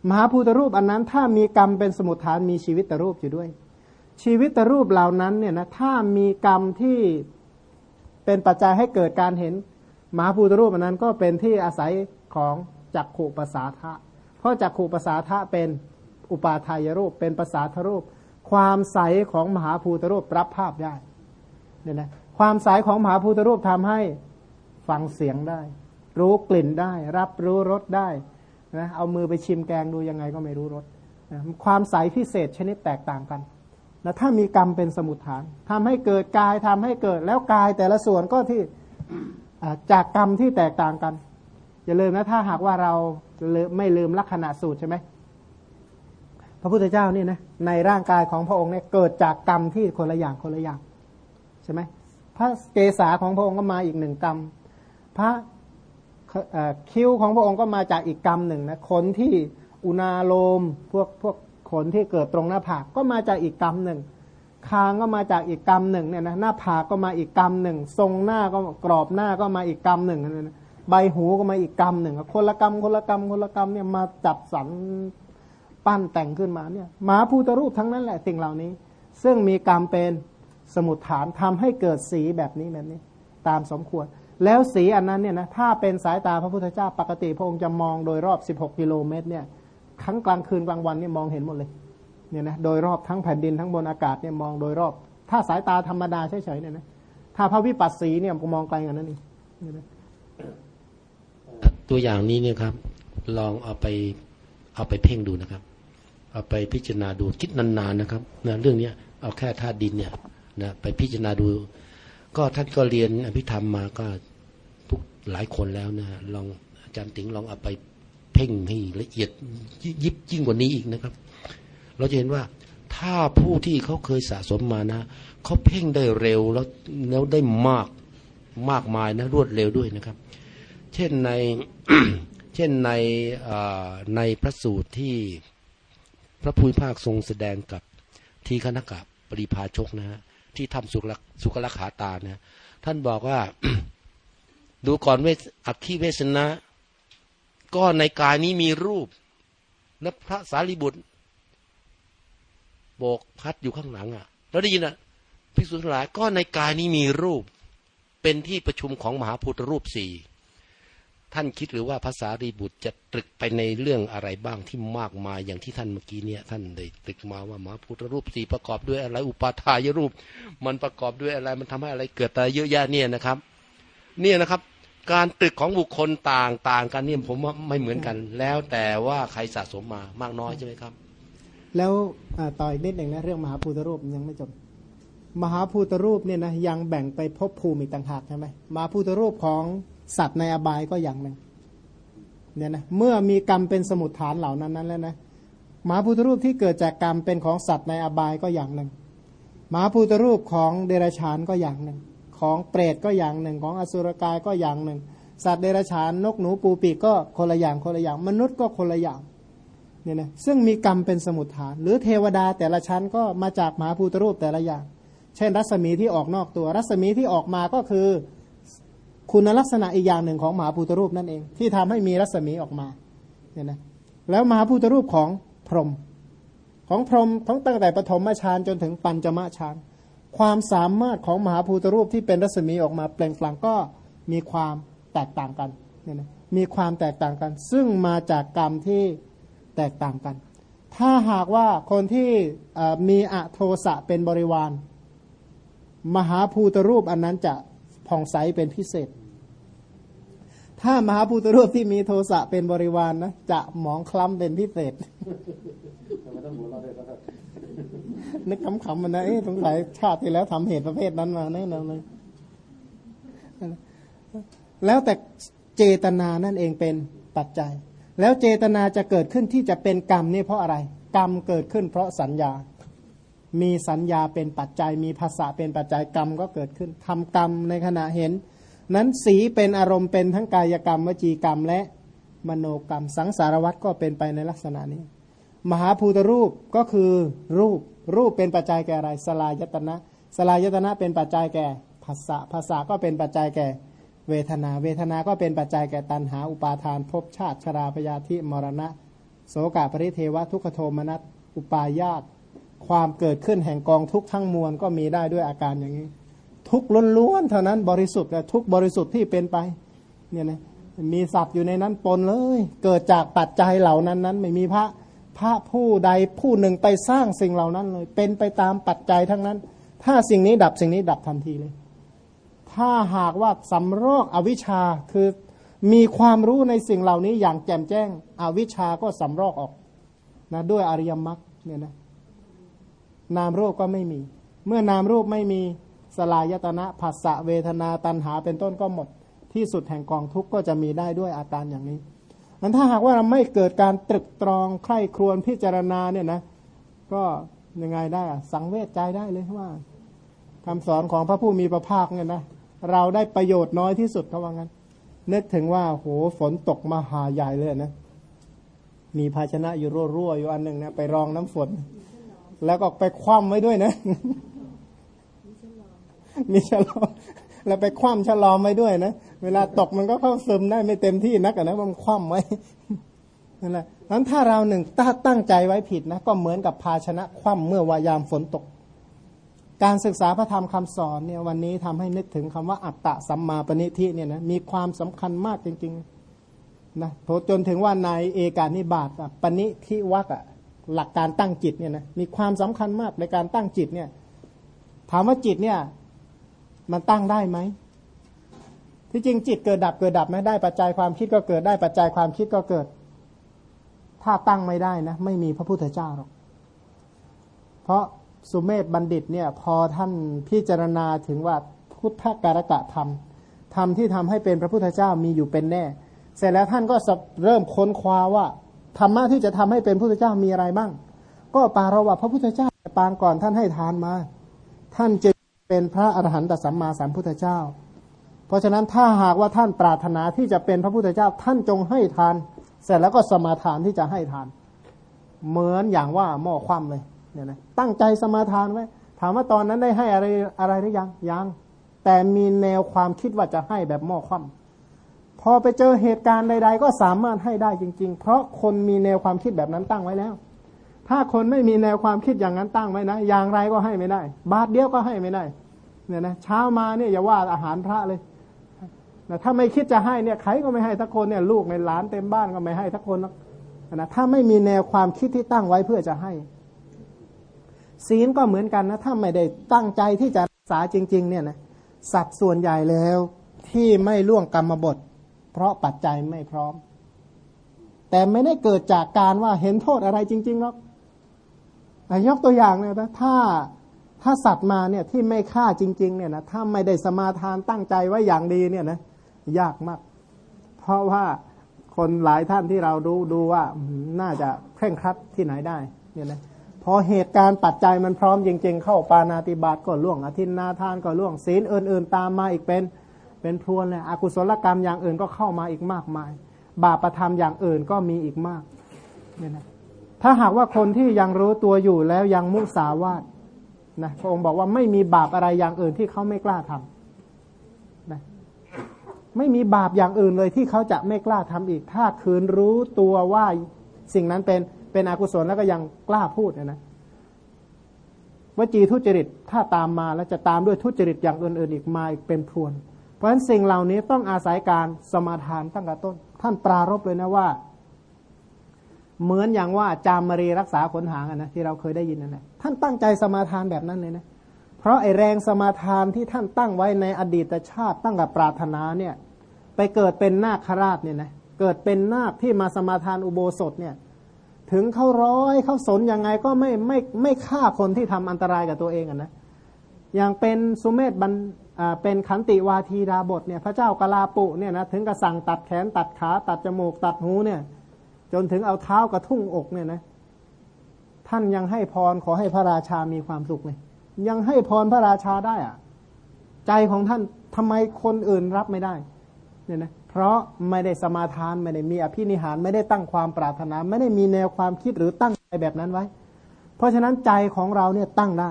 มหาภูตรูปอันนั้นถ้ามีกรรมเป็นสมุทฐานมีชีวิตตรูปอยู่ด้วย ชีวิตตรูปเหล่านั้นเนี่ยนะถ้ามีกรรมที่เป็นปัจจัยให้เกิดการเห็นมหาภูตรูปอันนั้นก็เป็นที่อาศัยของจักขู่ภาษาทะ เพราะจักขู่ภาษาทะเป็นอุปาทายรูป เป็นภาษาทรูป ความใสของมหาภูตรูปรับภาพได้เนี่ยนะความใสของมหาภูตรูปทำให้ ฟังเสียงได้ รู้กลิ่นได้ รับรู้รสได้นะเอามือไปชิมแกงดูยังไงก็ไม่รู้รสนะความใสพิเศษชนิดแตกต่างกันแล้วถ้ามีกรรมเป็นสมุทฐานทำให้เกิดกายทำให้เกิดแล้วกายแต่ละส่วนก็ที่จากกรรมที่แตกต่างกัน อย่าลืมนะถ้าหากว่าเราไม่ลืมลักษณะสูตรใช่ไหมพระพุทธเจ้านี่นะในร่างกายของพระองค์เนี่ยเกิดจากกรรมที่คนละอย่างคนละอย่างใช่ไหมพระเกศาของพระองค์ก็มาอีกหนึ่งกรรม พระคิ้วของพระองค์ก็มาจากอีกกรรมหนึ่งนะขนที่อุณาโลมพวกพวกขนที่เกิดตรงหน้าผากก็มาจากอีกกรรมหนึ่งคางก็มาจากอีกกรรมหนึ่งเนี่ยนะหน้าผากก็มาอีกกรรมหนึ่งทรงหน้าก็กรอบหน้าก็มาอีกกรรมหนึ่งนะใบหูก็มาอีกกรรมหนึ่งคนละกรรมคนละกรรมคนละกรรมเนี่ยมาจับสรรปั้นแต่งขึ้นมาเนี่ยหมาภูตรูปทั้งนั้นแหละสิ่งเหล่านี้ ซึ่งมีกรรมเป็นสมุดฐานทำให้เกิดสีแบบนี้แบบนี้ ตามสมควร แล้วสีอันนั้นเนี่ยนะถ้าเป็นสายตาพระพุทธเจ้าปกติพระองค์จะมองโดยรอบ 16 กิโลเมตรเนี่ยทั้งกลางคืนกลางวันเนี่ยมองเห็นหมดเลยเนี่ยนะโดยรอบทั้งแผ่นดินทั้งบนอากาศเนี่ยมองโดยรอบ ถ้าสายตาธรรมดาเฉยๆเนี่ยนะถ้าพระวิปัสสีเนี่ยมองไกลกว่านั้นเองตัวอย่างนี้เนี่ยครับ ลองเอาไปเอาไปเพ่งดูนะครับ เอาไปพิจารณาดูคิดนานๆนะครับนะเรื่องเนี้ยเอาแค่ธาตุดินเนี่ยนะไปพิจารณาดู ก็ท่านก็เรียนอภิธรรมมาก็ทุกหลายคนแล้วนะลองอาจารย์ติ๋งลองเอาไปเพ่งให้ละเอียดยิบยิ่งกว่านี้อีกนะครับ เราจะเห็นว่าถ้าผู้ที่เขาเคยสะสมมานะเขาเพ่งได้เร็วแล้วแล้วได้มากมากมายนะรวดเร็วด้วยนะครับ เช่นในเช่นในในพระสูตรที่พระภูมิภาคทรงแสดงกับทีคณกับปริพาชกนะฮะ ที่ทำสุขสุขลักขาตาเนี่ยท่านบอกว่า ดูก่อนเวสอักขีเวสนะ ก็ในกายนี้มีรูปและพระสารีบุตร โบกพัดอยู่ข้างหลังอะ แล้วได้ยินอะภิกษุทั้งหลายก็ในกายนี้มีรูป เป็นที่ประชุมของมหาพุทธรูปสี่ ท่านคิดหรือว่าภาษารีบุตรจะตรึกไปในเรื่องอะไรบ้างที่มากมายอย่างที่ท่านเมื่อกี้เนี่ย ท่านได้ตรึกมาว่ามหาพุทธรูปสี่ประกอบด้วยอะไรอุปาทายรูป มันประกอบด้วยอะไรมันทำให้อะไรเกิดอะไรเยอะแยะเนี่ยนะครับ เนี่ยนะครับ การตรึกของบุคคลต่างต่างกันเนี่ยผมว่าไม่เหมือนกัน แล้วแต่ว่าใครสะสมมามากน้อยใช่ไหมครับ แล้วต่ออีกนิดหนึ่งนะเรื่องมหาภูตรูปยังไม่จบมหาภูตรูปเนี่ยนะยังแบ่งไปพบภูมิต่างหากใช่ไหมมหาภูตรูปของ สัตว์ในอบายก็อย่างหนึ่งเนี่ยนะเมื่อมีกรรมเป็นสมุดฐานเหล่านั้นนั้นแล้วนะมหาภูตรูปที่เกิดจากกรรมเป็นของสัตว์ในอบายก็อย่างหนึ่งมหาภูตรูปของเดรัจฉานก็อย่างหนึ่ง ของเปรตก็อย่างหนึ่ง ของอสุรกายก็อย่างหนึ่ง สัตว์เดรัจฉานนกหนูปูปีกก็คนละอย่างคนละอย่าง มนุษย์ก็คนละอย่างเนี่ยนะซึ่งมีกรรมเป็นสมุดฐาน หรือเทวดาแต่ละชั้นก็มาจากมหาภูตรูปแต่ละอย่าง เช่น รัศมีที่ออกนอกตัว รัศมีที่ออกมาก็คือ คุณลักษณะอีกอย่างหนึ่งของมหาภูตรูปนั่นเอง ที่ทำให้มีรัศมีออกมาเนี่ยนะแล้วมหาภูตรูปของพรหมของพรหมทั้งตั้งแต่ปฐมฌานจนถึงปัญจมฌานความสามารถของมหาภูตรูปที่เป็นรัศมีออกมาเปล่งปลั่งก็มีความแตกต่างกันเนี่ยนะมีความแตกต่างกัน ซึ่งมาจากกรรมที่แตกต่างกัน ถ้าหากว่าคนที่มีอโทสะเป็นบริวาร มหาภูตรูปอันนั้นจะ ผ่องใสเป็นพิเศษ ถ้ามหาภูตรูปที่มีโทสะเป็นบริวารนนะจะหมองคล้ำเป็นพิเศษนึกขำๆมันนะเอ๊ะสงสัยชาติที่แล้วทำเหตุประเภทนั้นมาแน่นอนเลยแล้วแต่เจตนานั่นเองเป็นปัจจัย แล้วเจตนาจะเกิดขึ้นที่จะเป็นกรรมนี่เพราะอะไร กรรมเกิดขึ้นเพราะสัญญา มีสัญญาเป็นปัจจัย มีภาษาเป็นปัจจัยกรรมก็เกิดขึ้นทำกรรมในขณะเห็น นั้นสีเป็นอารมณ์เป็นทั้งกายกรรมวจีกรรม และมโนกรรม สังสารวัตรก็เป็นไปในลักษณะนี้ มหาภูตรูปก็คือรูปรูปเป็นปัจจัยแก่อะไรสลายตนะสลายตนะเป็นปัจจัยแก่ภาษาภาษาก็เป็นปัจจัยแก่เวทนา เวทนาก็เป็นปัจจัยแก่ตัณหาอุปาทานภพชาติชราพยาธิมรณะ โสกาปริเทวะทุกขโทมนัสอุปายาต ความเกิดขึ้นแห่งกองทุกทั้งมวลก็มีได้ด้วยอาการอย่างนี้ ทุกล้วนๆเท่านั้นบริสุทธิ์แต่ทุกบริสุทธิ์ที่เป็นไปเนี่ยนะมีสัตว์อยู่ในนั้นปนเลย เกิดจากปัจจัยเหล่านั้นนั้น ไม่มีพระพระผู้ใดผู้หนึ่งไปสร้างสิ่งเหล่านั้นเลย เป็นไปตามปัจจัยทั้งนั้น ถ้าสิ่งนี้ดับสิ่งนี้ดับทันทีเลย ถ้าหากว่าสำรอกอวิชชาคือมีความรู้ในสิ่งเหล่านี้อย่างแจ่มแจ้ง อวิชชาก็สำรอกออกนะด้วยอริยมรรคเนี่ยนะ นามรูปก็ไม่มี เมื่อนามรูปไม่มีสลายตนะผัสสะเวทนาตันหาเป็นต้นก็หมด ที่สุดแห่งกองทุกข์ก็จะมีได้ด้วยอาการอย่างนี้มันถ้าหากว่าเราไม่เกิดการตรึกตรองใคร่ครวญพิจารณาเนี่ยนะก็ยังไงได้อะสังเวชใจได้เลยว่าคำสอนของพระผู้มีพระภาคเนี่ยนะเราได้ประโยชน์น้อยที่สุดเขาว่างั้น นึกถึงว่าโหฝนตกมาหาใหญ่เลยนะมีภาชนะอยู่รั่วๆอยู่อันหนึ่งนะไปรองน้ำฝน แล้วก็ไปคว่ำไว้ด้วยนะ มีฉลอมแล้วไปคว่ำฉลอมไว้ด้วยนะ เวลาตกมันก็เข้าซึมได้ไม่เต็มที่นักนะมันคว่ำไว้นั่นแหละนั้นถ้าเราหนึ่งตั้งใจไว้ผิดนะ ก็เหมือนกับภาชนะคว่ำเมื่อวายามฝนตก การศึกษาพระธรรมคำสอนเนี่ยวันนี้ทำให้นึกถึงคำว่าอัตตะสัมมาปณิทิเนี่ยนะมีความสำคัญมากจริงๆนะจนถึงว่าในเอกานิบาตปณิทิวักอะ หลักการตั้งจิตเนี่ยนะมีความสำคัญมากในการตั้งจิตเนี่ย ถามว่าจิตเนี่ย มันตั้งได้ไหมที่จริงจิตเกิดดับเกิดดับไม่ได้ปัจจัยความคิดก็เกิดได้ปัจจัยความคิดก็เกิด ถ้าตั้งไม่ได้นะ ไม่มีพระพุทธเจ้าหรอกเพราะสุเมธบัณฑิตเนี่ย พอท่านพิจารณาถึงว่าพุทธการกะธรรมธรรมที่ทำให้เป็นพระพุทธเจ้ามีอยู่เป็นแน่ เสร็จแล้วท่านก็เริ่มค้นคว้าว่า ธรรมะที่จะทำให้เป็นพระพุทธเจ้ามีอะไรบ้าง ก็ปารวะพระพุทธเจ้าปางก่อนท่านให้ทานมา ท่านจะเป็นพระอรหันตสัมมาสัมพุทธเจ้า เพราะฉะนั้นถ้าหากว่าท่านปรารถนาที่จะเป็นพระพุทธเจ้าท่านจงให้ทาน เสร็จแล้วก็สมาทานที่จะให้ทาน เหมือนอย่างว่าหม้อคว่ำเลยเนี่ยนะตั้งใจสมาทานไว้ถามว่าตอนนั้นได้ให้อะไรอะไรหรือยังยังแต่มีแนวความคิดว่าจะให้แบบหม้อคว่ำ อไปเจอเหตุการณ์ใด ๆ ก็สามารถให้ได้จริง ๆ เพราะคนมีแนวความคิดแบบนั้นตั้งไว้แล้ว ถ้าคนไม่มีแนวความคิดอย่างนั้นตั้งไว้นะ อย่างไรก็ให้ไม่ได้ บาทเดียวก็ให้ไม่ได้ เนี่ยนะเช้ามาเนี่ยอย่าว่าอาหารพระเลยนะถ้าไม่คิดจะให้เนี่ยใครก็ไม่ให้ทักคนเนี่ยลูกในหลานเต็มบ้านก็ไม่ให้ทักคนนะถ้าไม่มีแนวความคิดที่ตั้งไว้เพื่อจะให้ ศีลก็เหมือนกันนะถ้าไม่ได้ตั้งใจที่จะรักษาจริง ๆ เนี่ยนะสัตว์ส่วนใหญ่แล้วที่ไม่ล่วงกรรมบท เพราะปัจจัยไม่พร้อม แต่ไม่ได้เกิดจากการว่าเห็นโทษอะไรจริงๆหรอกยกตัวอย่างเนี่ยนะถ้าถ้าสัตว์มาเนี่ยที่ไม่ฆ่าจริงๆเนี่ยนะถ้าไม่ได้สมาทานตั้งใจไว้อย่างดีเนี่ยนะยากมาก เพราะว่าคนหลายท่านที่เราดูดูว่าน่าจะเคร่งครัดที่ไหนได้เนี่ยนะพอเหตุการณ์ปัจจัยมันพร้อมจริง ๆ เข้าปานาติบาตก็ล่วงอธินนาทานก็ล่วงศีลอื่น ๆ ตามมาอีกเป็น เป็นพรวนเลยอกุศลกรรมอย่างอื่นก็เข้ามาอีกมากมาย บาปประทำอย่างอื่นก็มีอีกมากเนี่ยนะถ้าหากว่าคนที่ยังรู้ตัวอยู่แล้วยังมุสาวาทนะพระองค์บอกว่าไม่มีบาปอะไรอย่างอื่นที่เขาไม่กล้าทำนะไม่มีบาปอย่างอื่นเลยที่เขาจะไม่กล้าทำอีก ถ้าคืนรู้ตัวว่าสิ่งนั้นเป็นเป็นอกุศลแล้วก็ยังกล้าพูดนะนะวจีทุจริตถ้าตามมาแล้วจะตามด้วยทุจริตอย่างอื่นๆอีกมาอีกเป็นพรวน เพราะฉะนั้นสิ่งเหล่านี้ต้องอาศัยการสมาทานตั้งแต่ต้น ท่านปรารบเลยนะว่า เหมือนอย่างว่าจามรีรักษาขนหางนะที่เราเคยได้ยินนั่นแหละท่านตั้งใจสมาทานแบบนั้นเลยนะ เพราะไอแรงสมาทานที่ท่านตั้งไว้ในอดีตชาติตั้งกับปรารถนาเนี่ย ไปเกิดเป็นนาคราชเนี่ยนะเกิดเป็นนาคที่มาสมาทานอุโบสถเนี่ย ถึงเขาร้อยเขาสนยังไงก็ไม่ไม่ไม่ฆ่าคนที่ทำอันตรายกับตัวเองอะนะอย่างเป็นสุเมธบัน เป็นขันติวาทีดาบทเนี่ยพระเจ้ากลาปุเนี่ยนะถึงกระสั่งตัดแขนตัดขาตัดจมูกตัดหูเนี่ยจนถึงเอาเท้ากระทุ่งอกเนี่ยนะท่านยังให้พรขอให้พระราชามีความสุขเลย ยังให้พรพระราชาได้อะใจของท่านทำไมคนอื่นรับไม่ได้เนี่ยนะเพราะไม่ได้สมาทานไม่ได้มีอภินิหารไม่ได้ตั้งความปรารถนา ไม่ได้มีแนวความคิดหรือตั้งใจแบบนั้นไว้ เพราะฉะนั้นใจของเราเนี่ยตั้งได้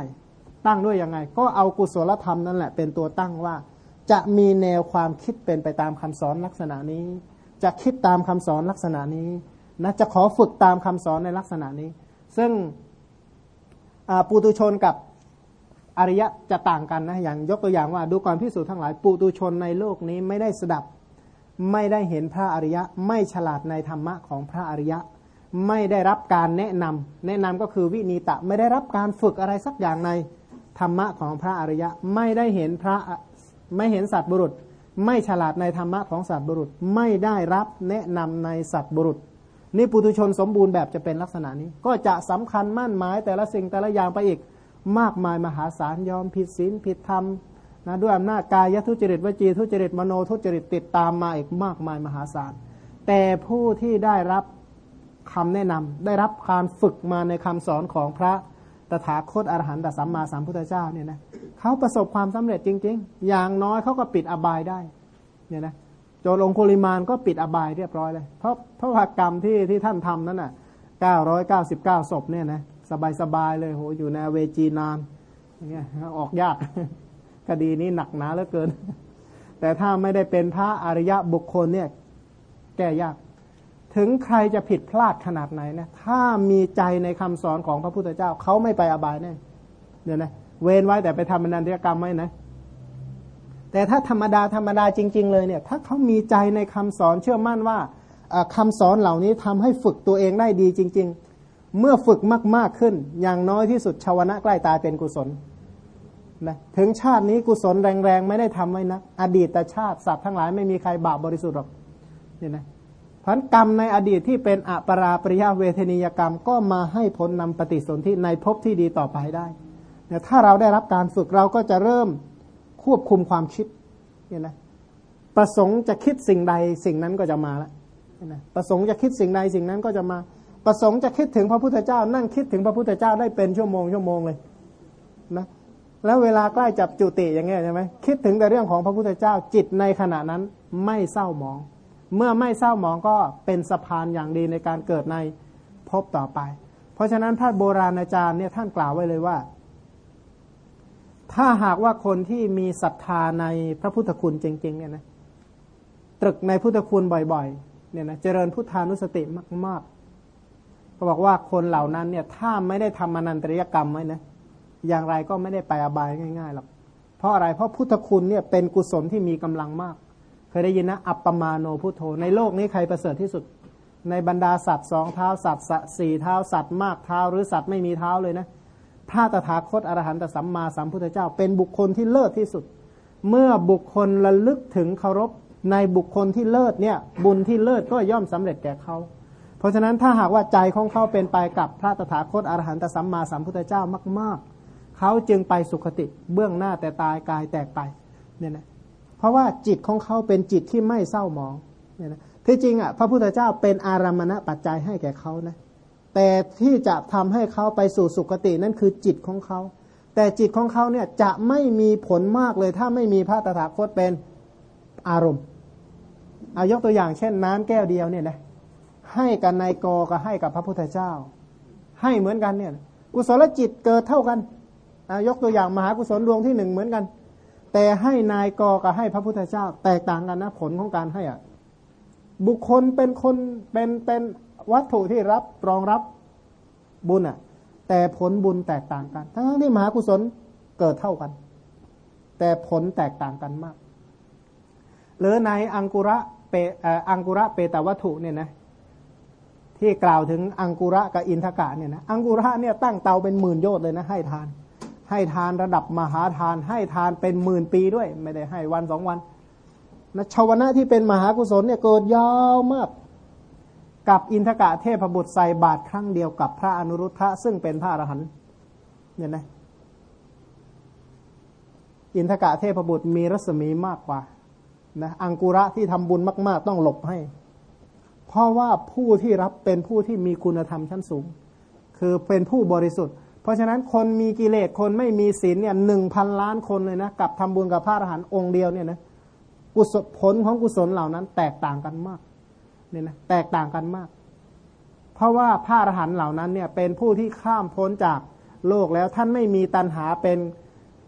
ตั้งด้วยยังไง ก็เอากุศลธรรมนั่นแหละเป็นตัวตั้งว่า จะมีแนวความคิดเป็นไปตามคำสอนลักษณะนี้ จะคิดตามคำสอนลักษณะนี้นะจะขอฝึกตามคำสอนในลักษณะนี้ ซึ่งปุตุชนกับอริยะจะต่างกันนะอย่างยกตัวอย่างว่าดูก่อนพิสูจน์ทั้งหลายปุตุชนในโลกนี้ไม่ได้สดับ ไม่ได้เห็นพระอริยะ ไม่ฉลาดในธรรมะของพระอริยะ ไม่ได้รับการแนะนำแนะนำก็คือวินีตะไม่ได้รับการฝึกอะไรสักอย่างใน ธรรมะของพระอริยะไม่ได้เห็นพระไม่เห็นสัตว์บุรุษ ไม่ฉลาดในธรรมะของสัตว์บุรุษไม่ได้รับแนะนำในสัตว์บุรุษนี่ปุถุชนสมบูรณ์แบบจะเป็นลักษณะนี้ ก็จะสำคัญมั่นหมายแต่ละสิ่งแต่ละอย่างไปอีกมากมายมหาศาลยอมผิดศีลผิดธรรมนะด้วยอำนาจกายทุจริตวจีทุจริตมโนทุจริตติดตามมาอีกมากมายมหาศาล แต่ผู้ที่ได้รับคำแนะนำได้รับการฝึกมาในคำสอนของพระ ตถาคตอรหันตสัมมาสัมพุทธเจ้าเนี่ยนะเขาประสบความสำเร็จจริง ๆ อย่างน้อยเขาก็ปิดอบายได้เนี่ยนะโจรองคุลิมานก็ปิดอบายเรียบร้อยเลย เพราะเพราะกรรมที่ที่ท่านทำนั้นน่ะเก้าร้อยเก้าสิบเก้าศพเนี่ยนะสบายสบายเลยโหอยู่ในเวจีนานอย่างเงี้ยออกยาก คดีนี้หนักหนาเหลือเกิน แต่ถ้าไม่ได้เป็นพระอริยะบุคคลเนี่ย แก้ยาก ถึงใครจะผิดพลาดขนาดไหนนะถ้ามีใจในคำสอนของพระพุทธเจ้าเขาไม่ไปอบายแน่เนี่ยนะเว้นไว้แต่ไปทำอนันตกรรมไว้นะ แต่ถ้าธรรมดาธรรมดาจริง ๆ เลยเนี่ย ถ้าเขามีใจในคำสอนเชื่อมั่นว่าคำสอนเหล่านี้ทำให้ฝึกตัวเองได้ดีจริง ๆ เมื่อฝึกมาก ๆขึ้น อย่างน้อยที่สุดชาวนะใกล้ตายเป็นกุศลนะถึงชาตินี้กุศลแรงๆ ไม่ได้ทำไว้นะอดีตชาติสัตว์ทั้งหลายไม่มีใครบาปบริสุทธิ์หรอกเนี่ยนะ พันกรรมในอดีตที่เป็นอปราปริยาเวทนียกรรมก็มาให้ผลนำปฏิสนธิในภพที่ดีต่อไปได้เนี่ยถ้าเราได้รับการฝึกเราก็จะเริ่มควบคุมความคิดเนี่ยนะประสงค์จะคิดสิ่งใดสิ่งนั้นก็จะมาแล้วนะประสงค์จะคิดสิ่งใดสิ่งนั้นก็จะมา ประสงค์จะคิดถึงพระพุทธเจ้า นั่งคิดถึงพระพุทธเจ้าได้เป็นชั่วโมงชั่วโมงเลยนะแล้วเวลาใกล้จับจุติอย่างเงี้ยใช่ไหมคิดถึงแต่เรื่องของพระพุทธเจ้าจิตในขณะนั้นไม่เศร้าหมอง เมื่อไม่เศร้าหมองก็เป็นสะพานอย่างดีในการเกิดในภพต่อไป เพราะฉะนั้นพระโบราณอาจารย์เนี่ยท่านกล่าวไว้เลยว่า ถ้าหากว่าคนที่มีศรัทธาในพระพุทธคุณจริง ๆ เนี่ยนะตรึกในพุทธคุณบ่อยๆ เนี่ยนะเจริญพุทธานุสติมากๆก็บอกว่าคนเหล่านั้นเนี่ยถ้าไม่ได้ทำอนันตริยกรรมไว้นะอย่างไรก็ไม่ได้ไปอบายง่ายๆหรอกเพราะอะไรเพราะพุทธคุณเนี่ยเป็นกุศลที่มีกำลังมาก ยได้ยินนะ อัปปมาโนพุทโธ ในโลกนี้ใครประเสริฐที่สุด ในบรรดาสัตว์สองเท้าสัตว์สี่เท้าสัตว์มากเท้า หรือสัตว์ไม่มีเท้าเลยนะพระตถาคตอรหันตสัมมาสัมพุทธเจ้า เป็นบุคคลที่เลิศที่สุด เมื่อบุคคลระลึกถึงเคารพในบุคคลที่เลิศเนี่ย บุญที่เลิศก็ย่อมสำเร็จแก่เขาเพราะฉะนั้นถ้าหากว่าใจของเขาเป็นไปกับพระตถาคตอรหันตสัมมาสัมพุทธเจ้ามาก ๆเขาจึงไปสุคติเบื้องหน้าแต่ตายกายแตกไปเนี่ยนะ ราะว่าจิตของเขาเป็นจิตที่ไม่เศร้าหมองเนี่ยนะที่จริงอะพระพุทธเจ้าเป็นอารามณปัจจัยให้แก่เขานะแต่ที่จะทำให้เขาไปสู่สุคตินั่นคือจิตของเขา แต่จิตของเขาเนี่ยจะไม่มีผลมากเลย ถ้าไม่มีพระตถาคตเป็นอารมณ์อายกตัวอย่างเช่นน้ำแก้วเดียวเนี่ยนะให้กับนายกก็ให้กับพระพุทธเจ้า ให้เหมือนกันเนี่ยกุศลจิตเกิดเท่ากันอายกตัวอย่างมหากุศลดวงที่หนึ่งเหมือนกัน แต่ให้นายกกับให้พระพุทธเจ้า แตกต่างกันนะผลของการให้อะบุคคลเป็นคนเป็นเป็นวัตถุที่รับรองรับบุญอะ แต่ผลบุญแตกต่างกัน ทั้งที่มหากุศลเกิดเท่ากัน แต่ผลแตกต่างกันมาก หรือในอังกุระเปอังกุระเปตวัตถุเนี่ยนะที่กล่าวถึงอังกุระกับอินทกะเนี่ยนะอังกุระเนี่ยตั้งเตาเป็นหมื่นโยชน์เลยนะให้ทาน ให้ทานระดับมหาทาน ให้ทานเป็นหมื่นปีด้วย ไม่ได้ให้วันสองวันนะชาวนะที่เป็นมหากุศลเนี่ยเกิดยาวมาก กับอินทกะเทพบุตรใส่บาตรครั้งเดียวกับพระอนุรุทธะซึ่งเป็นพระอรหันต์เนี่ยนะอินทกะเทพบุตรมีรัศมีมากกว่านะอังกุระที่ทำบุญมาก ๆ ต้องหลบให้ เพราะว่าผู้ที่รับเป็นผู้ที่มีคุณธรรมชั้นสูง คือเป็นผู้บริสุทธิ์ เพราะฉะนั้นคนมีกิเลสคนไม่มีศีลเนี่ยหนึ่งพันล้านคนเลยนะกับทำบุญกับพระอรหันต์องค์เดียวเนี่ยนะกุศลผลของกุศลเหล่านั้น แตกต่างกันมากเนี่ยนะแตกต่างกันมาก เพราะว่าพระอรหันต์เหล่านั้นเนี่ยเป็นผู้ที่ข้ามพ้นจากโลกแล้วท่านไม่มีตัณหาเป็น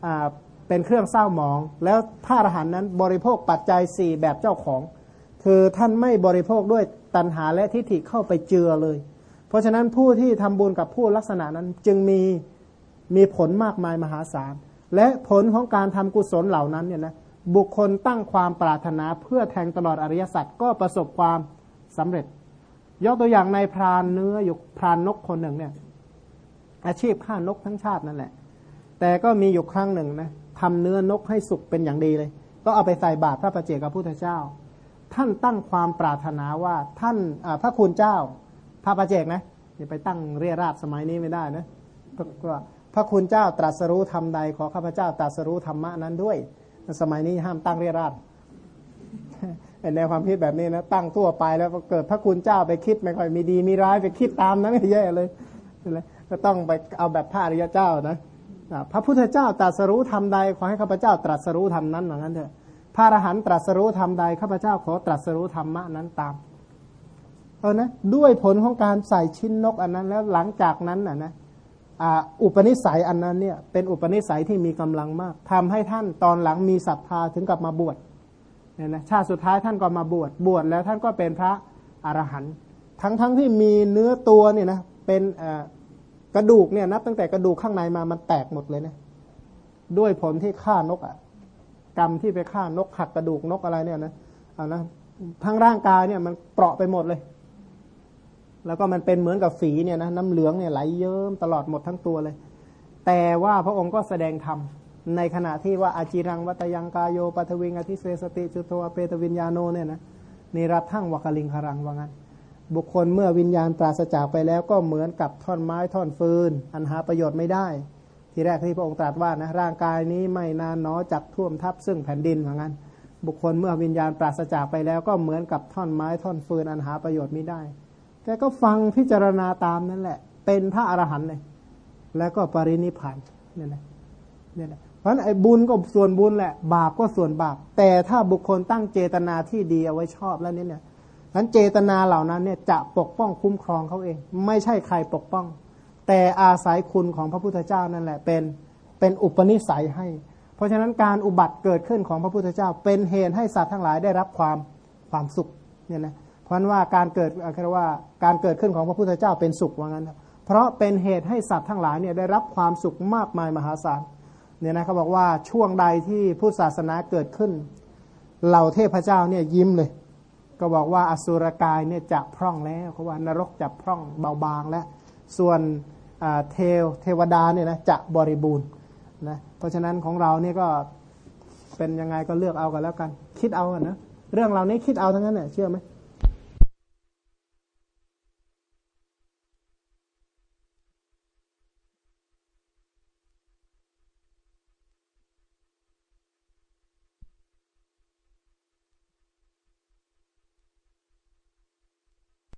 อ่าเป็นเครื่องเศร้าหมอง แล้วพระอรหันต์นั้นบริโภคปัจจัยสี่แบบเจ้าของ คือท่านไม่บริโภคด้วยตัณหาและทิฏฐิเข้าไปเจือเลย เพราะฉะนั้นผู้ที่ทำบุญกับผู้ลักษณะนั้นจึงมีมีผลมากมายมหาศาล และผลของการทำกุศลเหล่านั้นเนี่ยนะบุคคลตั้งความปรารถนาเพื่อแทงตลอดอริยสัจก็ประสบความสำเร็จ ยกตัวอย่างในพรานเนื้ออยู่พรานนกคนหนึ่งเนี่ยอาชีพฆ่านกทั้งชาตินั่นแหละ แต่ก็มีอยู่ครั้งหนึ่งนะทำเนื้อนกให้สุกเป็นอย่างดีเลย ก็เอาไปใส่บาตรพระประเจกับพุทธเจ้า ท่านตั้งความปรารถนาว่าท่านพระคุณเจ้า พระประเจกนะอย่าไปตั้งเรียราชสมัยนี้ไม่ได้นะก็พระคุณเจ้าตรัสรู้ธรรมใดขอข้าพเจ้าตรัสรู้ธรรมะนั้นด้วย สมัยนี้ห้ามตั้งเรียราชแนวความคิดแบบนี้นะตั้งทั่วไปแล้วเกิดพระคุณเจ้าไปคิดไม่ค่อยมีดีมีร้ายไปคิดตามนั้นแย่เลยก็ต้องไปเอาแบบพระอริยเจ้านะพระพุทธเจ้าตรัสรู้ทำใดขอให้ข้าพเจ้าตรัสรู้ทำนั้นอย่างนั้นเถอะพระอรหันต์ตรัสรู้ทำใดข้าพเจ้าขอตรัสรู้ธรรมะนั้นตาม เออนะด้วยผลของการใส่ชิ้นนกอันนั้นแล้วหลังจากนั้นน่ะนะอุปนิสัยอันนั้นเนี่ยเป็นอุปนิสัยที่มีกำลังมากทำให้ท่านตอนหลังมีศรัทธาถึงกับมาบวชเนี่ยนะชาติสุดท้ายท่านก็มาบวชบวชแล้วท่านก็เป็นพระอรหันต์ทั้งทั้งที่มีเนื้อตัวเนี่ยนะเป็นกระดูกเนี่ยนับตั้งแต่กระดูกข้างในมามันแตกหมดเลยนะด้วยผลที่ฆ่านกอะกรรมที่ไปฆ่านกหักกระดูกนกอะไรเนี่ยนะเอานะทั้งร่างกายเนี่ยมันเปราะไปหมดเลย แล้วก็มันเป็นเหมือนกับฝีเนี่ยนะน้ำเหลืองเนี่ยไหลเยิ้มตลอดหมดทั้งตัวเลย แต่ว่าพระองค์ก็แสดงธรรมในขณะที่ว่าอาจิรังวัตยังกายโยปัทวิงอธิเสสติจุโตเปตวิญญาโนเนี่ยนะนิรัตทั้งวกลิงคารังว่างั้น บุคคลเมื่อวิญญาณปราศจากไปแล้วก็เหมือนกับท่อนไม้ท่อนฟืน อันหาประโยชน์ไม่ได้ ที่แรกที่พระองค์ตรัสว่านะร่างกายนี้ไม่นานน้อจักท่วมทับซึ่งแผ่นดินเหมือนกันบุคคลเมื่อวิญญาณปราศจากไปแล้วก็เหมือนกับท่อนไม้ท่อนฟืนอันหาประโยชน์ไม่ได้ แกก็ฟังพิจารณาตามนั่นแหละ เป็นพระอรหันต์เลย แล้วก็ปรินิพานนี่ยนะนี่ยนะเพราะไอ้บุญก็ส่วนบุญแหละ บาปก็ส่วนบาป แต่ถ้าบุคคลตั้งเจตนาที่ดีเอาไว้ชอบแล้วนี่เนี่ยนั้นเจตนาเหล่านั้นเนี่ยจะปกป้องคุ้มครองเขาเอง ไม่ใช่ใครปกป้อง แต่อาศัยคุณของพระพุทธเจ้านั่นแหละเป็นเป็นอุปนิสัยให้ เพราะฉะนั้นการอุบัติเกิดขึ้นของพระพุทธเจ้า เป็นเหตุให้สัตว์ทั้งหลายได้รับความความสุขเนี่ยนะ เพราะว่าการเกิดคือว่าการเกิดขึ้นของพระพุทธเจ้าเป็นสุขว่างั้นเพราะเป็นเหตุให้สัตว์ทั้งหลายเนี่ยได้รับความสุขมากมายมหาศาลเนี่ยนะเขาบอกว่าช่วงใดที่พุทธศาสนาเกิดขึ้น เหล่าเทพเจ้าเนี่ยยิ้มเลย ก็บอกว่าอสุรกายเนี่ยจะพร่องแล้วเขาว่านรกจะพร่องเบาบางแล้วส่วนเทวเทวดาเนี่ยนะจะบริบูรณ์นะเพราะฉะนั้นของเราเนี่ยก็เป็นยังไงก็เลือกเอากันแล้วกัน คิดเอากันนะเรื่องเรานี้คิดเอาทั้งนั้นเนี่ยเชื่อไหม